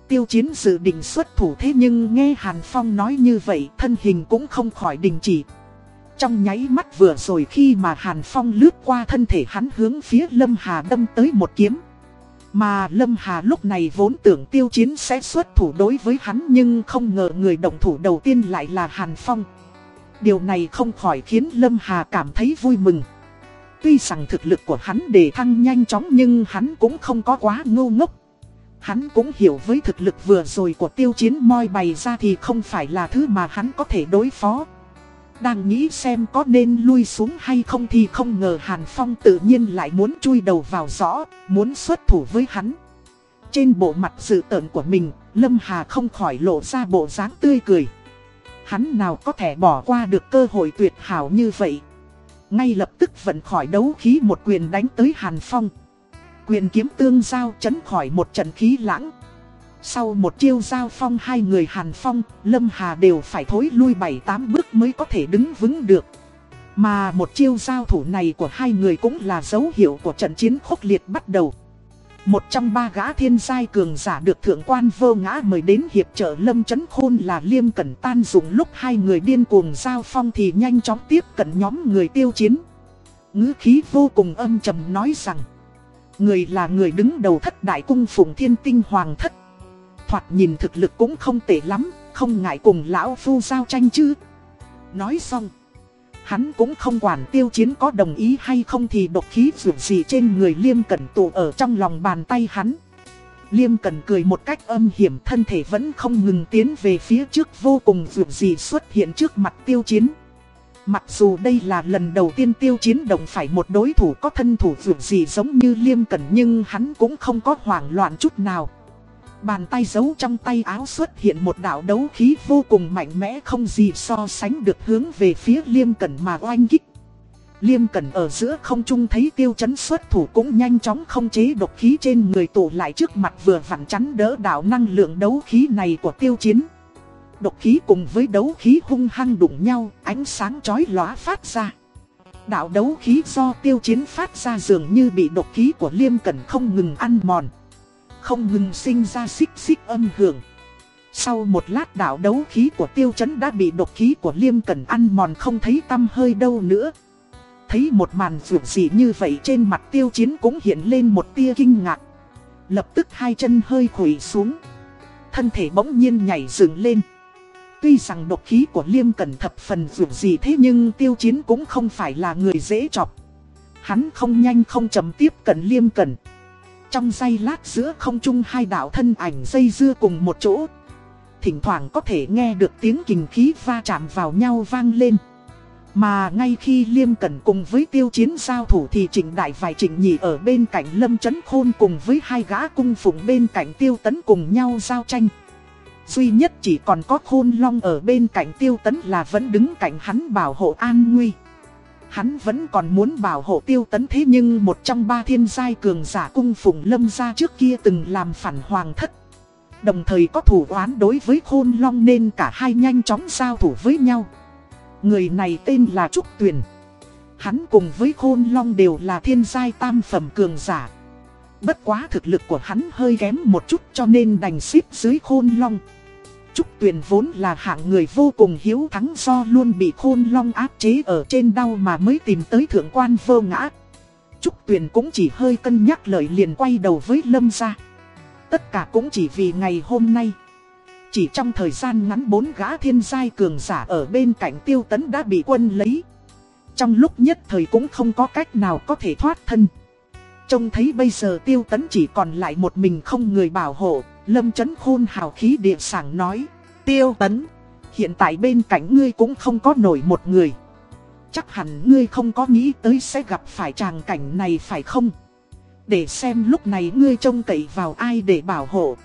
Tiêu chiến dự định xuất thủ thế nhưng nghe Hàn Phong nói như vậy thân hình cũng không khỏi đình chỉ. Trong nháy mắt vừa rồi khi mà Hàn Phong lướt qua thân thể hắn hướng phía Lâm Hà đâm tới một kiếm. Mà Lâm Hà lúc này vốn tưởng tiêu chiến sẽ xuất thủ đối với hắn nhưng không ngờ người động thủ đầu tiên lại là Hàn Phong. Điều này không khỏi khiến Lâm Hà cảm thấy vui mừng. Tuy rằng thực lực của hắn đề thăng nhanh chóng nhưng hắn cũng không có quá ngu ngốc. Hắn cũng hiểu với thực lực vừa rồi của tiêu chiến moi bày ra thì không phải là thứ mà hắn có thể đối phó. Đang nghĩ xem có nên lui xuống hay không thì không ngờ Hàn Phong tự nhiên lại muốn chui đầu vào rõ, muốn xuất thủ với hắn. Trên bộ mặt dự tợn của mình, Lâm Hà không khỏi lộ ra bộ dáng tươi cười. Hắn nào có thể bỏ qua được cơ hội tuyệt hảo như vậy. Ngay lập tức vận khỏi đấu khí một quyền đánh tới Hàn Phong. Quyền kiếm tương giao chấn khỏi một trận khí lãng. Sau một chiêu giao phong hai người Hàn Phong, Lâm Hà đều phải thối lui 7-8 bước mới có thể đứng vững được. Mà một chiêu giao thủ này của hai người cũng là dấu hiệu của trận chiến khốc liệt bắt đầu. Một trong ba gã thiên giai cường giả được thượng quan vô ngã mời đến hiệp trợ Lâm Chấn Khôn là Liêm Cẩn tan dụng lúc hai người điên cuồng giao phong thì nhanh chóng tiếp cận nhóm người tiêu chiến. ngữ khí vô cùng âm trầm nói rằng Người là người đứng đầu thất đại cung phụng thiên tinh hoàng thất Thoạt nhìn thực lực cũng không tệ lắm, không ngại cùng lão phu giao tranh chứ. Nói xong, hắn cũng không quản tiêu chiến có đồng ý hay không thì độc khí dù gì trên người liêm cẩn tụ ở trong lòng bàn tay hắn. Liêm cẩn cười một cách âm hiểm thân thể vẫn không ngừng tiến về phía trước vô cùng dù gì xuất hiện trước mặt tiêu chiến. Mặc dù đây là lần đầu tiên tiêu chiến động phải một đối thủ có thân thủ dù gì giống như liêm cẩn nhưng hắn cũng không có hoảng loạn chút nào. Bàn tay giấu trong tay áo xuất hiện một đạo đấu khí vô cùng mạnh mẽ không gì so sánh được hướng về phía Liêm Cẩn mà oanh kích. Liêm Cẩn ở giữa không trung thấy tiêu chấn xuất thủ cũng nhanh chóng không chế độc khí trên người tụ lại trước mặt vừa vặn chắn đỡ đạo năng lượng đấu khí này của tiêu chiến. Độc khí cùng với đấu khí hung hăng đụng nhau, ánh sáng chói lóa phát ra. Đạo đấu khí do tiêu chiến phát ra dường như bị độc khí của Liêm Cẩn không ngừng ăn mòn không ngừng sinh ra xích xích âm hưởng. Sau một lát đảo đấu khí của tiêu chấn đã bị độc khí của liêm cần ăn mòn không thấy tâm hơi đâu nữa. Thấy một màn vượt dị như vậy trên mặt tiêu chiến cũng hiện lên một tia kinh ngạc. Lập tức hai chân hơi khủy xuống. Thân thể bỗng nhiên nhảy dựng lên. Tuy rằng độc khí của liêm cần thập phần vượt dị thế nhưng tiêu chiến cũng không phải là người dễ chọc. Hắn không nhanh không chậm tiếp cận liêm cần trong giây lát giữa không trung hai đạo thân ảnh dây dưa cùng một chỗ. Thỉnh thoảng có thể nghe được tiếng kình khí va chạm vào nhau vang lên. Mà ngay khi Liêm Cẩn cùng với tiêu chiến giao thủ thì Trịnh Đại vài Trịnh Nhị ở bên cạnh Lâm Trấn Khôn cùng với hai gã cung phụng bên cạnh tiêu tấn cùng nhau giao tranh. Duy nhất chỉ còn có Khôn Long ở bên cạnh tiêu tấn là vẫn đứng cạnh hắn bảo hộ an nguy. Hắn vẫn còn muốn bảo hộ tiêu tấn thế nhưng một trong ba thiên giai cường giả cung phụng lâm gia trước kia từng làm phản hoàng thất. Đồng thời có thủ oán đối với khôn long nên cả hai nhanh chóng giao thủ với nhau. Người này tên là Trúc Tuyền. Hắn cùng với khôn long đều là thiên giai tam phẩm cường giả. Bất quá thực lực của hắn hơi kém một chút cho nên đành xếp dưới khôn long. Trúc Tuyền vốn là hạng người vô cùng hiếu thắng do luôn bị khôn long áp chế ở trên đau mà mới tìm tới thượng quan vô ngã. Trúc Tuyền cũng chỉ hơi cân nhắc lời liền quay đầu với Lâm ra. Tất cả cũng chỉ vì ngày hôm nay. Chỉ trong thời gian ngắn bốn gã thiên giai cường giả ở bên cạnh tiêu tấn đã bị quân lấy. Trong lúc nhất thời cũng không có cách nào có thể thoát thân. Trông thấy bây giờ tiêu tấn chỉ còn lại một mình không người bảo hộ, Lâm chấn khôn hào khí địa sảng nói. Tiêu tấn, hiện tại bên cạnh ngươi cũng không có nổi một người. Chắc hẳn ngươi không có nghĩ tới sẽ gặp phải tràng cảnh này phải không? Để xem lúc này ngươi trông cậy vào ai để bảo hộ.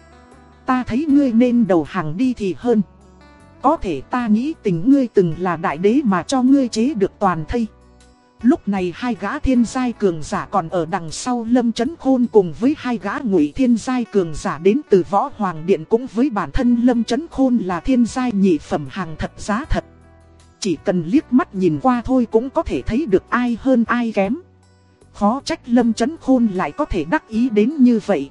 Ta thấy ngươi nên đầu hàng đi thì hơn. Có thể ta nghĩ tình ngươi từng là đại đế mà cho ngươi chế được toàn thây. Lúc này hai gã thiên giai cường giả còn ở đằng sau lâm chấn khôn cùng với hai gã ngụy thiên giai cường giả đến từ võ hoàng điện cũng với bản thân lâm chấn khôn là thiên giai nhị phẩm hàng thật giá thật. Chỉ cần liếc mắt nhìn qua thôi cũng có thể thấy được ai hơn ai kém. Khó trách lâm chấn khôn lại có thể đắc ý đến như vậy.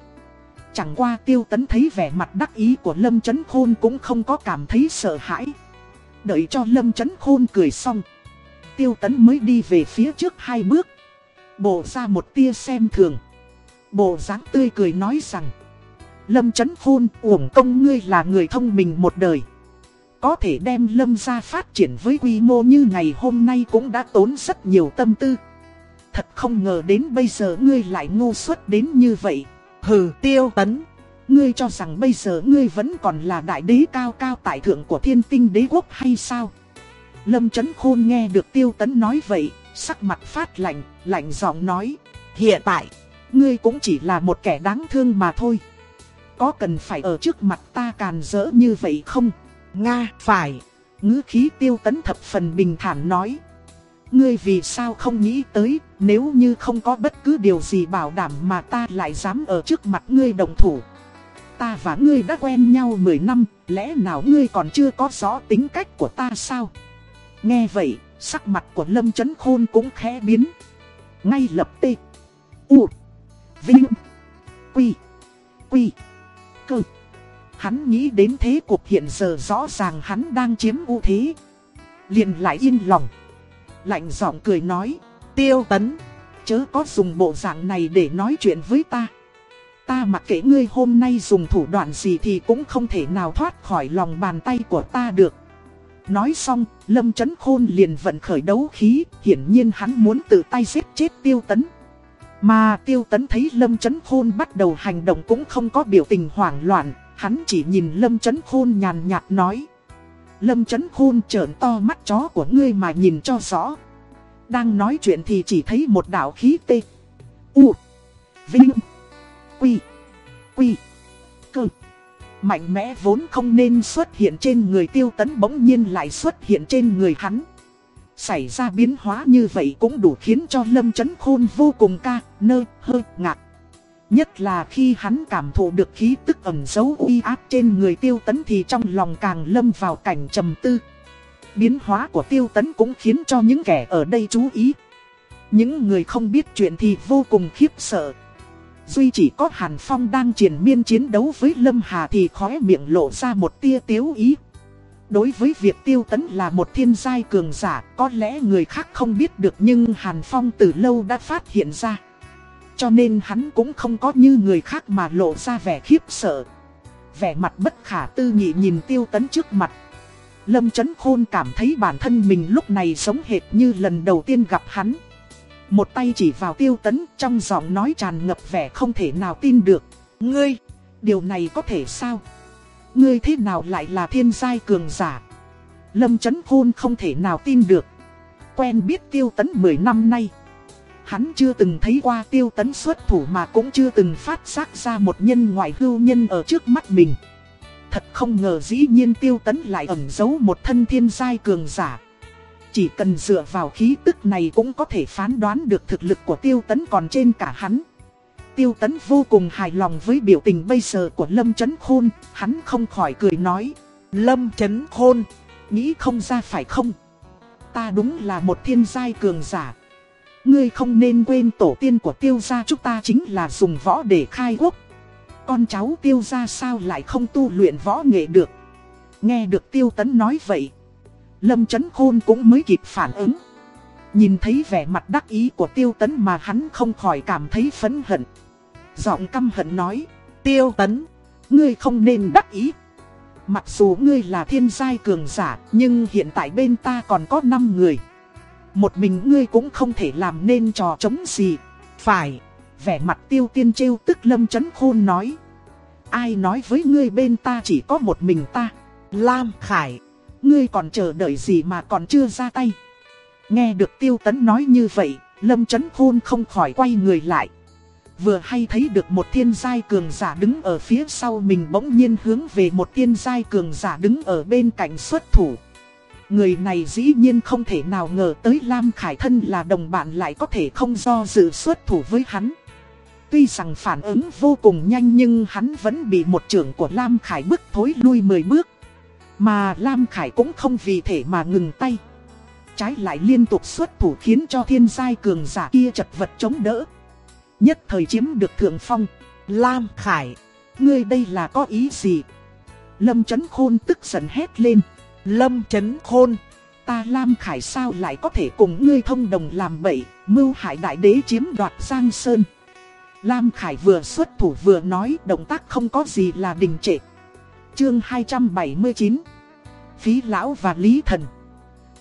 Chẳng qua tiêu tấn thấy vẻ mặt đắc ý của lâm chấn khôn cũng không có cảm thấy sợ hãi. Đợi cho lâm chấn khôn cười xong tiêu tấn mới đi về phía trước hai bước. Bộ ra một tia xem thường. Bộ dáng tươi cười nói rằng. Lâm chấn khôn uổng công ngươi là người thông minh một đời. Có thể đem lâm ra phát triển với quy mô như ngày hôm nay cũng đã tốn rất nhiều tâm tư. Thật không ngờ đến bây giờ ngươi lại ngu xuất đến như vậy. Hừ tiêu tấn. Ngươi cho rằng bây giờ ngươi vẫn còn là đại đế cao cao tại thượng của thiên tinh đế quốc hay sao? Lâm Chấn Khôn nghe được Tiêu Tấn nói vậy, sắc mặt phát lạnh, lạnh giọng nói. Hiện tại, Ngươi cũng chỉ là một kẻ đáng thương mà thôi. Có cần phải ở trước mặt ta càn rỡ như vậy không? Nga, phải. ngữ khí Tiêu Tấn thập phần bình thản nói. Ngươi vì sao không nghĩ tới, nếu như không có bất cứ điều gì bảo đảm mà ta lại dám ở trước mặt ngươi đồng thủ. Ta và ngươi đã quen nhau 10 năm, lẽ nào ngươi còn chưa có rõ tính cách của ta sao? Nghe vậy, sắc mặt của Lâm Chấn Khôn cũng khẽ biến. Ngay lập tê. U. Vinh. Quy. Quy. Cơ. Hắn nghĩ đến thế cuộc hiện giờ rõ ràng hắn đang chiếm ưu thế. Liền lại yên lòng. Lạnh giọng cười nói. Tiêu tấn, Chớ có dùng bộ dạng này để nói chuyện với ta. Ta mặc kệ ngươi hôm nay dùng thủ đoạn gì thì cũng không thể nào thoát khỏi lòng bàn tay của ta được. Nói xong, Lâm Chấn Khôn liền vận khởi đấu khí, hiển nhiên hắn muốn tự tay giết chết Tiêu Tấn. Mà Tiêu Tấn thấy Lâm Chấn Khôn bắt đầu hành động cũng không có biểu tình hoảng loạn, hắn chỉ nhìn Lâm Chấn Khôn nhàn nhạt nói. Lâm Chấn Khôn trợn to mắt chó của ngươi mà nhìn cho rõ. Đang nói chuyện thì chỉ thấy một đạo khí tê. U. Vinh. Quy. Quy. Cơ. Mạnh mẽ vốn không nên xuất hiện trên người tiêu tấn bỗng nhiên lại xuất hiện trên người hắn. Xảy ra biến hóa như vậy cũng đủ khiến cho Lâm Chấn Khôn vô cùng ca, nơ, hơi, ngạc. Nhất là khi hắn cảm thụ được khí tức ẩn dấu uy áp trên người tiêu tấn thì trong lòng càng lâm vào cảnh trầm tư. Biến hóa của tiêu tấn cũng khiến cho những kẻ ở đây chú ý. Những người không biết chuyện thì vô cùng khiếp sợ. Duy chỉ có Hàn Phong đang triển miên chiến đấu với Lâm Hà thì khóe miệng lộ ra một tia tiếu ý. Đối với việc tiêu tấn là một thiên giai cường giả, có lẽ người khác không biết được nhưng Hàn Phong từ lâu đã phát hiện ra. Cho nên hắn cũng không có như người khác mà lộ ra vẻ khiếp sợ. Vẻ mặt bất khả tư nghị nhìn tiêu tấn trước mặt. Lâm Chấn Khôn cảm thấy bản thân mình lúc này sống hệt như lần đầu tiên gặp hắn. Một tay chỉ vào tiêu tấn trong giọng nói tràn ngập vẻ không thể nào tin được. Ngươi, điều này có thể sao? Ngươi thế nào lại là thiên giai cường giả? Lâm Chấn Khôn không thể nào tin được. Quen biết tiêu tấn 10 năm nay. Hắn chưa từng thấy qua tiêu tấn xuất thủ mà cũng chưa từng phát giác ra một nhân ngoại hưu nhân ở trước mắt mình. Thật không ngờ dĩ nhiên tiêu tấn lại ẩn giấu một thân thiên giai cường giả. Chỉ cần dựa vào khí tức này cũng có thể phán đoán được thực lực của tiêu tấn còn trên cả hắn. Tiêu tấn vô cùng hài lòng với biểu tình bây giờ của Lâm Chấn Khôn, hắn không khỏi cười nói. Lâm Chấn Khôn, Nghĩ không ra phải không? Ta đúng là một thiên giai cường giả. Ngươi không nên quên tổ tiên của tiêu gia chúng ta chính là dùng võ để khai quốc. Con cháu tiêu gia sao lại không tu luyện võ nghệ được. Nghe được tiêu tấn nói vậy. Lâm Chấn Khôn cũng mới kịp phản ứng. Nhìn thấy vẻ mặt đắc ý của tiêu tấn mà hắn không khỏi cảm thấy phấn hận. Giọng căm hận nói. Tiêu tấn, Ngươi không nên đắc ý. Mặc dù ngươi là thiên giai cường giả, nhưng hiện tại bên ta còn có 5 người. Một mình ngươi cũng không thể làm nên trò chống gì. phải. Vẻ mặt tiêu tiên trêu tức lâm chấn khôn nói. Ai nói với ngươi bên ta chỉ có một mình ta. Lam Khải, Ngươi còn chờ đợi gì mà còn chưa ra tay. Nghe được tiêu tấn nói như vậy, lâm chấn khôn không khỏi quay người lại. Vừa hay thấy được một thiên giai cường giả đứng ở phía sau mình bỗng nhiên hướng về một thiên giai cường giả đứng ở bên cạnh xuất thủ. Người này dĩ nhiên không thể nào ngờ tới Lam Khải Thân là đồng bạn lại có thể không do dự xuất thủ với hắn. Tuy rằng phản ứng vô cùng nhanh nhưng hắn vẫn bị một trưởng của Lam Khải bức thối lui 10 bước. Mà Lam Khải cũng không vì thể mà ngừng tay. Trái lại liên tục xuất thủ khiến cho thiên giai cường giả kia chật vật chống đỡ. Nhất thời chiếm được thượng phong. Lam Khải, Ngươi đây là có ý gì? Lâm Chấn Khôn tức giận hét lên. Lâm Chấn Khôn, Ta Lam Khải sao lại có thể cùng ngươi thông đồng làm bậy, mưu hại đại đế chiếm đoạt Giang Sơn. Lam Khải vừa xuất thủ vừa nói động tác không có gì là đình trệ. Chương 279 Phí Lão và Lý Thần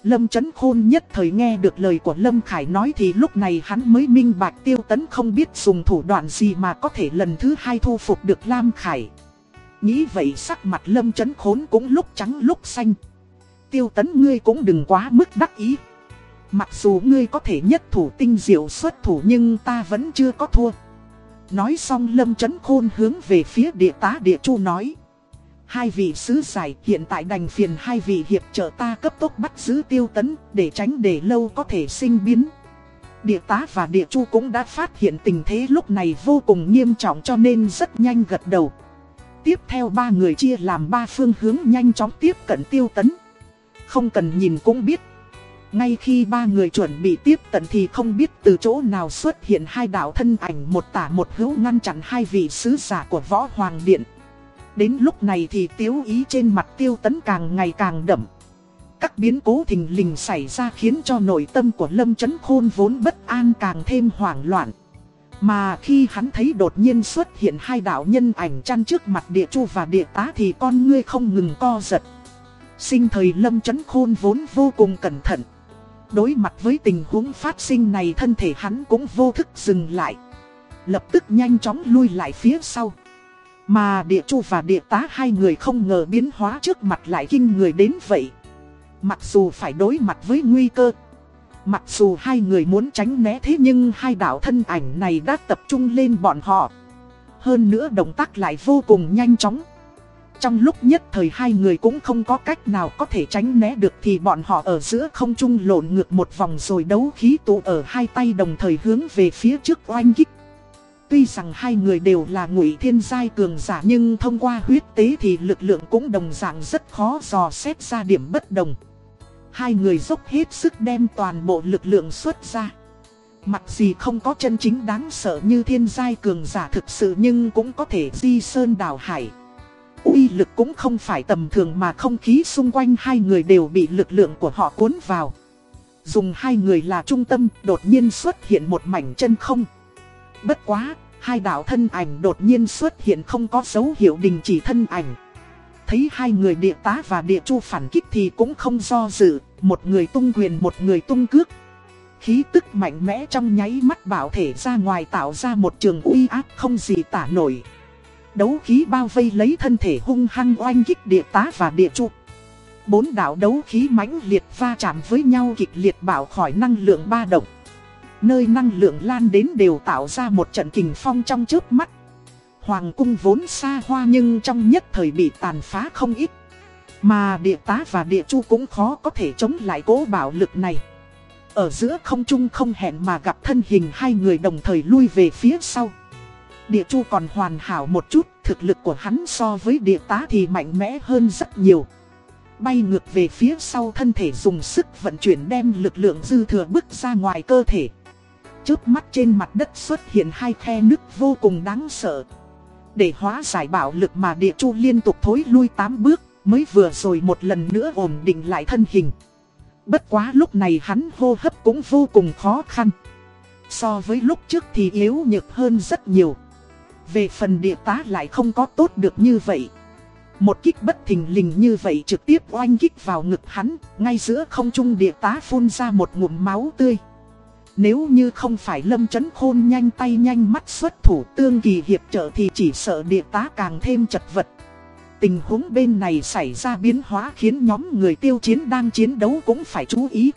Lâm Chấn Khôn nhất thời nghe được lời của Lâm Khải nói thì lúc này hắn mới minh bạch tiêu tấn không biết dùng thủ đoạn gì mà có thể lần thứ hai thu phục được Lam Khải. Nghĩ vậy sắc mặt Lâm Chấn Khốn cũng lúc trắng lúc xanh. Tiêu tấn ngươi cũng đừng quá mức đắc ý. Mặc dù ngươi có thể nhất thủ tinh diệu xuất thủ nhưng ta vẫn chưa có thua. Nói xong lâm chấn khôn hướng về phía địa tá địa chu nói. Hai vị sứ giải, hiện tại đành phiền hai vị hiệp trợ ta cấp tốc bắt giữ tiêu tấn, để tránh để lâu có thể sinh biến. Địa tá và địa chu cũng đã phát hiện tình thế lúc này vô cùng nghiêm trọng cho nên rất nhanh gật đầu. Tiếp theo ba người chia làm ba phương hướng nhanh chóng tiếp cận tiêu tấn. Không cần nhìn cũng biết. Ngay khi ba người chuẩn bị tiếp cận thì không biết từ chỗ nào xuất hiện hai đạo thân ảnh một tả một hữu ngăn chặn hai vị sứ giả của võ hoàng điện. Đến lúc này thì tiếu ý trên mặt tiêu tấn càng ngày càng đậm. Các biến cố thình lình xảy ra khiến cho nội tâm của Lâm Chấn Khôn vốn bất an càng thêm hoảng loạn. Mà khi hắn thấy đột nhiên xuất hiện hai đạo nhân ảnh chăn trước mặt địa chu và địa tá thì con ngươi không ngừng co giật. Sinh thời Lâm Chấn Khôn vốn vô cùng cẩn thận. Đối mặt với tình huống phát sinh này thân thể hắn cũng vô thức dừng lại. Lập tức nhanh chóng lui lại phía sau. Mà địa chu và địa tá hai người không ngờ biến hóa trước mặt lại kinh người đến vậy. Mặc dù phải đối mặt với nguy cơ. Mặc dù hai người muốn tránh né thế nhưng hai đạo thân ảnh này đã tập trung lên bọn họ. Hơn nữa động tác lại vô cùng nhanh chóng. Trong lúc nhất thời hai người cũng không có cách nào có thể tránh né được thì bọn họ ở giữa không trung lộn ngược một vòng rồi đấu khí tụ ở hai tay đồng thời hướng về phía trước oanh kích. Tuy rằng hai người đều là ngụy thiên giai cường giả nhưng thông qua huyết tế thì lực lượng cũng đồng dạng rất khó dò xét ra điểm bất đồng. Hai người dốc hết sức đem toàn bộ lực lượng xuất ra. Mặc gì không có chân chính đáng sợ như thiên giai cường giả thực sự nhưng cũng có thể di sơn đảo hải. uy lực cũng không phải tầm thường mà không khí xung quanh hai người đều bị lực lượng của họ cuốn vào. Dùng hai người là trung tâm, đột nhiên xuất hiện một mảnh chân không. Bất quá, hai đạo thân ảnh đột nhiên xuất hiện không có dấu hiệu đình chỉ thân ảnh. Thấy hai người địa tá và địa chu phản kích thì cũng không do dự, một người tung quyền một người tung cước. Khí tức mạnh mẽ trong nháy mắt bảo thể ra ngoài tạo ra một trường uy áp không gì tả nổi. Đấu khí bao vây lấy thân thể hung hăng oanh kích địa tá và địa chu. Bốn đạo đấu khí mãnh liệt va chạm với nhau kịch liệt bảo khỏi năng lượng ba động. Nơi năng lượng lan đến đều tạo ra một trận kình phong trong trước mắt. Hoàng cung vốn xa hoa nhưng trong nhất thời bị tàn phá không ít. Mà địa tá và địa chu cũng khó có thể chống lại cố bảo lực này. Ở giữa không trung không hẹn mà gặp thân hình hai người đồng thời lui về phía sau. Địa chu còn hoàn hảo một chút, thực lực của hắn so với địa tá thì mạnh mẽ hơn rất nhiều. Bay ngược về phía sau thân thể dùng sức vận chuyển đem lực lượng dư thừa bước ra ngoài cơ thể. Trước mắt trên mặt đất xuất hiện hai khe nước vô cùng đáng sợ. Để hóa giải bạo lực mà địa chu liên tục thối lui 8 bước, mới vừa rồi một lần nữa ổn định lại thân hình. Bất quá lúc này hắn hô hấp cũng vô cùng khó khăn. So với lúc trước thì yếu nhược hơn rất nhiều. Về phần địa tá lại không có tốt được như vậy. Một kích bất thình lình như vậy trực tiếp oanh kích vào ngực hắn, ngay giữa không trung địa tá phun ra một ngụm máu tươi. Nếu như không phải lâm chấn khôn nhanh tay nhanh mắt xuất thủ tương kỳ hiệp trợ thì chỉ sợ địa tá càng thêm chật vật. Tình huống bên này xảy ra biến hóa khiến nhóm người tiêu chiến đang chiến đấu cũng phải chú ý.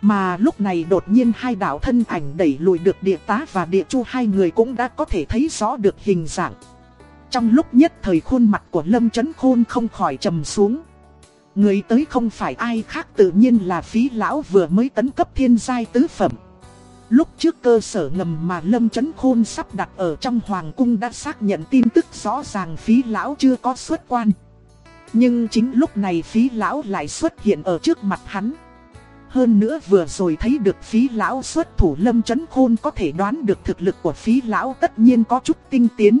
Mà lúc này đột nhiên hai đạo thân ảnh đẩy lùi được địa tá và địa chu hai người cũng đã có thể thấy rõ được hình dạng. Trong lúc nhất thời khuôn mặt của Lâm Chấn Khôn không khỏi trầm xuống. Người tới không phải ai khác tự nhiên là phí lão vừa mới tấn cấp thiên giai tứ phẩm. Lúc trước cơ sở ngầm mà Lâm Chấn Khôn sắp đặt ở trong Hoàng Cung đã xác nhận tin tức rõ ràng phí lão chưa có xuất quan. Nhưng chính lúc này phí lão lại xuất hiện ở trước mặt hắn. Hơn nữa vừa rồi thấy được phí lão xuất thủ Lâm Chấn Khôn có thể đoán được thực lực của phí lão tất nhiên có chút tinh tiến.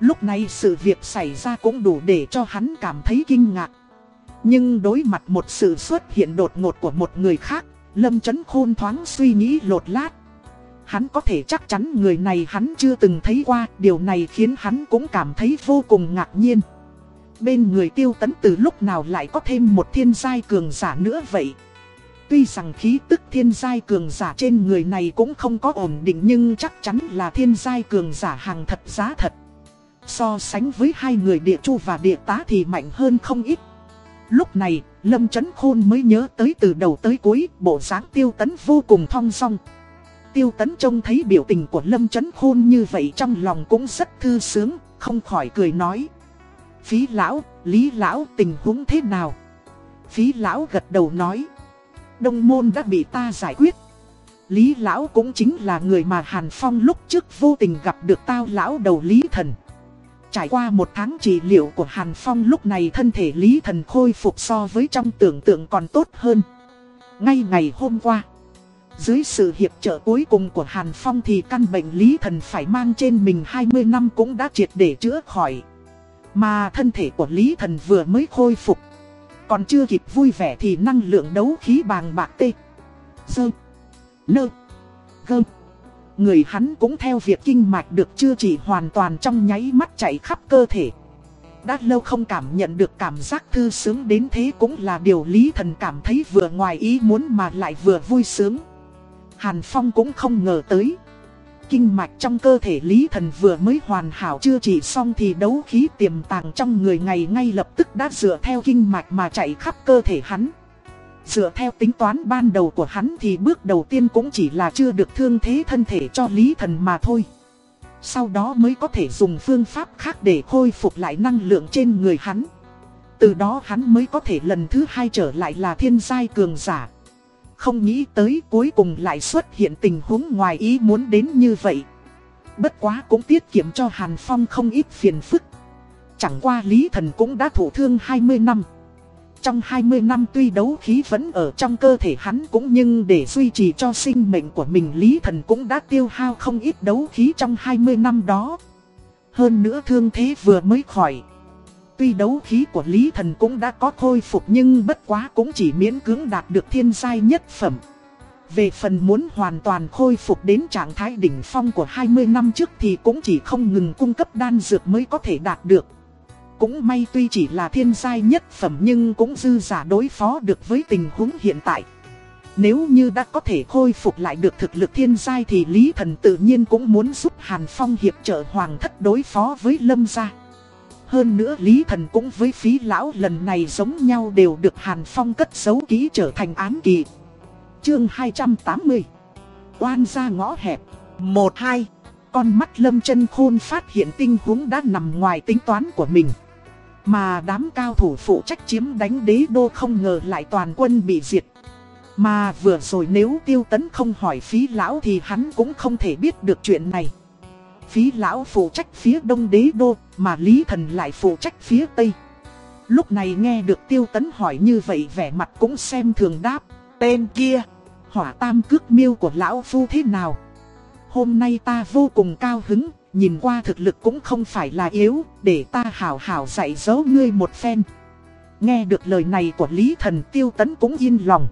Lúc này sự việc xảy ra cũng đủ để cho hắn cảm thấy kinh ngạc. Nhưng đối mặt một sự xuất hiện đột ngột của một người khác Lâm chấn khôn thoáng suy nghĩ lột lát. Hắn có thể chắc chắn người này hắn chưa từng thấy qua, điều này khiến hắn cũng cảm thấy vô cùng ngạc nhiên. Bên người tiêu tấn từ lúc nào lại có thêm một thiên giai cường giả nữa vậy? Tuy rằng khí tức thiên giai cường giả trên người này cũng không có ổn định nhưng chắc chắn là thiên giai cường giả hàng thật giá thật. So sánh với hai người địa chu và địa tá thì mạnh hơn không ít. Lúc này, Lâm Trấn Khôn mới nhớ tới từ đầu tới cuối, bộ dáng tiêu tấn vô cùng thong song. Tiêu tấn trông thấy biểu tình của Lâm Trấn Khôn như vậy trong lòng cũng rất thư sướng, không khỏi cười nói. Phí lão, lý lão tình huống thế nào? Phí lão gật đầu nói. Đông môn đã bị ta giải quyết. Lý lão cũng chính là người mà Hàn Phong lúc trước vô tình gặp được tao lão đầu Lý Thần. Trải qua một tháng trị liệu của Hàn Phong lúc này thân thể Lý Thần khôi phục so với trong tưởng tượng còn tốt hơn. Ngay ngày hôm qua, dưới sự hiệp trợ cuối cùng của Hàn Phong thì căn bệnh Lý Thần phải mang trên mình 20 năm cũng đã triệt để chữa khỏi. Mà thân thể của Lý Thần vừa mới khôi phục. Còn chưa kịp vui vẻ thì năng lượng đấu khí bàng bạc tê. Dơ. Nơ. Gơm. Người hắn cũng theo việc kinh mạch được chưa chỉ hoàn toàn trong nháy mắt chạy khắp cơ thể. Đã lâu không cảm nhận được cảm giác thư sướng đến thế cũng là điều Lý Thần cảm thấy vừa ngoài ý muốn mà lại vừa vui sướng. Hàn Phong cũng không ngờ tới. Kinh mạch trong cơ thể Lý Thần vừa mới hoàn hảo chưa chỉ xong thì đấu khí tiềm tàng trong người ngày ngay lập tức đã dựa theo kinh mạch mà chạy khắp cơ thể hắn. Dựa theo tính toán ban đầu của hắn thì bước đầu tiên cũng chỉ là chưa được thương thế thân thể cho Lý Thần mà thôi. Sau đó mới có thể dùng phương pháp khác để khôi phục lại năng lượng trên người hắn. Từ đó hắn mới có thể lần thứ hai trở lại là thiên giai cường giả. Không nghĩ tới cuối cùng lại xuất hiện tình huống ngoài ý muốn đến như vậy. Bất quá cũng tiết kiệm cho Hàn Phong không ít phiền phức. Chẳng qua Lý Thần cũng đã thủ thương 20 năm. Trong 20 năm tuy đấu khí vẫn ở trong cơ thể hắn cũng nhưng để duy trì cho sinh mệnh của mình, Lý Thần cũng đã tiêu hao không ít đấu khí trong 20 năm đó. Hơn nữa thương thế vừa mới khỏi. Tuy đấu khí của Lý Thần cũng đã có khôi phục nhưng bất quá cũng chỉ miễn cưỡng đạt được thiên giai nhất phẩm. Về phần muốn hoàn toàn khôi phục đến trạng thái đỉnh phong của 20 năm trước thì cũng chỉ không ngừng cung cấp đan dược mới có thể đạt được. Cũng may tuy chỉ là thiên giai nhất phẩm nhưng cũng dư giả đối phó được với tình huống hiện tại. Nếu như đã có thể khôi phục lại được thực lực thiên giai thì Lý Thần tự nhiên cũng muốn giúp Hàn Phong hiệp trợ Hoàng thất đối phó với Lâm gia. Hơn nữa Lý Thần cũng với phí lão lần này giống nhau đều được Hàn Phong cất giấu kỹ trở thành án kỳ. Chương 280 Oan ra ngõ hẹp 1-2 Con mắt Lâm chân Khôn phát hiện tình huống đã nằm ngoài tính toán của mình. Mà đám cao thủ phụ trách chiếm đánh đế đô không ngờ lại toàn quân bị diệt. Mà vừa rồi nếu tiêu tấn không hỏi phí lão thì hắn cũng không thể biết được chuyện này. Phí lão phụ trách phía đông đế đô, mà Lý Thần lại phụ trách phía tây. Lúc này nghe được tiêu tấn hỏi như vậy vẻ mặt cũng xem thường đáp. Tên kia, hỏa tam cước miêu của lão phu thế nào? Hôm nay ta vô cùng cao hứng, nhìn qua thực lực cũng không phải là yếu, để ta hảo hảo dạy dỗ ngươi một phen. Nghe được lời này của Lý Thần tiêu tấn cũng yên lòng.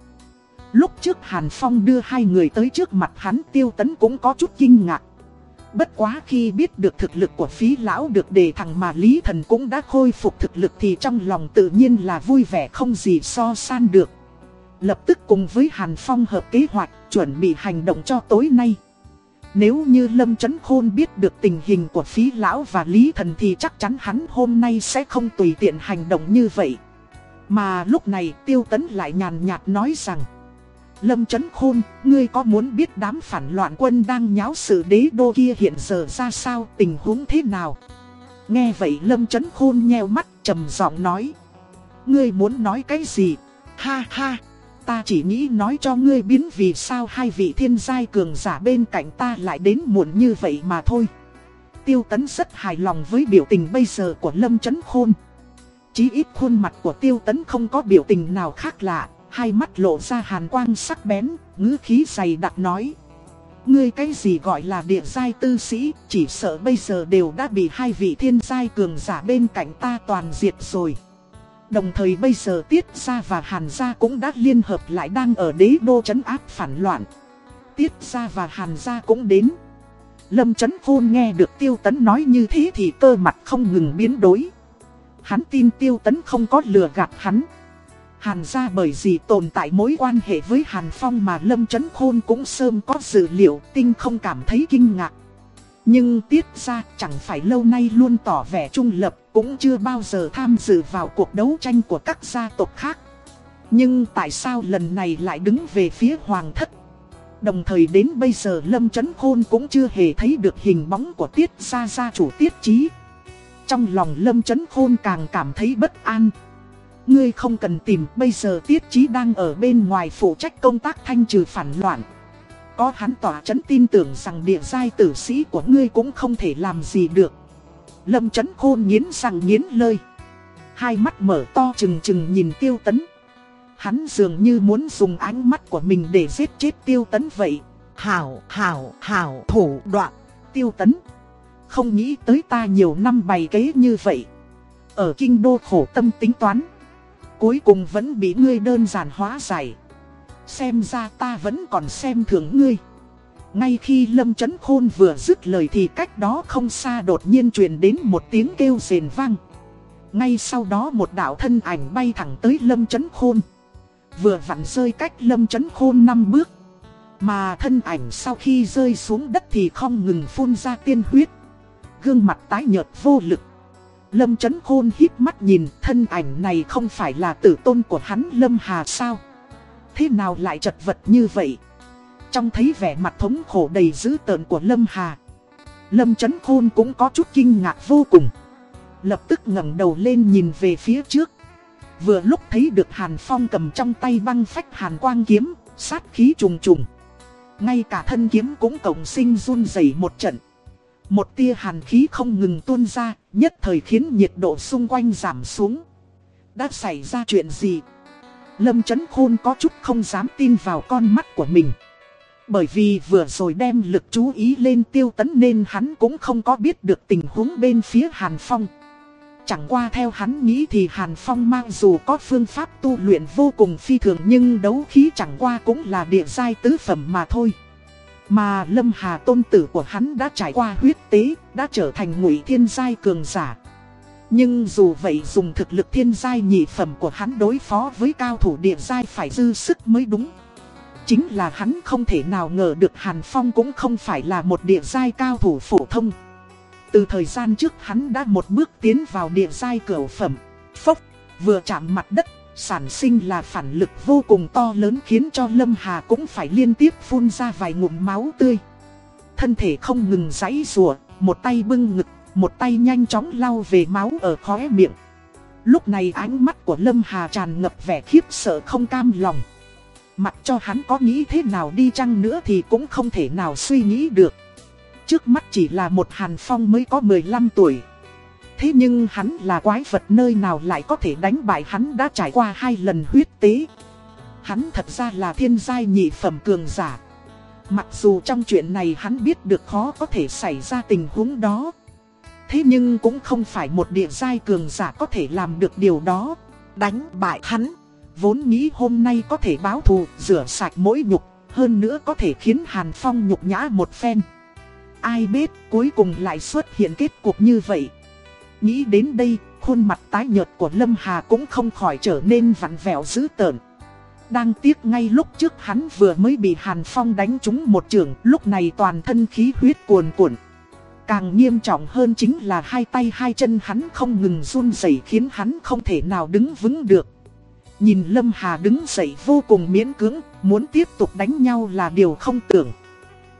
Lúc trước Hàn Phong đưa hai người tới trước mặt hắn tiêu tấn cũng có chút kinh ngạc. Bất quá khi biết được thực lực của phí lão được đề thẳng mà Lý Thần cũng đã khôi phục thực lực thì trong lòng tự nhiên là vui vẻ không gì so san được. Lập tức cùng với Hàn Phong hợp kế hoạch chuẩn bị hành động cho tối nay. Nếu như Lâm Trấn Khôn biết được tình hình của phí lão và Lý Thần thì chắc chắn hắn hôm nay sẽ không tùy tiện hành động như vậy. Mà lúc này Tiêu Tấn lại nhàn nhạt nói rằng Lâm Trấn Khôn, ngươi có muốn biết đám phản loạn quân đang nháo sự đế đô kia hiện giờ ra sao, tình huống thế nào? Nghe vậy Lâm Trấn Khôn nheo mắt trầm giọng nói. Ngươi muốn nói cái gì? Ha ha, ta chỉ nghĩ nói cho ngươi biến vì sao hai vị thiên giai cường giả bên cạnh ta lại đến muộn như vậy mà thôi. Tiêu Tấn rất hài lòng với biểu tình bây giờ của Lâm Trấn Khôn. Chí ít khuôn mặt của Tiêu Tấn không có biểu tình nào khác lạ. Hai mắt lộ ra hàn quang sắc bén, ngữ khí dày đặc nói. Ngươi cái gì gọi là địa giai tư sĩ, chỉ sợ bây giờ đều đã bị hai vị thiên giai cường giả bên cạnh ta toàn diệt rồi. Đồng thời bây giờ Tiết Gia và Hàn Gia cũng đã liên hợp lại đang ở đế đô trấn áp phản loạn. Tiết Gia và Hàn Gia cũng đến. Lâm Trấn Khôn nghe được Tiêu Tấn nói như thế thì cơ mặt không ngừng biến đổi. Hắn tin Tiêu Tấn không có lừa gạt hắn. Hàn gia bởi vì tồn tại mối quan hệ với Hàn Phong mà Lâm Trấn Khôn cũng sớm có dự liệu, tinh không cảm thấy kinh ngạc. Nhưng tiết ra chẳng phải lâu nay luôn tỏ vẻ trung lập cũng chưa bao giờ tham dự vào cuộc đấu tranh của các gia tộc khác. Nhưng tại sao lần này lại đứng về phía hoàng thất? Đồng thời đến bây giờ Lâm Trấn Khôn cũng chưa hề thấy được hình bóng của Tiết Gia Gia chủ Tiết Chí. Trong lòng Lâm Trấn Khôn càng cảm thấy bất an. Ngươi không cần tìm, bây giờ Tiết Chí đang ở bên ngoài phụ trách công tác thanh trừ phản loạn. Có hắn tỏa chấn tin tưởng rằng địa giai tử sĩ của ngươi cũng không thể làm gì được. Lâm Trấn Khôn nghiến răng nghiến lời. Hai mắt mở to chừng chừng nhìn tiêu tấn. Hắn dường như muốn dùng ánh mắt của mình để giết chết tiêu tấn vậy. Hảo, hảo, hảo, thủ đoạn. Tiêu tấn. Không nghĩ tới ta nhiều năm bày kế như vậy. Ở kinh đô khổ tâm tính toán. Cuối cùng vẫn bị ngươi đơn giản hóa giải. Xem ra ta vẫn còn xem thường ngươi. Ngay khi Lâm Trấn Khôn vừa dứt lời thì cách đó không xa đột nhiên truyền đến một tiếng kêu rền vang. Ngay sau đó một đạo thân ảnh bay thẳng tới Lâm Trấn Khôn. Vừa vặn rơi cách Lâm Trấn Khôn năm bước. Mà thân ảnh sau khi rơi xuống đất thì không ngừng phun ra tiên huyết. Gương mặt tái nhợt vô lực. Lâm Trấn Khôn hít mắt nhìn, thân ảnh này không phải là tử tôn của hắn Lâm Hà sao? Thế nào lại chật vật như vậy? Trong thấy vẻ mặt thống khổ đầy dữ tợn của Lâm Hà. Lâm Trấn Khôn cũng có chút kinh ngạc vô cùng. Lập tức ngẩng đầu lên nhìn về phía trước. Vừa lúc thấy được Hàn Phong cầm trong tay băng phách Hàn Quang kiếm, sát khí trùng trùng. Ngay cả thân kiếm cũng cộng sinh run rẩy một trận. Một tia hàn khí không ngừng tuôn ra, nhất thời khiến nhiệt độ xung quanh giảm xuống. Đã xảy ra chuyện gì? Lâm Trấn Khôn có chút không dám tin vào con mắt của mình. Bởi vì vừa rồi đem lực chú ý lên tiêu tấn nên hắn cũng không có biết được tình huống bên phía Hàn Phong. Chẳng qua theo hắn nghĩ thì Hàn Phong mang dù có phương pháp tu luyện vô cùng phi thường nhưng đấu khí chẳng qua cũng là địa giai tứ phẩm mà thôi. Mà Lâm Hà tôn tử của hắn đã trải qua huyết tế, đã trở thành ngụy thiên giai cường giả. Nhưng dù vậy dùng thực lực thiên giai nhị phẩm của hắn đối phó với cao thủ địa giai phải dư sức mới đúng. Chính là hắn không thể nào ngờ được Hàn Phong cũng không phải là một địa giai cao thủ phổ thông. Từ thời gian trước hắn đã một bước tiến vào địa giai cửa phẩm. Phốc, vừa chạm mặt đất, sản sinh là phản lực vô cùng to lớn khiến cho Lâm Hà cũng phải liên tiếp phun ra vài ngụm máu tươi. Thân thể không ngừng giãy rùa, một tay bưng ngực, một tay nhanh chóng lau về máu ở khóe miệng. Lúc này ánh mắt của Lâm Hà tràn ngập vẻ khiếp sợ không cam lòng. Mặc cho hắn có nghĩ thế nào đi chăng nữa thì cũng không thể nào suy nghĩ được. Trước mắt chỉ là một Hàn Phong mới có 15 tuổi. Thế nhưng hắn là quái vật nơi nào lại có thể đánh bại hắn đã trải qua hai lần huyết tế. Hắn thật ra là thiên giai nhị phẩm cường giả. Mặc dù trong chuyện này hắn biết được khó có thể xảy ra tình huống đó. Thế nhưng cũng không phải một địa giai cường giả có thể làm được điều đó. Đánh bại hắn. Vốn nghĩ hôm nay có thể báo thù, rửa sạch mỗi nhục. Hơn nữa có thể khiến Hàn Phong nhục nhã một phen. Ai biết cuối cùng lại xuất hiện kết cục như vậy. Nghĩ đến đây, khuôn mặt tái nhợt của Lâm Hà cũng không khỏi trở nên vặn vẹo dữ tợn. Đang tiếc ngay lúc trước hắn vừa mới bị Hàn Phong đánh trúng một trường, lúc này toàn thân khí huyết cuồn cuộn. Càng nghiêm trọng hơn chính là hai tay hai chân hắn không ngừng run rẩy khiến hắn không thể nào đứng vững được. Nhìn Lâm Hà đứng dậy vô cùng miễn cưỡng, muốn tiếp tục đánh nhau là điều không tưởng.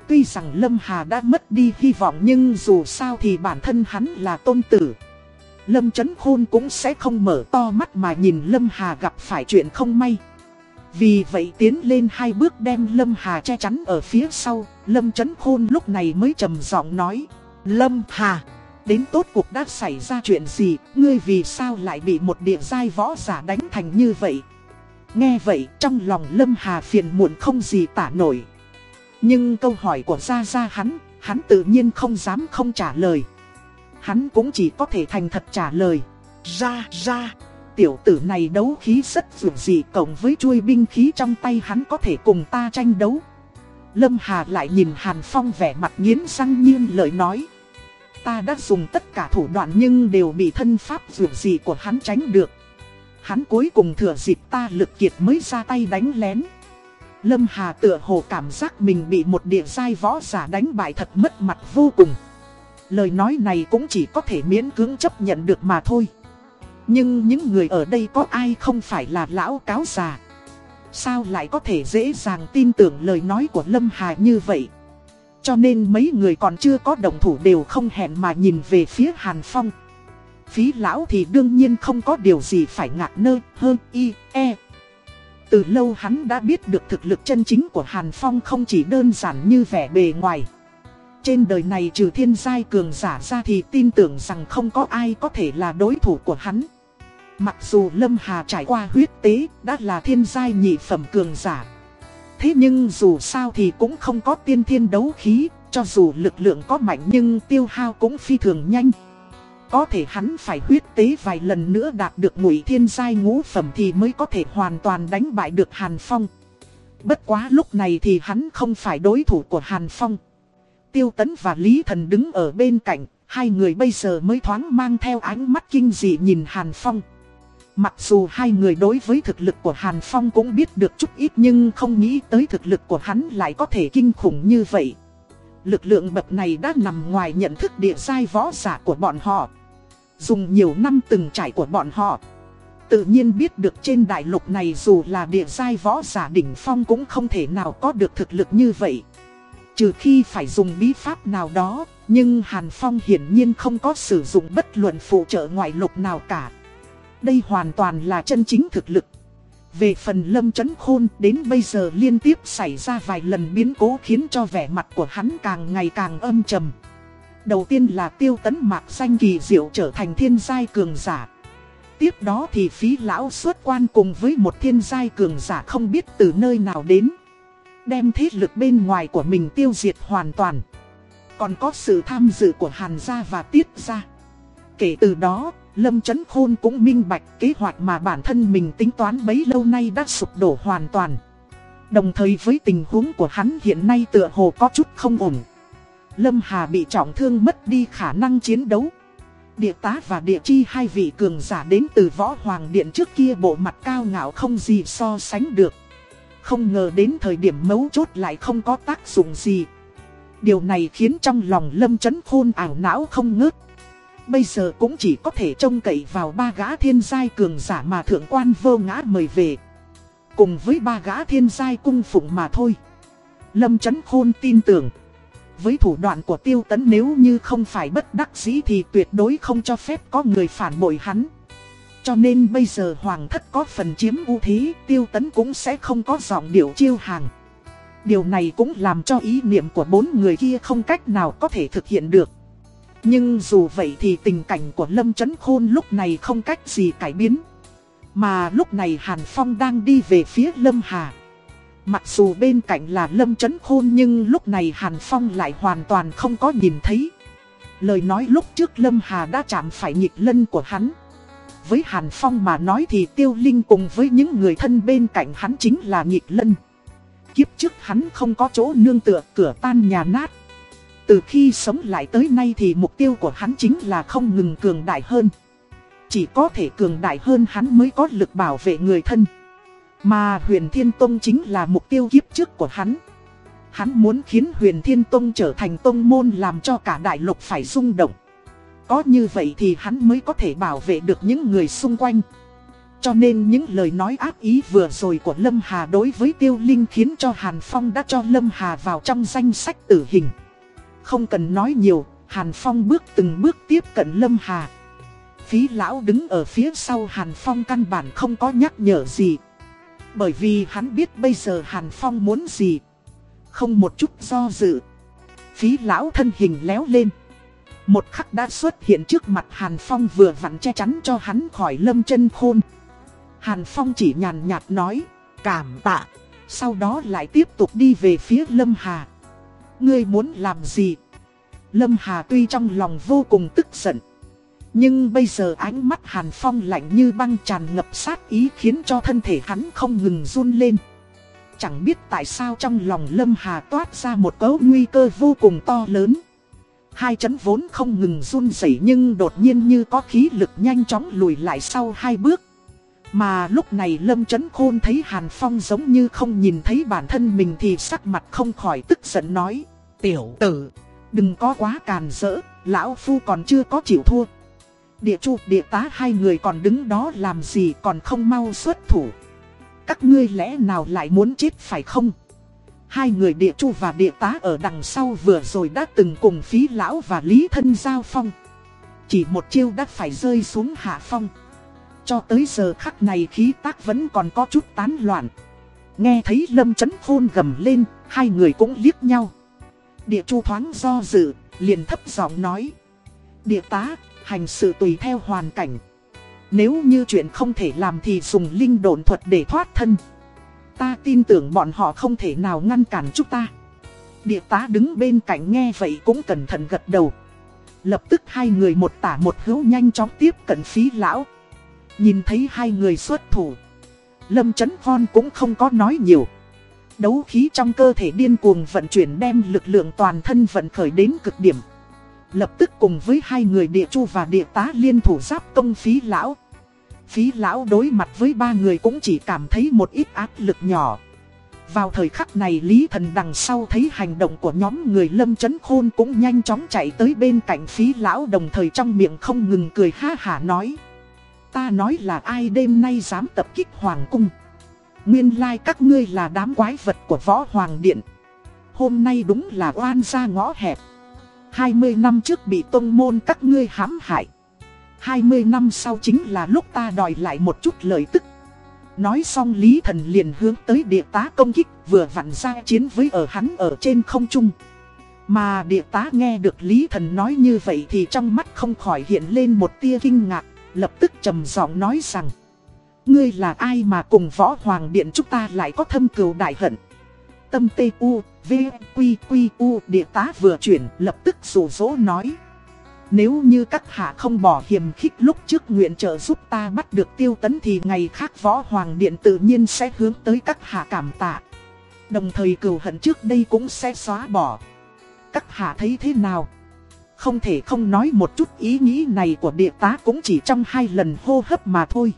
Tuy rằng Lâm Hà đã mất đi hy vọng nhưng dù sao thì bản thân hắn là tôn tử. Lâm Trấn Khôn cũng sẽ không mở to mắt mà nhìn Lâm Hà gặp phải chuyện không may. Vì vậy tiến lên hai bước đem Lâm Hà che chắn ở phía sau, Lâm Trấn Khôn lúc này mới trầm giọng nói. Lâm Hà, đến tốt cuộc đã xảy ra chuyện gì, ngươi vì sao lại bị một địa giai võ giả đánh thành như vậy? Nghe vậy trong lòng Lâm Hà phiền muộn không gì tả nổi. Nhưng câu hỏi của Gia Gia hắn, hắn tự nhiên không dám không trả lời. Hắn cũng chỉ có thể thành thật trả lời. Ra ra, tiểu tử này đấu khí rất dù dị cộng với chuôi binh khí trong tay hắn có thể cùng ta tranh đấu. Lâm Hà lại nhìn Hàn Phong vẻ mặt nghiến răng nhiên lời nói. Ta đã dùng tất cả thủ đoạn nhưng đều bị thân pháp dường dị của hắn tránh được. Hắn cuối cùng thừa dịp ta lực kiệt mới ra tay đánh lén. Lâm Hà tựa hồ cảm giác mình bị một địa giai võ giả đánh bại thật mất mặt vô cùng. Lời nói này cũng chỉ có thể miễn cưỡng chấp nhận được mà thôi. Nhưng những người ở đây có ai không phải là lão cáo già Sao lại có thể dễ dàng tin tưởng lời nói của Lâm Hà như vậy? Cho nên mấy người còn chưa có động thủ đều không hẹn mà nhìn về phía Hàn Phong. Phí lão thì đương nhiên không có điều gì phải ngạc nơ hơn y e. Từ lâu hắn đã biết được thực lực chân chính của Hàn Phong không chỉ đơn giản như vẻ bề ngoài. Trên đời này trừ thiên giai cường giả ra thì tin tưởng rằng không có ai có thể là đối thủ của hắn. Mặc dù Lâm Hà trải qua huyết tế đã là thiên giai nhị phẩm cường giả. Thế nhưng dù sao thì cũng không có tiên thiên đấu khí, cho dù lực lượng có mạnh nhưng tiêu hao cũng phi thường nhanh. Có thể hắn phải huyết tế vài lần nữa đạt được ngụy thiên giai ngũ phẩm thì mới có thể hoàn toàn đánh bại được Hàn Phong. Bất quá lúc này thì hắn không phải đối thủ của Hàn Phong. Tiêu Tấn và Lý Thần đứng ở bên cạnh, hai người bây giờ mới thoáng mang theo ánh mắt kinh dị nhìn Hàn Phong. Mặc dù hai người đối với thực lực của Hàn Phong cũng biết được chút ít nhưng không nghĩ tới thực lực của hắn lại có thể kinh khủng như vậy. Lực lượng bậc này đã nằm ngoài nhận thức địa sai võ giả của bọn họ. Dùng nhiều năm từng trải của bọn họ. Tự nhiên biết được trên đại lục này dù là địa sai võ giả đỉnh phong cũng không thể nào có được thực lực như vậy. Trừ khi phải dùng bí pháp nào đó, nhưng Hàn Phong hiển nhiên không có sử dụng bất luận phụ trợ ngoại lục nào cả. Đây hoàn toàn là chân chính thực lực. Về phần lâm chấn khôn đến bây giờ liên tiếp xảy ra vài lần biến cố khiến cho vẻ mặt của hắn càng ngày càng âm trầm. Đầu tiên là tiêu tấn mạc danh kỳ diệu trở thành thiên giai cường giả. Tiếp đó thì phí lão xuất quan cùng với một thiên giai cường giả không biết từ nơi nào đến. Đem thế lực bên ngoài của mình tiêu diệt hoàn toàn. Còn có sự tham dự của Hàn gia và Tiết gia. Kể từ đó, Lâm Chấn Khôn cũng minh bạch kế hoạch mà bản thân mình tính toán bấy lâu nay đã sụp đổ hoàn toàn. Đồng thời với tình huống của hắn hiện nay tựa hồ có chút không ổn. Lâm Hà bị trọng thương mất đi khả năng chiến đấu. Địa tá và địa chi hai vị cường giả đến từ võ hoàng điện trước kia bộ mặt cao ngạo không gì so sánh được. Không ngờ đến thời điểm mấu chốt lại không có tác dụng gì. Điều này khiến trong lòng Lâm Chấn Khôn ảo não không ngớt. Bây giờ cũng chỉ có thể trông cậy vào ba gã thiên giai cường giả mà thượng quan vô ngã mời về. Cùng với ba gã thiên giai cung phụng mà thôi. Lâm Chấn Khôn tin tưởng. Với thủ đoạn của tiêu tấn nếu như không phải bất đắc dĩ thì tuyệt đối không cho phép có người phản bội hắn. Cho nên bây giờ hoàng thất có phần chiếm ưu thế, tiêu tấn cũng sẽ không có giọng điệu chiêu hàng. Điều này cũng làm cho ý niệm của bốn người kia không cách nào có thể thực hiện được. Nhưng dù vậy thì tình cảnh của Lâm Trấn Khôn lúc này không cách gì cải biến. Mà lúc này Hàn Phong đang đi về phía Lâm Hà. Mặc dù bên cạnh là Lâm Trấn Khôn nhưng lúc này Hàn Phong lại hoàn toàn không có nhìn thấy. Lời nói lúc trước Lâm Hà đã chạm phải nhịp lân của hắn. Với Hàn Phong mà nói thì Tiêu Linh cùng với những người thân bên cạnh hắn chính là nhịp lân. Kiếp trước hắn không có chỗ nương tựa, cửa tan nhà nát. Từ khi sống lại tới nay thì mục tiêu của hắn chính là không ngừng cường đại hơn. Chỉ có thể cường đại hơn hắn mới có lực bảo vệ người thân. Mà huyền Thiên Tông chính là mục tiêu kiếp trước của hắn. Hắn muốn khiến huyền Thiên Tông trở thành tông môn làm cho cả đại lục phải rung động. Có như vậy thì hắn mới có thể bảo vệ được những người xung quanh. Cho nên những lời nói ác ý vừa rồi của Lâm Hà đối với Tiêu Linh khiến cho Hàn Phong đã cho Lâm Hà vào trong danh sách tử hình. Không cần nói nhiều, Hàn Phong bước từng bước tiếp cận Lâm Hà. Phí lão đứng ở phía sau Hàn Phong căn bản không có nhắc nhở gì. Bởi vì hắn biết bây giờ Hàn Phong muốn gì. Không một chút do dự. Phí lão thân hình léo lên. Một khắc đã xuất hiện trước mặt Hàn Phong vừa vặn che chắn cho hắn khỏi lâm chân khôn. Hàn Phong chỉ nhàn nhạt nói, cảm tạ. Sau đó lại tiếp tục đi về phía Lâm Hà. Ngươi muốn làm gì? Lâm Hà tuy trong lòng vô cùng tức giận. Nhưng bây giờ ánh mắt Hàn Phong lạnh như băng tràn ngập sát ý khiến cho thân thể hắn không ngừng run lên. Chẳng biết tại sao trong lòng Lâm Hà toát ra một cấu nguy cơ vô cùng to lớn. Hai chấn vốn không ngừng run rẩy nhưng đột nhiên như có khí lực nhanh chóng lùi lại sau hai bước. Mà lúc này Lâm Chấn Khôn thấy Hàn Phong giống như không nhìn thấy bản thân mình thì sắc mặt không khỏi tức giận nói. Tiểu tử, đừng có quá càn rỡ, lão phu còn chưa có chịu thua. Địa chu địa tá hai người còn đứng đó làm gì còn không mau xuất thủ Các ngươi lẽ nào lại muốn chết phải không Hai người địa chu và địa tá ở đằng sau vừa rồi đã từng cùng phí lão và lý thân giao phong Chỉ một chiêu đã phải rơi xuống hạ phong cho tới giờ khắc này khí tác vẫn còn có chút tán loạn. Nghe thấy lâm chấn khôn gầm lên, hai người cũng liếc nhau. Địa chu thoáng do dự, liền thấp giọng nói. Địa tá, hành sự tùy theo hoàn cảnh. Nếu như chuyện không thể làm thì dùng linh đồn thuật để thoát thân. Ta tin tưởng bọn họ không thể nào ngăn cản chúng ta. Địa tá đứng bên cạnh nghe vậy cũng cẩn thận gật đầu. Lập tức hai người một tả một hữu nhanh chóng tiếp cận phí lão. Nhìn thấy hai người xuất thủ. Lâm Chấn khôn cũng không có nói nhiều. Đấu khí trong cơ thể điên cuồng vận chuyển đem lực lượng toàn thân vận khởi đến cực điểm. Lập tức cùng với hai người địa chu và địa tá liên thủ giáp công phí lão. Phí lão đối mặt với ba người cũng chỉ cảm thấy một ít áp lực nhỏ. Vào thời khắc này Lý Thần đằng sau thấy hành động của nhóm người lâm chấn khôn cũng nhanh chóng chạy tới bên cạnh phí lão đồng thời trong miệng không ngừng cười ha hả nói. Ta nói là ai đêm nay dám tập kích Hoàng Cung? Nguyên lai like các ngươi là đám quái vật của Võ Hoàng Điện. Hôm nay đúng là oan ra ngõ hẹp. 20 năm trước bị tông môn các ngươi hãm hại. 20 năm sau chính là lúc ta đòi lại một chút lợi tức. Nói xong Lý Thần liền hướng tới địa tá công kích vừa vặn ra chiến với ở hắn ở trên không trung. Mà địa tá nghe được Lý Thần nói như vậy thì trong mắt không khỏi hiện lên một tia kinh ngạc. Lập tức trầm giọng nói rằng Ngươi là ai mà cùng võ hoàng điện chúng ta lại có thâm cừu đại hận? Tâm tê u, v, quy quy u địa tá vừa chuyển lập tức rủ rỗ nói Nếu như các hạ không bỏ hiểm khích lúc trước nguyện trợ giúp ta bắt được tiêu tấn thì ngày khác võ hoàng điện tự nhiên sẽ hướng tới các hạ cảm tạ. Đồng thời cừu hận trước đây cũng sẽ xóa bỏ. Các hạ thấy thế nào? Không thể không nói một chút ý nghĩ này của địa tá cũng chỉ trong hai lần hô hấp mà thôi.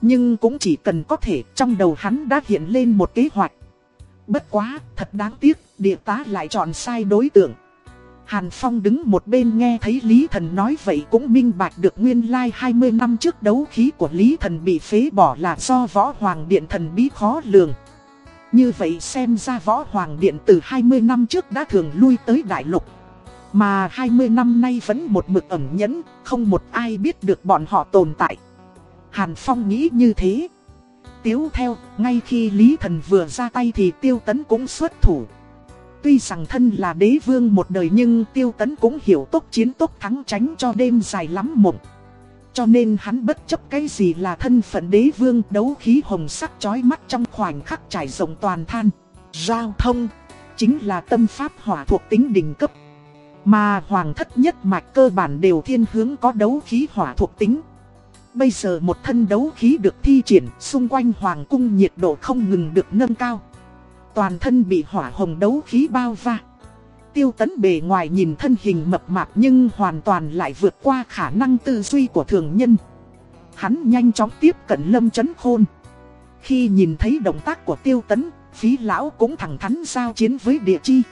Nhưng cũng chỉ cần có thể trong đầu hắn đã hiện lên một kế hoạch. Bất quá, thật đáng tiếc, địa tá lại chọn sai đối tượng. Hàn Phong đứng một bên nghe thấy Lý Thần nói vậy cũng minh bạch được nguyên lai like 20 năm trước đấu khí của Lý Thần bị phế bỏ là do Võ Hoàng Điện thần bí khó lường. Như vậy xem ra Võ Hoàng Điện từ 20 năm trước đã thường lui tới Đại Lục. Mà 20 năm nay vẫn một mực ẩn nhẫn, không một ai biết được bọn họ tồn tại. Hàn Phong nghĩ như thế. Tiếu theo, ngay khi Lý Thần vừa ra tay thì Tiêu Tấn cũng xuất thủ. Tuy rằng thân là đế vương một đời nhưng Tiêu Tấn cũng hiểu tốc chiến tốc thắng tránh cho đêm dài lắm mộng. Cho nên hắn bất chấp cái gì là thân phận đế vương đấu khí hồng sắc chói mắt trong khoảnh khắc trải rộng toàn than. Giao thông, chính là tâm pháp hỏa thuộc tính đỉnh cấp. Mà hoàng thất nhất mạch cơ bản đều thiên hướng có đấu khí hỏa thuộc tính. Bây giờ một thân đấu khí được thi triển, xung quanh hoàng cung nhiệt độ không ngừng được nâng cao. Toàn thân bị hỏa hồng đấu khí bao va. Tiêu tấn bề ngoài nhìn thân hình mập mạp nhưng hoàn toàn lại vượt qua khả năng tư duy của thường nhân. Hắn nhanh chóng tiếp cận lâm chấn khôn. Khi nhìn thấy động tác của tiêu tấn, phí lão cũng thẳng thắn giao chiến với địa chi.